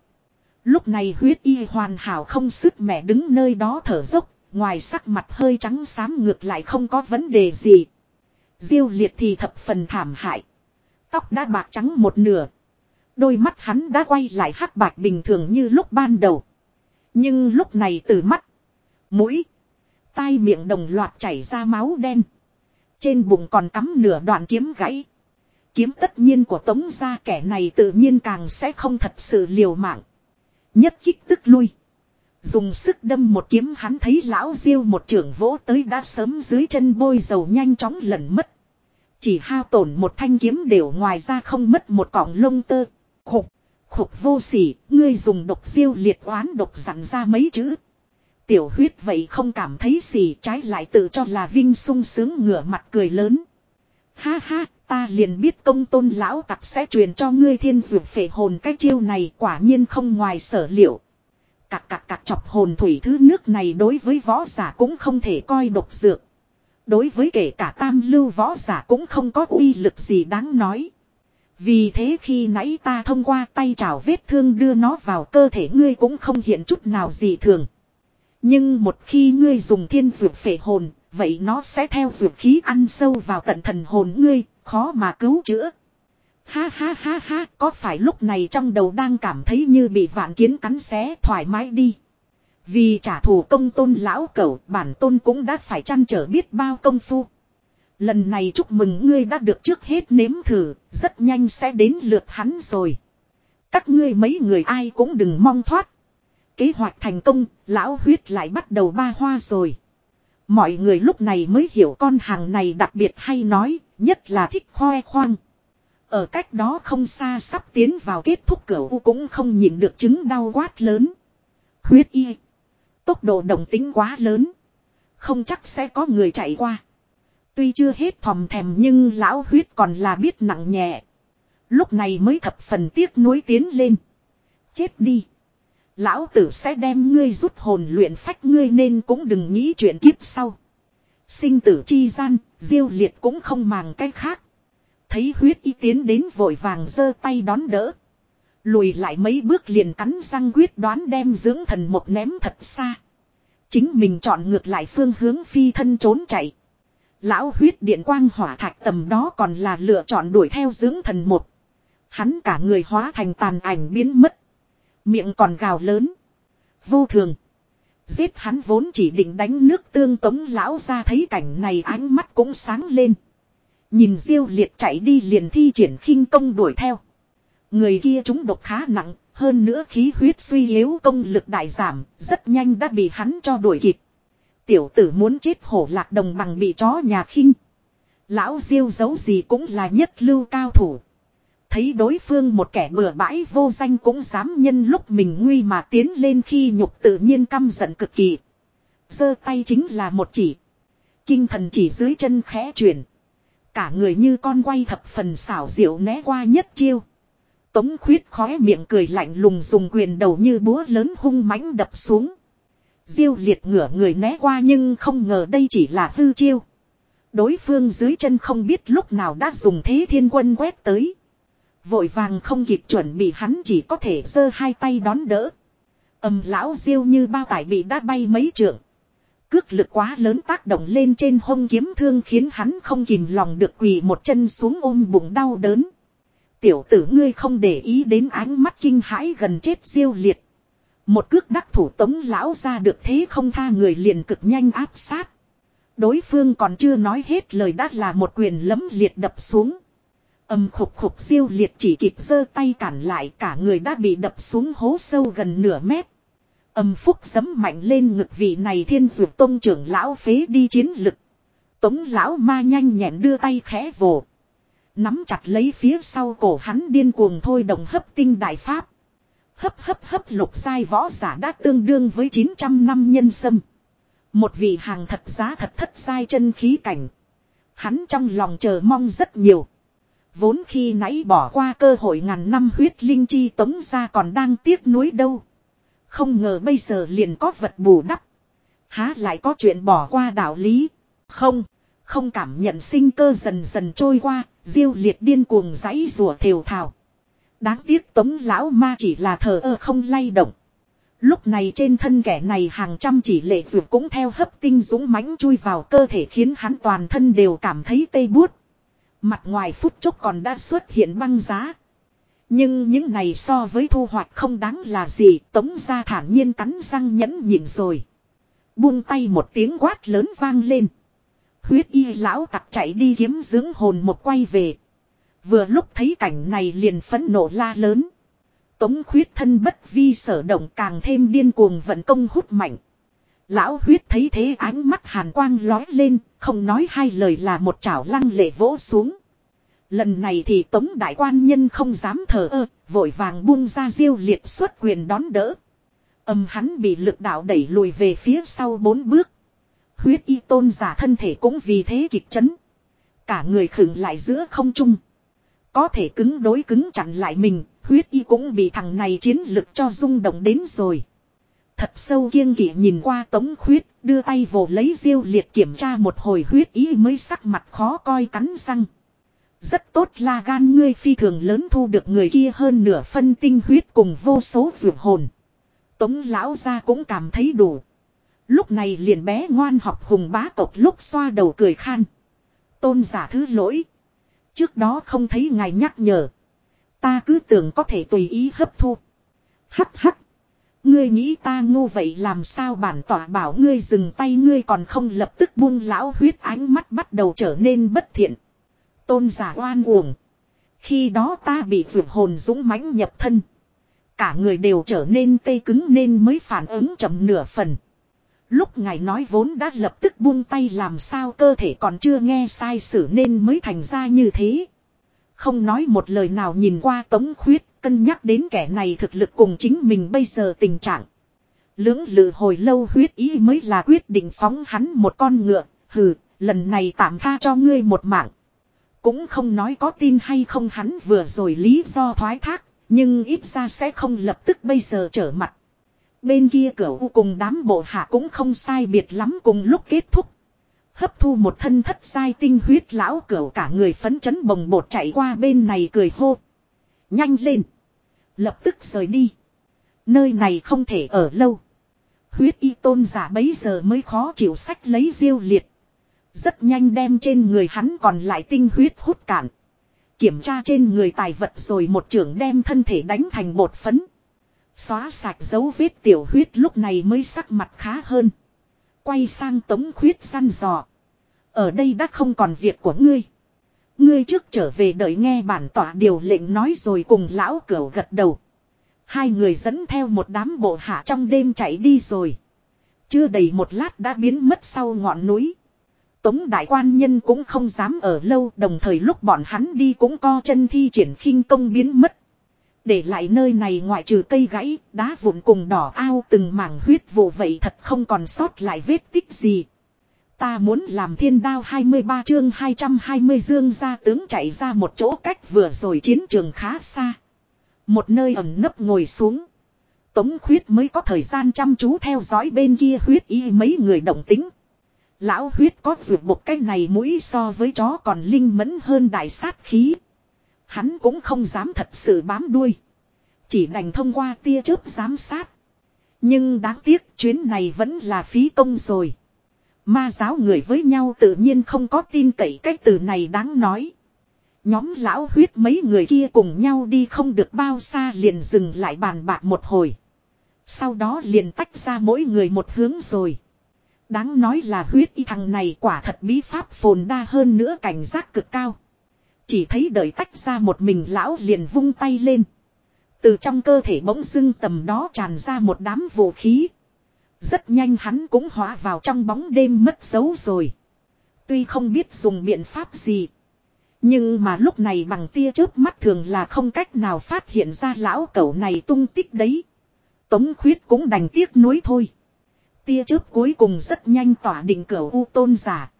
Lúc này huyết y hoàn hảo không sức mẹ đứng nơi đó thở dốc, ngoài sắc mặt hơi trắng xám ngược lại không có vấn đề gì. Diêu liệt thì thập phần thảm hại. Tóc đã bạc trắng một nửa. Đôi mắt hắn đã quay lại hắc bạc bình thường như lúc ban đầu. Nhưng lúc này từ mắt, mũi, tai miệng đồng loạt chảy ra máu đen. Trên bụng còn cắm nửa đoạn kiếm gãy. Kiếm tất nhiên của tống gia kẻ này tự nhiên càng sẽ không thật sự liều mạng. Nhất kích tức lui. Dùng sức đâm một kiếm hắn thấy lão diêu một trưởng vỗ tới đã sớm dưới chân bôi dầu nhanh chóng lẩn mất. Chỉ hao tổn một thanh kiếm đều ngoài ra không mất một cọng lông tơ. Khục, khục vô sỉ, ngươi dùng độc diêu liệt oán độc dặn ra mấy chữ. Tiểu huyết vậy không cảm thấy gì trái lại tự cho là vinh sung sướng ngửa mặt cười lớn. Ha ha, ta liền biết công tôn lão tặc sẽ truyền cho ngươi thiên dược phệ hồn cái chiêu này quả nhiên không ngoài sở liệu. Cạc cạc cạc chọc hồn thủy thứ nước này đối với võ giả cũng không thể coi độc dược. Đối với kể cả tam lưu võ giả cũng không có uy lực gì đáng nói. Vì thế khi nãy ta thông qua tay trào vết thương đưa nó vào cơ thể ngươi cũng không hiện chút nào gì thường. Nhưng một khi ngươi dùng thiên dược phệ hồn, vậy nó sẽ theo dược khí ăn sâu vào tận thần hồn ngươi, khó mà cứu chữa. Ha ha ha ha, có phải lúc này trong đầu đang cảm thấy như bị vạn kiến cắn xé thoải mái đi. Vì trả thù công tôn lão cẩu bản tôn cũng đã phải chăn trở biết bao công phu. Lần này chúc mừng ngươi đã được trước hết nếm thử, rất nhanh sẽ đến lượt hắn rồi. Các ngươi mấy người ai cũng đừng mong thoát. Kế hoạch thành công, lão huyết lại bắt đầu ba hoa rồi. Mọi người lúc này mới hiểu con hàng này đặc biệt hay nói, nhất là thích khoe khoang. Ở cách đó không xa sắp tiến vào kết thúc cửa u cũng không nhìn được chứng đau quát lớn. Huyết y. Tốc độ đồng tính quá lớn. Không chắc sẽ có người chạy qua. Tuy chưa hết thòm thèm nhưng lão huyết còn là biết nặng nhẹ. Lúc này mới thập phần tiếc nuối tiến lên. Chết đi. Lão tử sẽ đem ngươi rút hồn luyện phách ngươi nên cũng đừng nghĩ chuyện kiếp sau. Sinh tử chi gian, diêu liệt cũng không màng cách khác. Thấy huyết y tiến đến vội vàng giơ tay đón đỡ. Lùi lại mấy bước liền cắn răng quyết đoán đem dưỡng thần một ném thật xa. Chính mình chọn ngược lại phương hướng phi thân trốn chạy. Lão huyết điện quang hỏa thạch tầm đó còn là lựa chọn đuổi theo dưỡng thần một. Hắn cả người hóa thành tàn ảnh biến mất. Miệng còn gào lớn. Vô thường. Giết hắn vốn chỉ định đánh nước tương tống lão ra thấy cảnh này ánh mắt cũng sáng lên. Nhìn diêu liệt chạy đi liền thi triển khinh công đuổi theo. Người kia chúng độc khá nặng, hơn nữa khí huyết suy yếu công lực đại giảm, rất nhanh đã bị hắn cho đuổi kịp. Tiểu tử muốn chết hổ lạc đồng bằng bị chó nhà khinh. Lão diêu giấu gì cũng là nhất lưu cao thủ. Thấy đối phương một kẻ bừa bãi vô danh cũng dám nhân lúc mình nguy mà tiến lên khi nhục tự nhiên căm giận cực kỳ. giơ tay chính là một chỉ. Kinh thần chỉ dưới chân khẽ chuyển. Cả người như con quay thập phần xảo diệu né qua nhất chiêu. Tống khuyết khóe miệng cười lạnh lùng dùng quyền đầu như búa lớn hung mãnh đập xuống. Diêu liệt ngửa người né qua nhưng không ngờ đây chỉ là hư chiêu. Đối phương dưới chân không biết lúc nào đã dùng thế thiên quân quét tới. Vội vàng không kịp chuẩn bị hắn chỉ có thể giơ hai tay đón đỡ. Âm lão diêu như bao tải bị đã bay mấy trượng. Cước lực quá lớn tác động lên trên hông kiếm thương khiến hắn không kìm lòng được quỳ một chân xuống ôm bụng đau đớn. Tiểu tử ngươi không để ý đến ánh mắt kinh hãi gần chết diêu liệt. Một cước đắc thủ tống lão ra được thế không tha người liền cực nhanh áp sát. Đối phương còn chưa nói hết lời đã là một quyền lấm liệt đập xuống. Âm khục khục diêu liệt chỉ kịp giơ tay cản lại, cả người đã bị đập xuống hố sâu gần nửa mét. Âm phúc sấm mạnh lên ngực vị này thiên dược tôn trưởng lão phế đi chiến lực. Tống lão ma nhanh nhẹn đưa tay khẽ vồ. Nắm chặt lấy phía sau cổ hắn điên cuồng thôi đồng hấp tinh đại pháp. Hấp hấp hấp lục sai võ giả đã tương đương với 900 năm nhân sâm. Một vị hàng thật giá thật thất sai chân khí cảnh. Hắn trong lòng chờ mong rất nhiều. Vốn khi nãy bỏ qua cơ hội ngàn năm huyết linh chi tống ra còn đang tiếc nuối đâu. Không ngờ bây giờ liền có vật bù đắp. Há lại có chuyện bỏ qua đạo lý. Không, không cảm nhận sinh cơ dần dần trôi qua, diêu liệt điên cuồng giãy rùa thều thào. Đáng tiếc tống lão ma chỉ là thờ ơ không lay động. Lúc này trên thân kẻ này hàng trăm chỉ lệ ruột cũng theo hấp tinh dũng mãnh chui vào cơ thể khiến hắn toàn thân đều cảm thấy tê buốt. Mặt ngoài phút chốc còn đã xuất hiện băng giá. Nhưng những này so với thu hoạch không đáng là gì tống ra thản nhiên cắn răng nhẫn nhịn rồi. Buông tay một tiếng quát lớn vang lên. Huyết y lão tặc chạy đi kiếm dưỡng hồn một quay về. Vừa lúc thấy cảnh này liền phẫn nộ la lớn. Tống khuyết thân bất vi sở động càng thêm điên cuồng vận công hút mạnh. Lão huyết thấy thế ánh mắt hàn quang lói lên, không nói hai lời là một chảo lăng lệ vỗ xuống. Lần này thì tống đại quan nhân không dám thờ ơ, vội vàng buông ra diêu liệt xuất quyền đón đỡ. Âm hắn bị lực đạo đẩy lùi về phía sau bốn bước. Huyết y tôn giả thân thể cũng vì thế kịch chấn. Cả người khựng lại giữa không trung. Có thể cứng đối cứng chặn lại mình, huyết y cũng bị thằng này chiến lực cho rung động đến rồi. Thật sâu kiêng kỵ nhìn qua tống khuyết, đưa tay vồ lấy diêu liệt kiểm tra một hồi huyết ý mới sắc mặt khó coi cắn răng. Rất tốt là gan ngươi phi thường lớn thu được người kia hơn nửa phân tinh huyết cùng vô số ruột hồn. Tống lão ra cũng cảm thấy đủ. Lúc này liền bé ngoan học hùng bá tộc lúc xoa đầu cười khan. Tôn giả thứ lỗi. Trước đó không thấy ngài nhắc nhở. Ta cứ tưởng có thể tùy ý hấp thu. Hắc hắc. Ngươi nghĩ ta ngu vậy làm sao bản tỏa bảo ngươi dừng tay ngươi còn không lập tức buông lão huyết ánh mắt bắt đầu trở nên bất thiện. Tôn giả oan uổng. Khi đó ta bị vượt hồn dũng mãnh nhập thân. Cả người đều trở nên tê cứng nên mới phản ứng chậm nửa phần. Lúc ngài nói vốn đã lập tức buông tay làm sao cơ thể còn chưa nghe sai sử nên mới thành ra như thế. Không nói một lời nào nhìn qua tống khuyết, cân nhắc đến kẻ này thực lực cùng chính mình bây giờ tình trạng. Lưỡng lự hồi lâu huyết ý mới là quyết định phóng hắn một con ngựa, hừ, lần này tạm tha cho ngươi một mạng. Cũng không nói có tin hay không hắn vừa rồi lý do thoái thác, nhưng ít ra sẽ không lập tức bây giờ trở mặt. Bên kia cửa u cùng đám bộ hạ cũng không sai biệt lắm cùng lúc kết thúc. Hấp thu một thân thất sai tinh huyết lão cửa cả người phấn chấn bồng bột chạy qua bên này cười hô. Nhanh lên. Lập tức rời đi. Nơi này không thể ở lâu. Huyết y tôn giả bấy giờ mới khó chịu sách lấy diêu liệt. Rất nhanh đem trên người hắn còn lại tinh huyết hút cạn. Kiểm tra trên người tài vật rồi một trưởng đem thân thể đánh thành bột phấn. Xóa sạch dấu vết tiểu huyết lúc này mới sắc mặt khá hơn. Quay sang tống khuyết săn dò. Ở đây đã không còn việc của ngươi. Ngươi trước trở về đợi nghe bản tỏa điều lệnh nói rồi cùng lão cửu gật đầu. Hai người dẫn theo một đám bộ hạ trong đêm chạy đi rồi. Chưa đầy một lát đã biến mất sau ngọn núi. Tống đại quan nhân cũng không dám ở lâu đồng thời lúc bọn hắn đi cũng co chân thi triển khinh công biến mất. Để lại nơi này ngoại trừ cây gãy, đá vụn cùng đỏ ao từng mảng huyết vụ vậy thật không còn sót lại vết tích gì. Ta muốn làm thiên đao 23 chương 220 dương ra tướng chạy ra một chỗ cách vừa rồi chiến trường khá xa. Một nơi ẩn nấp ngồi xuống. Tống khuyết mới có thời gian chăm chú theo dõi bên kia huyết y mấy người động tính. Lão huyết có vượt một cái này mũi so với chó còn linh mẫn hơn đại sát khí. Hắn cũng không dám thật sự bám đuôi. Chỉ đành thông qua tia chớp giám sát. Nhưng đáng tiếc chuyến này vẫn là phí công rồi. Ma giáo người với nhau tự nhiên không có tin cậy cái từ này đáng nói. Nhóm lão huyết mấy người kia cùng nhau đi không được bao xa liền dừng lại bàn bạc một hồi. Sau đó liền tách ra mỗi người một hướng rồi. Đáng nói là huyết y thằng này quả thật bí pháp phồn đa hơn nữa cảnh giác cực cao. Chỉ thấy đợi tách ra một mình lão liền vung tay lên. Từ trong cơ thể bỗng dưng tầm đó tràn ra một đám vũ khí. Rất nhanh hắn cũng hóa vào trong bóng đêm mất dấu rồi. Tuy không biết dùng biện pháp gì. Nhưng mà lúc này bằng tia chớp mắt thường là không cách nào phát hiện ra lão cẩu này tung tích đấy. Tống khuyết cũng đành tiếc nuối thôi. Tia chớp cuối cùng rất nhanh tỏa định cẩu u tôn giả.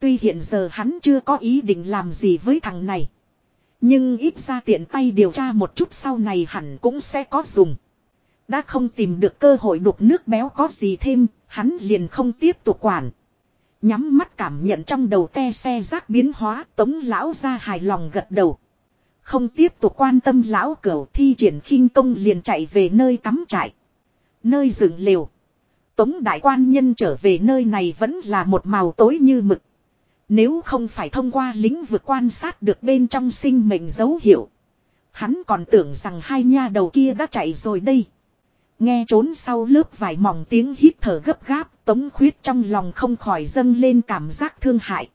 Tuy hiện giờ hắn chưa có ý định làm gì với thằng này. Nhưng ít ra tiện tay điều tra một chút sau này hẳn cũng sẽ có dùng. Đã không tìm được cơ hội đục nước béo có gì thêm, hắn liền không tiếp tục quản. Nhắm mắt cảm nhận trong đầu te xe rác biến hóa, tống lão ra hài lòng gật đầu. Không tiếp tục quan tâm lão cửu thi triển khinh công liền chạy về nơi cắm trại. Nơi dựng liều. Tống đại quan nhân trở về nơi này vẫn là một màu tối như mực. Nếu không phải thông qua lĩnh vực quan sát được bên trong sinh mệnh dấu hiệu. Hắn còn tưởng rằng hai nha đầu kia đã chạy rồi đây. Nghe trốn sau lớp vải mỏng tiếng hít thở gấp gáp, tống khuyết trong lòng không khỏi dâng lên cảm giác thương hại.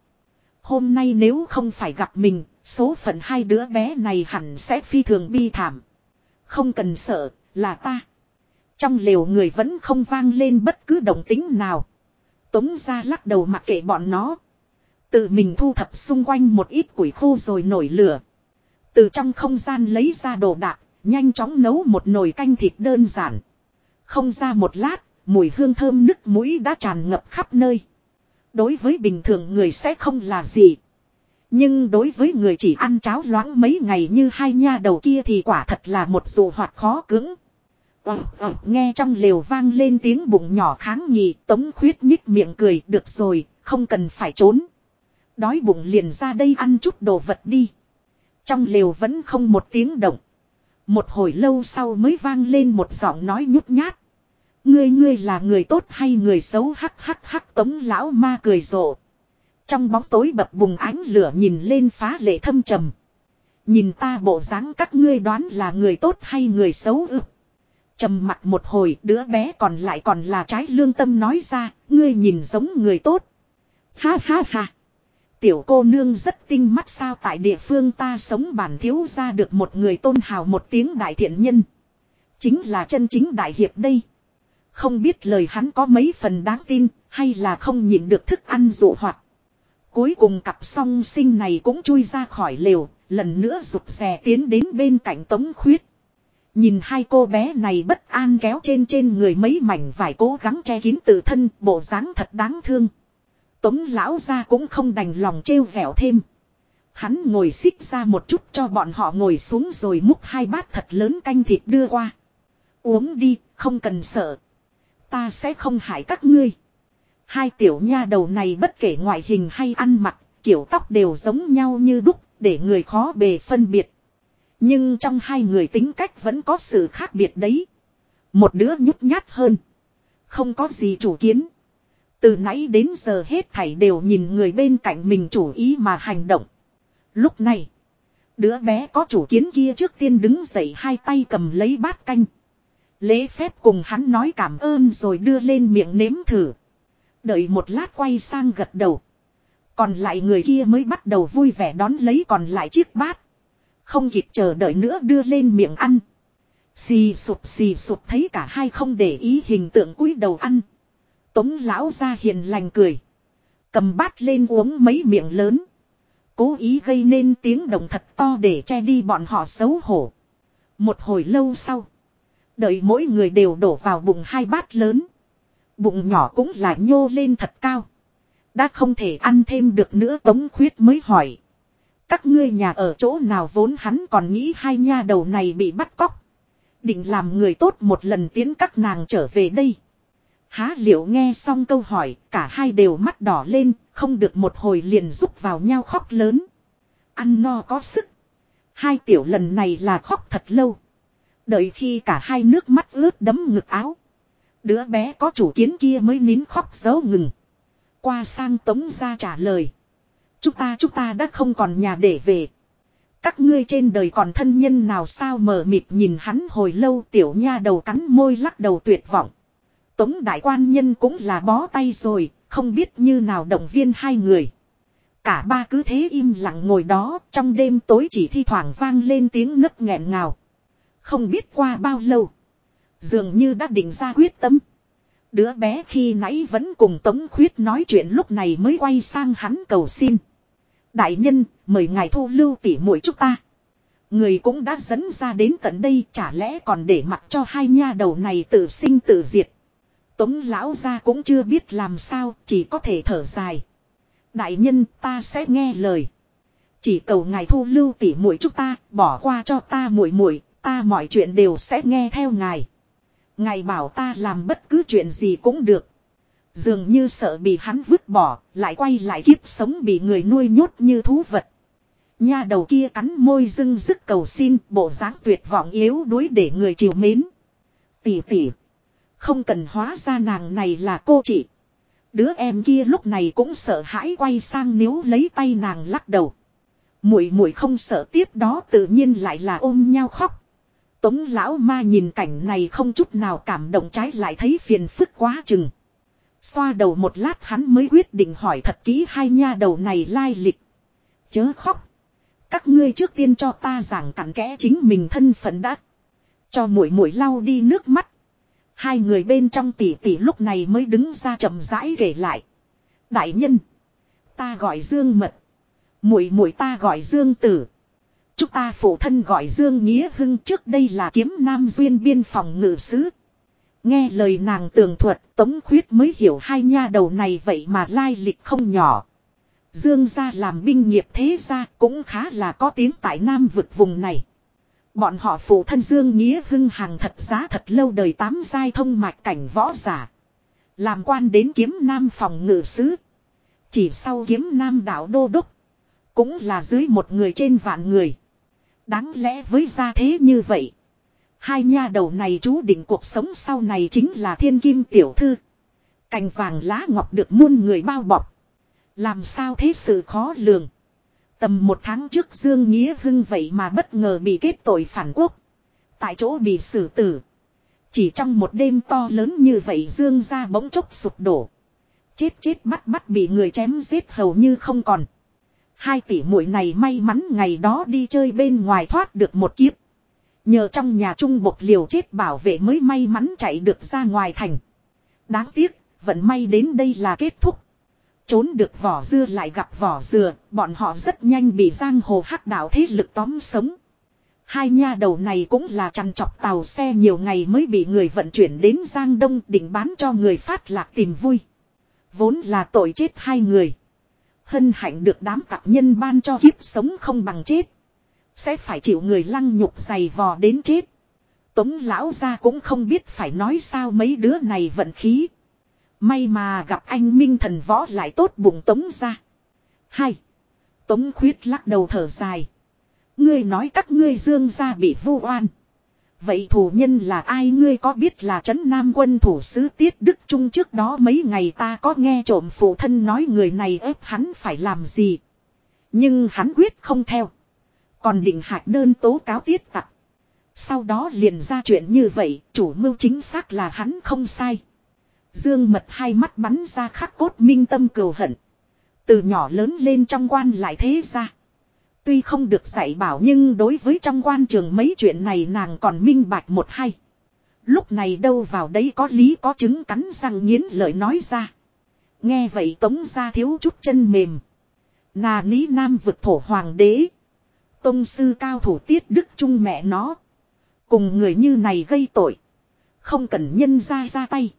Hôm nay nếu không phải gặp mình, số phận hai đứa bé này hẳn sẽ phi thường bi thảm. Không cần sợ, là ta. Trong lều người vẫn không vang lên bất cứ động tính nào. Tống ra lắc đầu mặc kệ bọn nó. Tự mình thu thập xung quanh một ít củi khô rồi nổi lửa. Từ trong không gian lấy ra đồ đạc, nhanh chóng nấu một nồi canh thịt đơn giản. Không ra một lát, mùi hương thơm nức mũi đã tràn ngập khắp nơi. Đối với bình thường người sẽ không là gì. Nhưng đối với người chỉ ăn cháo loãng mấy ngày như hai nha đầu kia thì quả thật là một dù hoạt khó cứng. Ờ, ờ, nghe trong lều vang lên tiếng bụng nhỏ kháng nhì, tống khuyết nhích miệng cười, được rồi, không cần phải trốn. Đói bụng liền ra đây ăn chút đồ vật đi. Trong lều vẫn không một tiếng động. Một hồi lâu sau mới vang lên một giọng nói nhút nhát. Ngươi ngươi là người tốt hay người xấu hắc hắc hắc tống lão ma cười rộ. Trong bóng tối bập bùng ánh lửa nhìn lên phá lệ thâm trầm. Nhìn ta bộ dáng các ngươi đoán là người tốt hay người xấu ư. trầm mặt một hồi đứa bé còn lại còn là trái lương tâm nói ra, ngươi nhìn giống người tốt. Ha ha ha. Tiểu cô nương rất tinh mắt sao tại địa phương ta sống bản thiếu ra được một người tôn hào một tiếng đại thiện nhân. Chính là chân chính đại hiệp đây. Không biết lời hắn có mấy phần đáng tin, hay là không nhịn được thức ăn dụ hoạt. Cuối cùng cặp song sinh này cũng chui ra khỏi lều, lần nữa rụt rè tiến đến bên cạnh tống khuyết. Nhìn hai cô bé này bất an kéo trên trên người mấy mảnh vải cố gắng che kín tự thân, bộ dáng thật đáng thương. Tống lão ra cũng không đành lòng trêu vẻo thêm. Hắn ngồi xích ra một chút cho bọn họ ngồi xuống rồi múc hai bát thật lớn canh thịt đưa qua. Uống đi, không cần sợ. Ta sẽ không hại các ngươi. Hai tiểu nha đầu này bất kể ngoại hình hay ăn mặc, kiểu tóc đều giống nhau như đúc, để người khó bề phân biệt. Nhưng trong hai người tính cách vẫn có sự khác biệt đấy. Một đứa nhút nhát hơn. Không có gì chủ kiến. Từ nãy đến giờ hết thảy đều nhìn người bên cạnh mình chủ ý mà hành động. Lúc này, đứa bé có chủ kiến kia trước tiên đứng dậy hai tay cầm lấy bát canh. Lễ phép cùng hắn nói cảm ơn rồi đưa lên miệng nếm thử. Đợi một lát quay sang gật đầu. Còn lại người kia mới bắt đầu vui vẻ đón lấy còn lại chiếc bát. Không kịp chờ đợi nữa đưa lên miệng ăn. Xì sụp xì sụp thấy cả hai không để ý hình tượng cúi đầu ăn. Tống lão ra hiền lành cười. Cầm bát lên uống mấy miệng lớn. Cố ý gây nên tiếng động thật to để che đi bọn họ xấu hổ. Một hồi lâu sau. Đợi mỗi người đều đổ vào bụng hai bát lớn. Bụng nhỏ cũng là nhô lên thật cao. Đã không thể ăn thêm được nữa Tống Khuyết mới hỏi. Các ngươi nhà ở chỗ nào vốn hắn còn nghĩ hai nha đầu này bị bắt cóc. Định làm người tốt một lần tiến các nàng trở về đây. Há liệu nghe xong câu hỏi, cả hai đều mắt đỏ lên, không được một hồi liền rúc vào nhau khóc lớn. Ăn no có sức. Hai tiểu lần này là khóc thật lâu. Đợi khi cả hai nước mắt ướt đấm ngực áo. Đứa bé có chủ kiến kia mới nín khóc giấu ngừng. Qua sang tống ra trả lời. Chúng ta chúng ta đã không còn nhà để về. Các ngươi trên đời còn thân nhân nào sao mờ mịt nhìn hắn hồi lâu tiểu nha đầu cắn môi lắc đầu tuyệt vọng. Tống đại quan nhân cũng là bó tay rồi, không biết như nào động viên hai người. Cả ba cứ thế im lặng ngồi đó, trong đêm tối chỉ thi thoảng vang lên tiếng nấc nghẹn ngào. Không biết qua bao lâu. Dường như đã định ra quyết tâm. Đứa bé khi nãy vẫn cùng Tống Khuyết nói chuyện lúc này mới quay sang hắn cầu xin. Đại nhân, mời ngài thu lưu tỉ muội chúng ta. Người cũng đã dẫn ra đến tận đây chả lẽ còn để mặc cho hai nha đầu này tự sinh tự diệt. Tống lão ra cũng chưa biết làm sao, chỉ có thể thở dài. Đại nhân ta sẽ nghe lời. Chỉ cầu ngài thu lưu tỉ muội chúng ta, bỏ qua cho ta muội muội, ta mọi chuyện đều sẽ nghe theo ngài. Ngài bảo ta làm bất cứ chuyện gì cũng được. Dường như sợ bị hắn vứt bỏ, lại quay lại kiếp sống bị người nuôi nhốt như thú vật. Nha đầu kia cắn môi dưng dứt cầu xin, bộ dáng tuyệt vọng yếu đuối để người chiều mến. Tỷ tỷ. Không cần hóa ra nàng này là cô chị. Đứa em kia lúc này cũng sợ hãi quay sang níu lấy tay nàng lắc đầu. Muội muội không sợ tiếp đó tự nhiên lại là ôm nhau khóc. Tống lão ma nhìn cảnh này không chút nào cảm động trái lại thấy phiền phức quá chừng. Xoa đầu một lát hắn mới quyết định hỏi thật kỹ hai nha đầu này lai lịch. Chớ khóc. Các ngươi trước tiên cho ta giảng cặn kẽ chính mình thân phận đã. Cho mũi mũi lau đi nước mắt. Hai người bên trong tỷ tỷ lúc này mới đứng ra chậm rãi kể lại. Đại nhân. Ta gọi Dương Mật. muội muội ta gọi Dương Tử. Chúng ta phụ thân gọi Dương Nghĩa Hưng, trước đây là kiếm nam duyên biên phòng ngự sứ. Nghe lời nàng tường thuật, tống khuyết mới hiểu hai nha đầu này vậy mà lai lịch không nhỏ. Dương gia làm binh nghiệp thế gia cũng khá là có tiếng tại nam vực vùng này. Bọn họ phụ thân Dương Nghĩa Hưng hàng thật giá thật lâu đời tám giai thông mạch cảnh võ giả. Làm quan đến kiếm nam phòng ngự sứ. Chỉ sau kiếm nam đảo đô đốc. Cũng là dưới một người trên vạn người. Đáng lẽ với gia thế như vậy. Hai nha đầu này chú định cuộc sống sau này chính là thiên kim tiểu thư. Cành vàng lá ngọc được muôn người bao bọc. Làm sao thế sự khó lường. Tầm một tháng trước Dương Nghĩa Hưng vậy mà bất ngờ bị kết tội phản quốc. Tại chỗ bị xử tử. Chỉ trong một đêm to lớn như vậy dương ra bỗng chốc sụp đổ. Chết chết bắt bắt bị người chém giết hầu như không còn. Hai tỷ muội này may mắn ngày đó đi chơi bên ngoài thoát được một kiếp. Nhờ trong nhà trung bột liều chết bảo vệ mới may mắn chạy được ra ngoài thành. Đáng tiếc, vận may đến đây là kết thúc. Trốn được vỏ dưa lại gặp vỏ dừa, bọn họ rất nhanh bị giang hồ hắc đạo thế lực tóm sống. Hai nha đầu này cũng là chăn chọc tàu xe nhiều ngày mới bị người vận chuyển đến Giang Đông định bán cho người phát lạc tìm vui. Vốn là tội chết hai người. Hân hạnh được đám tạp nhân ban cho kiếp sống không bằng chết. Sẽ phải chịu người lăng nhục dày vò đến chết. Tống lão ra cũng không biết phải nói sao mấy đứa này vận khí. May mà gặp anh Minh thần võ lại tốt bụng tống ra. Hai. Tống khuyết lắc đầu thở dài. Ngươi nói các ngươi dương gia bị vu oan. Vậy thủ nhân là ai ngươi có biết là trấn nam quân thủ sứ tiết đức trung trước đó mấy ngày ta có nghe trộm phụ thân nói người này ép hắn phải làm gì. Nhưng hắn quyết không theo. Còn định hạch đơn tố cáo tiết tặc. Sau đó liền ra chuyện như vậy, chủ mưu chính xác là hắn không sai. Dương mật hai mắt bắn ra khắc cốt minh tâm cừu hận. Từ nhỏ lớn lên trong quan lại thế ra. Tuy không được dạy bảo nhưng đối với trong quan trường mấy chuyện này nàng còn minh bạch một hay. Lúc này đâu vào đấy có lý có chứng cắn răng nghiến lợi nói ra. Nghe vậy tống ra thiếu chút chân mềm. Nà ní nam vực thổ hoàng đế. Tông sư cao thủ tiết đức trung mẹ nó. Cùng người như này gây tội. Không cần nhân ra ra tay.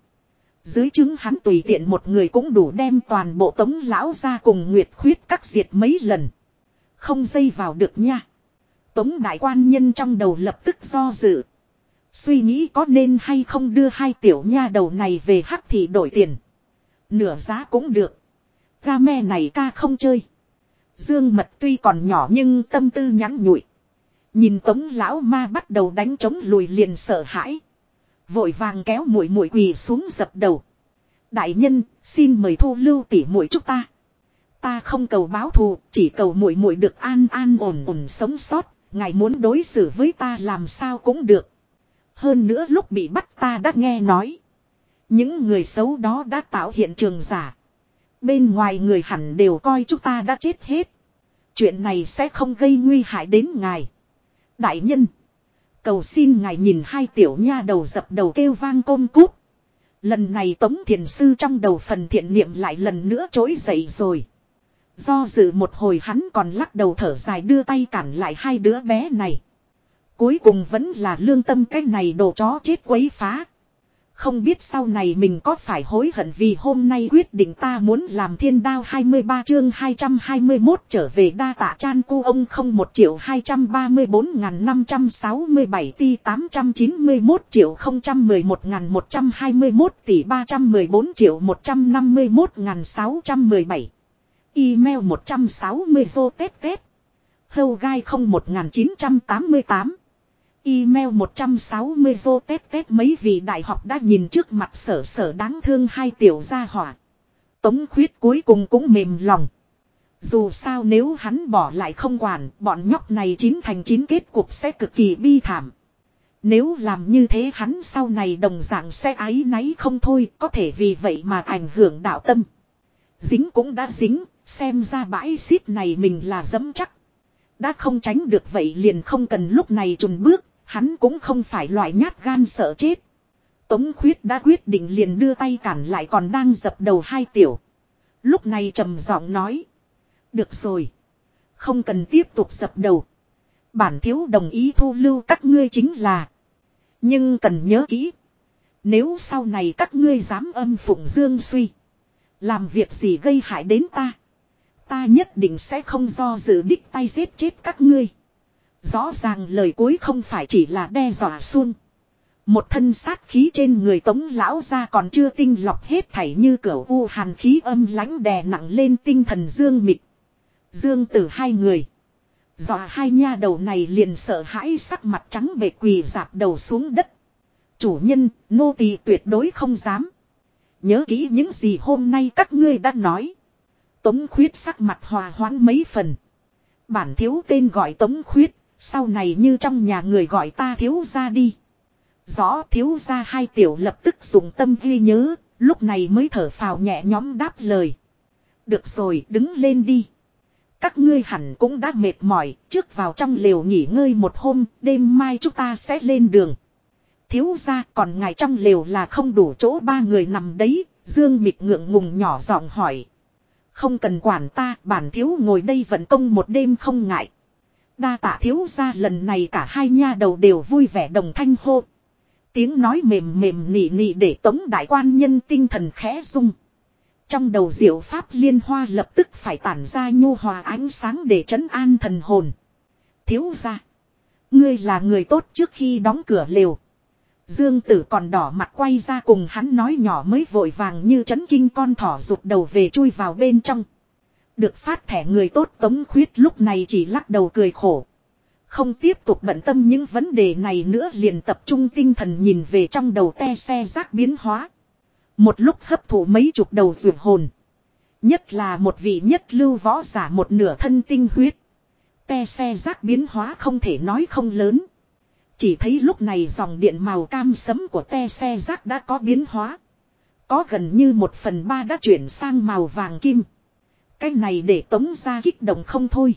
Dưới chứng hắn tùy tiện một người cũng đủ đem toàn bộ tống lão ra cùng nguyệt khuyết các diệt mấy lần. Không dây vào được nha. Tống đại quan nhân trong đầu lập tức do dự. Suy nghĩ có nên hay không đưa hai tiểu nha đầu này về hắc thị đổi tiền. Nửa giá cũng được. Ga me này ca không chơi. Dương mật tuy còn nhỏ nhưng tâm tư nhắn nhụi. Nhìn tống lão ma bắt đầu đánh trống lùi liền sợ hãi. Vội vàng kéo mũi mũi quỳ xuống dập đầu. Đại nhân, xin mời thu lưu tỷ mũi chúng ta. Ta không cầu báo thù, chỉ cầu muội muội được an an ổn ổn sống sót, ngài muốn đối xử với ta làm sao cũng được. Hơn nữa lúc bị bắt ta đã nghe nói. Những người xấu đó đã tạo hiện trường giả. Bên ngoài người hẳn đều coi chúng ta đã chết hết. Chuyện này sẽ không gây nguy hại đến ngài. Đại nhân. Cầu xin ngài nhìn hai tiểu nha đầu dập đầu kêu vang côm cút. Lần này Tống Thiền Sư trong đầu phần thiện niệm lại lần nữa trỗi dậy rồi. Do dự một hồi hắn còn lắc đầu thở dài đưa tay cản lại hai đứa bé này. Cuối cùng vẫn là lương tâm cái này đồ chó chết quấy phá. Không biết sau này mình có phải hối hận vì hôm nay quyết định ta muốn làm thiên đao 23 chương 221 trở về đa tạ chan cu ông không 1 triệu 234.567 ti 891 triệu 011.121 tỷ 314 triệu 151.617. Email 160 vô tết tết. Hâu gai 01988. Email 160 vô tết tết mấy vị đại học đã nhìn trước mặt sở sở đáng thương hai tiểu gia hỏa. Tống khuyết cuối cùng cũng mềm lòng. Dù sao nếu hắn bỏ lại không quản, bọn nhóc này chín thành chín kết cục sẽ cực kỳ bi thảm. Nếu làm như thế hắn sau này đồng dạng sẽ ái náy không thôi, có thể vì vậy mà ảnh hưởng đạo tâm. Dính cũng đã dính, xem ra bãi xít này mình là dẫm chắc. Đã không tránh được vậy liền không cần lúc này trùn bước, hắn cũng không phải loại nhát gan sợ chết. Tống khuyết đã quyết định liền đưa tay cản lại còn đang dập đầu hai tiểu. Lúc này trầm giọng nói. Được rồi. Không cần tiếp tục dập đầu. Bản thiếu đồng ý thu lưu các ngươi chính là. Nhưng cần nhớ kỹ. Nếu sau này các ngươi dám âm phụng dương suy. Làm việc gì gây hại đến ta. Ta nhất định sẽ không do dự đích tay giết chết các ngươi. Rõ ràng lời cuối không phải chỉ là đe dọa xuân. Một thân sát khí trên người tống lão ra còn chưa tinh lọc hết thảy như cửa u hàn khí âm lãnh đè nặng lên tinh thần dương mịt. Dương tử hai người. Dọa hai nha đầu này liền sợ hãi sắc mặt trắng bệ quỳ dạp đầu xuống đất. Chủ nhân, nô tỳ tuyệt đối không dám. Nhớ kỹ những gì hôm nay các ngươi đã nói. Tống khuyết sắc mặt hòa hoãn mấy phần. Bản thiếu tên gọi tống khuyết, sau này như trong nhà người gọi ta thiếu ra đi. Rõ thiếu ra hai tiểu lập tức dùng tâm ghi nhớ, lúc này mới thở phào nhẹ nhõm đáp lời. Được rồi, đứng lên đi. Các ngươi hẳn cũng đã mệt mỏi, trước vào trong lều nghỉ ngơi một hôm, đêm mai chúng ta sẽ lên đường. Thiếu ra còn ngài trong lều là không đủ chỗ ba người nằm đấy, Dương mịt ngượng ngùng nhỏ giọng hỏi. Không cần quản ta, bản thiếu ngồi đây vận công một đêm không ngại. Đa tạ thiếu ra lần này cả hai nha đầu đều vui vẻ đồng thanh hô. Tiếng nói mềm mềm nỉ nỉ để tống đại quan nhân tinh thần khẽ rung. Trong đầu diệu pháp liên hoa lập tức phải tản ra nhu hòa ánh sáng để trấn an thần hồn. Thiếu ra. Ngươi là người tốt trước khi đóng cửa lều. Dương tử còn đỏ mặt quay ra cùng hắn nói nhỏ mới vội vàng như chấn kinh con thỏ rụt đầu về chui vào bên trong. Được phát thẻ người tốt tống khuyết lúc này chỉ lắc đầu cười khổ. Không tiếp tục bận tâm những vấn đề này nữa liền tập trung tinh thần nhìn về trong đầu te xe rác biến hóa. Một lúc hấp thụ mấy chục đầu rượu hồn. Nhất là một vị nhất lưu võ giả một nửa thân tinh huyết. Te xe rác biến hóa không thể nói không lớn. Chỉ thấy lúc này dòng điện màu cam sấm của te xe rác đã có biến hóa. Có gần như một phần ba đã chuyển sang màu vàng kim. Cái này để tống ra kích động không thôi.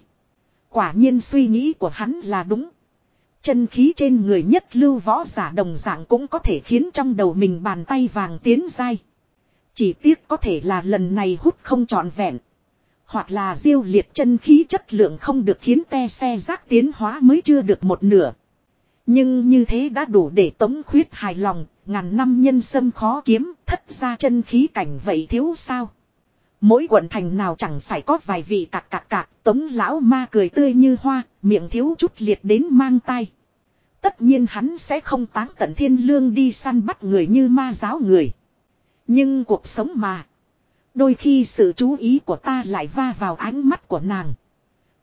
Quả nhiên suy nghĩ của hắn là đúng. Chân khí trên người nhất lưu võ giả đồng dạng cũng có thể khiến trong đầu mình bàn tay vàng tiến dai. Chỉ tiếc có thể là lần này hút không trọn vẹn. Hoặc là diêu liệt chân khí chất lượng không được khiến te xe rác tiến hóa mới chưa được một nửa. Nhưng như thế đã đủ để tống khuyết hài lòng, ngàn năm nhân sâm khó kiếm, thất ra chân khí cảnh vậy thiếu sao. Mỗi quận thành nào chẳng phải có vài vị cạc cạc cạc, tống lão ma cười tươi như hoa, miệng thiếu chút liệt đến mang tay. Tất nhiên hắn sẽ không táng tận thiên lương đi săn bắt người như ma giáo người. Nhưng cuộc sống mà. Đôi khi sự chú ý của ta lại va vào ánh mắt của nàng.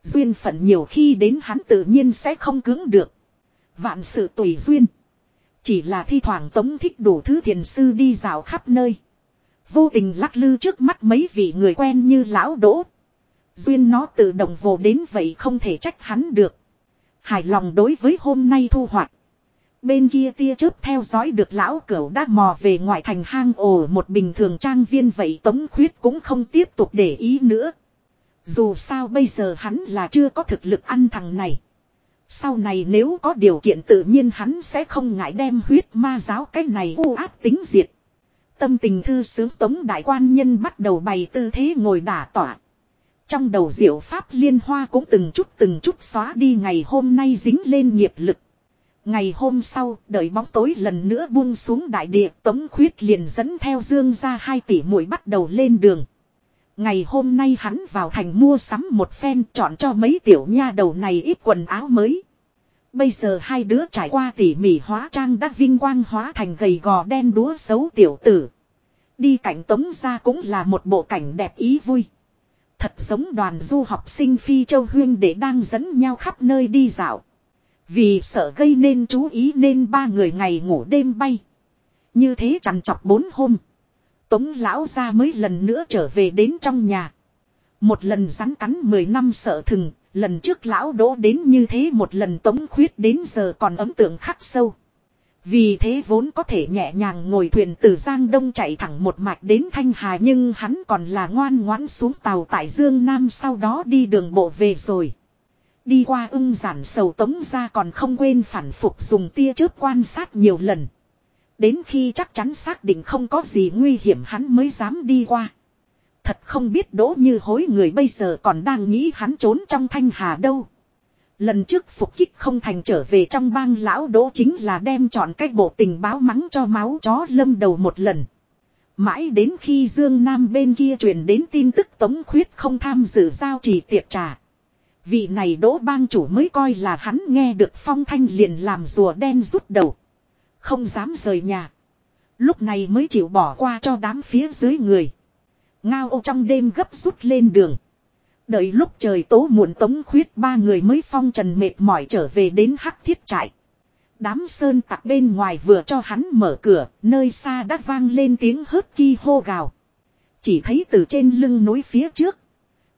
Duyên phận nhiều khi đến hắn tự nhiên sẽ không cứng được. Vạn sự tùy duyên. Chỉ là thi thoảng tống thích đủ thứ thiền sư đi dạo khắp nơi. Vô tình lắc lư trước mắt mấy vị người quen như lão đỗ. Duyên nó tự động vồ đến vậy không thể trách hắn được. Hài lòng đối với hôm nay thu hoạch. Bên kia tia chớp theo dõi được lão cửu đã mò về ngoại thành hang ổ một bình thường trang viên vậy tống khuyết cũng không tiếp tục để ý nữa. Dù sao bây giờ hắn là chưa có thực lực ăn thằng này. Sau này nếu có điều kiện tự nhiên hắn sẽ không ngại đem huyết ma giáo cái này u áp tính diệt. Tâm tình thư sướng tống đại quan nhân bắt đầu bày tư thế ngồi đả tỏa. Trong đầu diệu pháp liên hoa cũng từng chút từng chút xóa đi ngày hôm nay dính lên nghiệp lực. Ngày hôm sau, đợi bóng tối lần nữa buông xuống đại địa, Tống Khuyết liền dẫn theo Dương ra hai tỷ muội bắt đầu lên đường. Ngày hôm nay hắn vào thành mua sắm một phen chọn cho mấy tiểu nha đầu này ít quần áo mới. Bây giờ hai đứa trải qua tỉ mỉ hóa trang đã vinh quang hóa thành gầy gò đen đúa xấu tiểu tử. Đi cảnh tống ra cũng là một bộ cảnh đẹp ý vui. Thật giống đoàn du học sinh phi châu huyên để đang dẫn nhau khắp nơi đi dạo. Vì sợ gây nên chú ý nên ba người ngày ngủ đêm bay. Như thế chằn chọc bốn hôm. Tống lão ra mới lần nữa trở về đến trong nhà. Một lần rắn cắn mười năm sợ thừng, lần trước lão đỗ đến như thế một lần tống khuyết đến giờ còn ấn tượng khắc sâu. Vì thế vốn có thể nhẹ nhàng ngồi thuyền từ Giang Đông chạy thẳng một mạch đến Thanh Hà nhưng hắn còn là ngoan ngoãn xuống tàu tại Dương Nam sau đó đi đường bộ về rồi. Đi qua ưng giản sầu tống ra còn không quên phản phục dùng tia chớp quan sát nhiều lần. Đến khi chắc chắn xác định không có gì nguy hiểm hắn mới dám đi qua. Thật không biết đỗ như hối người bây giờ còn đang nghĩ hắn trốn trong thanh hà đâu. Lần trước phục kích không thành trở về trong bang lão đỗ chính là đem chọn cách bộ tình báo mắng cho máu chó lâm đầu một lần. Mãi đến khi Dương Nam bên kia truyền đến tin tức Tống Khuyết không tham dự giao trì tiệc trà. Vị này đỗ bang chủ mới coi là hắn nghe được phong thanh liền làm rùa đen rút đầu. Không dám rời nhà. Lúc này mới chịu bỏ qua cho đám phía dưới người. Ngao ô trong đêm gấp rút lên đường. Đợi lúc trời tố muộn tống khuyết ba người mới phong trần mệt mỏi trở về đến hắc thiết trại. Đám sơn tặc bên ngoài vừa cho hắn mở cửa, nơi xa đã vang lên tiếng hớt ki hô gào. Chỉ thấy từ trên lưng núi phía trước.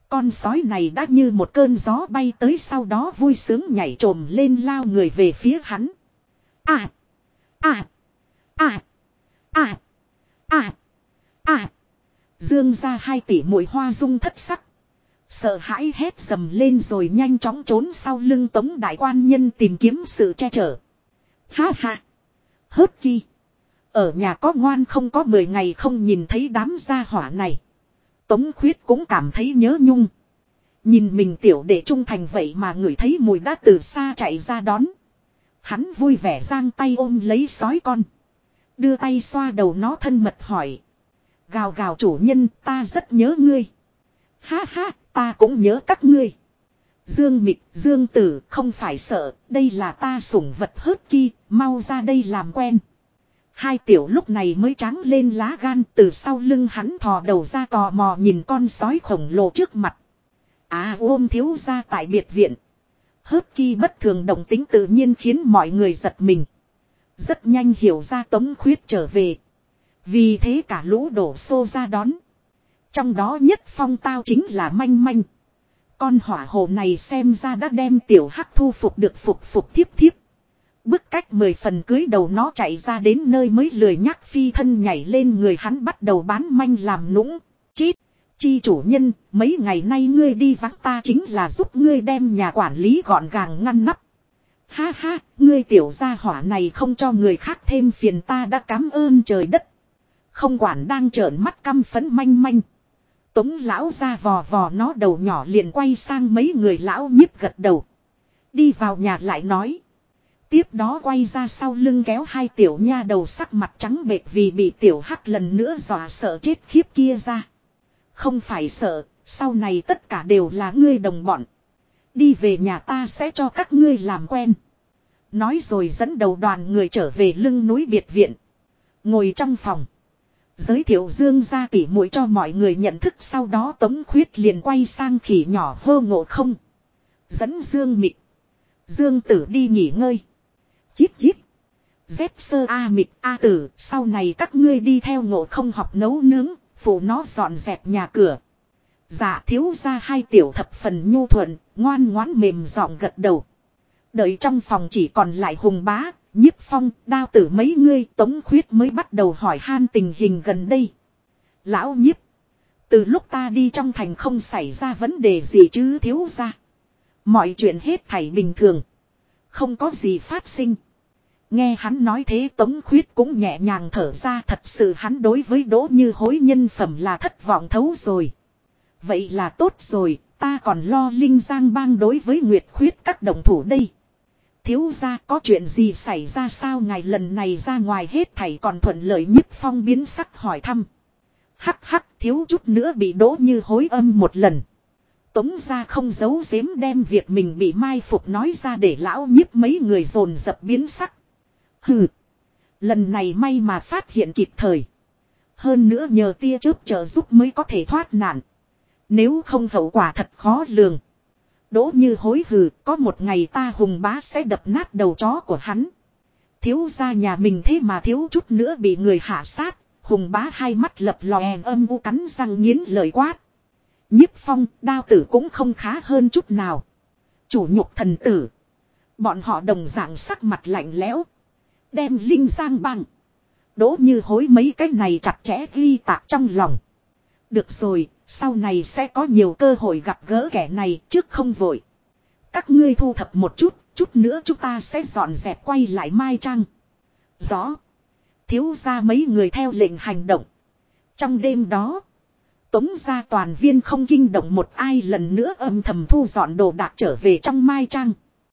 Con sói này đã như một cơn gió bay tới sau đó vui sướng nhảy trồm lên lao người về phía hắn. À! À. À. À. À. À. à! Dương ra hai tỷ mũi hoa dung thất sắc. Sợ hãi hét dầm lên rồi nhanh chóng trốn sau lưng tống đại quan nhân tìm kiếm sự che chở. Ha ha. Hớt chi. Ở nhà có ngoan không có 10 ngày không nhìn thấy đám gia hỏa này. Tống khuyết cũng cảm thấy nhớ nhung. Nhìn mình tiểu đệ trung thành vậy mà ngửi thấy mùi đã từ xa chạy ra đón. Hắn vui vẻ giang tay ôm lấy sói con. Đưa tay xoa đầu nó thân mật hỏi. Gào gào chủ nhân ta rất nhớ ngươi. Ha ha ta cũng nhớ các ngươi. Dương mịch, Dương tử, không phải sợ, đây là ta sủng vật hớt ki, mau ra đây làm quen. Hai tiểu lúc này mới trắng lên lá gan từ sau lưng hắn thò đầu ra tò mò nhìn con sói khổng lồ trước mặt. À ôm thiếu ra tại biệt viện. Hớt ki bất thường động tính tự nhiên khiến mọi người giật mình. Rất nhanh hiểu ra tống khuyết trở về. Vì thế cả lũ đổ xô ra đón. Trong đó nhất phong tao chính là manh manh. Con hỏa hồ này xem ra đã đem tiểu hắc thu phục được phục phục thiếp thiếp. Bức cách mười phần cưới đầu nó chạy ra đến nơi mới lười nhắc phi thân nhảy lên người hắn bắt đầu bán manh làm nũng. Chít! Chi chủ nhân, mấy ngày nay ngươi đi vắng ta chính là giúp ngươi đem nhà quản lý gọn gàng ngăn nắp. Ha ha, ngươi tiểu gia hỏa này không cho người khác thêm phiền ta đã cảm ơn trời đất. Không quản đang trợn mắt căm phấn manh manh. Tống lão ra vò vò nó đầu nhỏ liền quay sang mấy người lão nhiếp gật đầu. Đi vào nhà lại nói. Tiếp đó quay ra sau lưng kéo hai tiểu nha đầu sắc mặt trắng bệt vì bị tiểu hắc lần nữa dọa sợ chết khiếp kia ra. Không phải sợ, sau này tất cả đều là ngươi đồng bọn. Đi về nhà ta sẽ cho các ngươi làm quen. Nói rồi dẫn đầu đoàn người trở về lưng núi biệt viện. Ngồi trong phòng. Giới thiệu Dương ra tỉ mũi cho mọi người nhận thức sau đó Tống Khuyết liền quay sang khỉ nhỏ hơ ngộ không. Dẫn Dương mịt. Dương tử đi nghỉ ngơi. Chíp chíp. Dép sơ A mịt A tử sau này các ngươi đi theo ngộ không học nấu nướng, phụ nó dọn dẹp nhà cửa. Dạ thiếu ra hai tiểu thập phần nhu thuận, ngoan ngoãn mềm giọng gật đầu. Đợi trong phòng chỉ còn lại hùng bá, nhiếp phong, đao tử mấy ngươi tống khuyết mới bắt đầu hỏi han tình hình gần đây. Lão nhiếp. Từ lúc ta đi trong thành không xảy ra vấn đề gì chứ thiếu ra. Mọi chuyện hết thảy bình thường. Không có gì phát sinh. Nghe hắn nói thế Tống Khuyết cũng nhẹ nhàng thở ra thật sự hắn đối với đỗ như hối nhân phẩm là thất vọng thấu rồi. Vậy là tốt rồi, ta còn lo Linh Giang bang đối với Nguyệt Khuyết các đồng thủ đây. Thiếu ra có chuyện gì xảy ra sao ngày lần này ra ngoài hết thảy còn thuận lợi nhất phong biến sắc hỏi thăm. Hắc hắc, thiếu chút nữa bị đỗ như hối âm một lần. Tống ra không giấu giếm đem việc mình bị mai phục nói ra để lão nhiếp mấy người dồn dập biến sắc. Hừ. Lần này may mà phát hiện kịp thời. Hơn nữa nhờ tia chớp trợ giúp mới có thể thoát nạn. Nếu không hậu quả thật khó lường. Đỗ như hối hừ, có một ngày ta hùng bá sẽ đập nát đầu chó của hắn. Thiếu ra nhà mình thế mà thiếu chút nữa bị người hạ sát, hùng bá hai mắt lập lòe âm u cắn răng nghiến lời quát. nhiếp phong, đao tử cũng không khá hơn chút nào. Chủ nhục thần tử. Bọn họ đồng dạng sắc mặt lạnh lẽo. Đem linh giang băng. Đỗ như hối mấy cái này chặt chẽ ghi tạc trong lòng. Được rồi, sau này sẽ có nhiều cơ hội gặp gỡ kẻ này trước không vội. Các ngươi thu thập một chút, chút nữa chúng ta sẽ dọn dẹp quay lại Mai Trăng. Rõ. Thiếu ra mấy người theo lệnh hành động. Trong đêm đó, tống ra toàn viên không kinh động một ai lần nữa âm thầm thu dọn đồ đạc trở về trong Mai Trăng.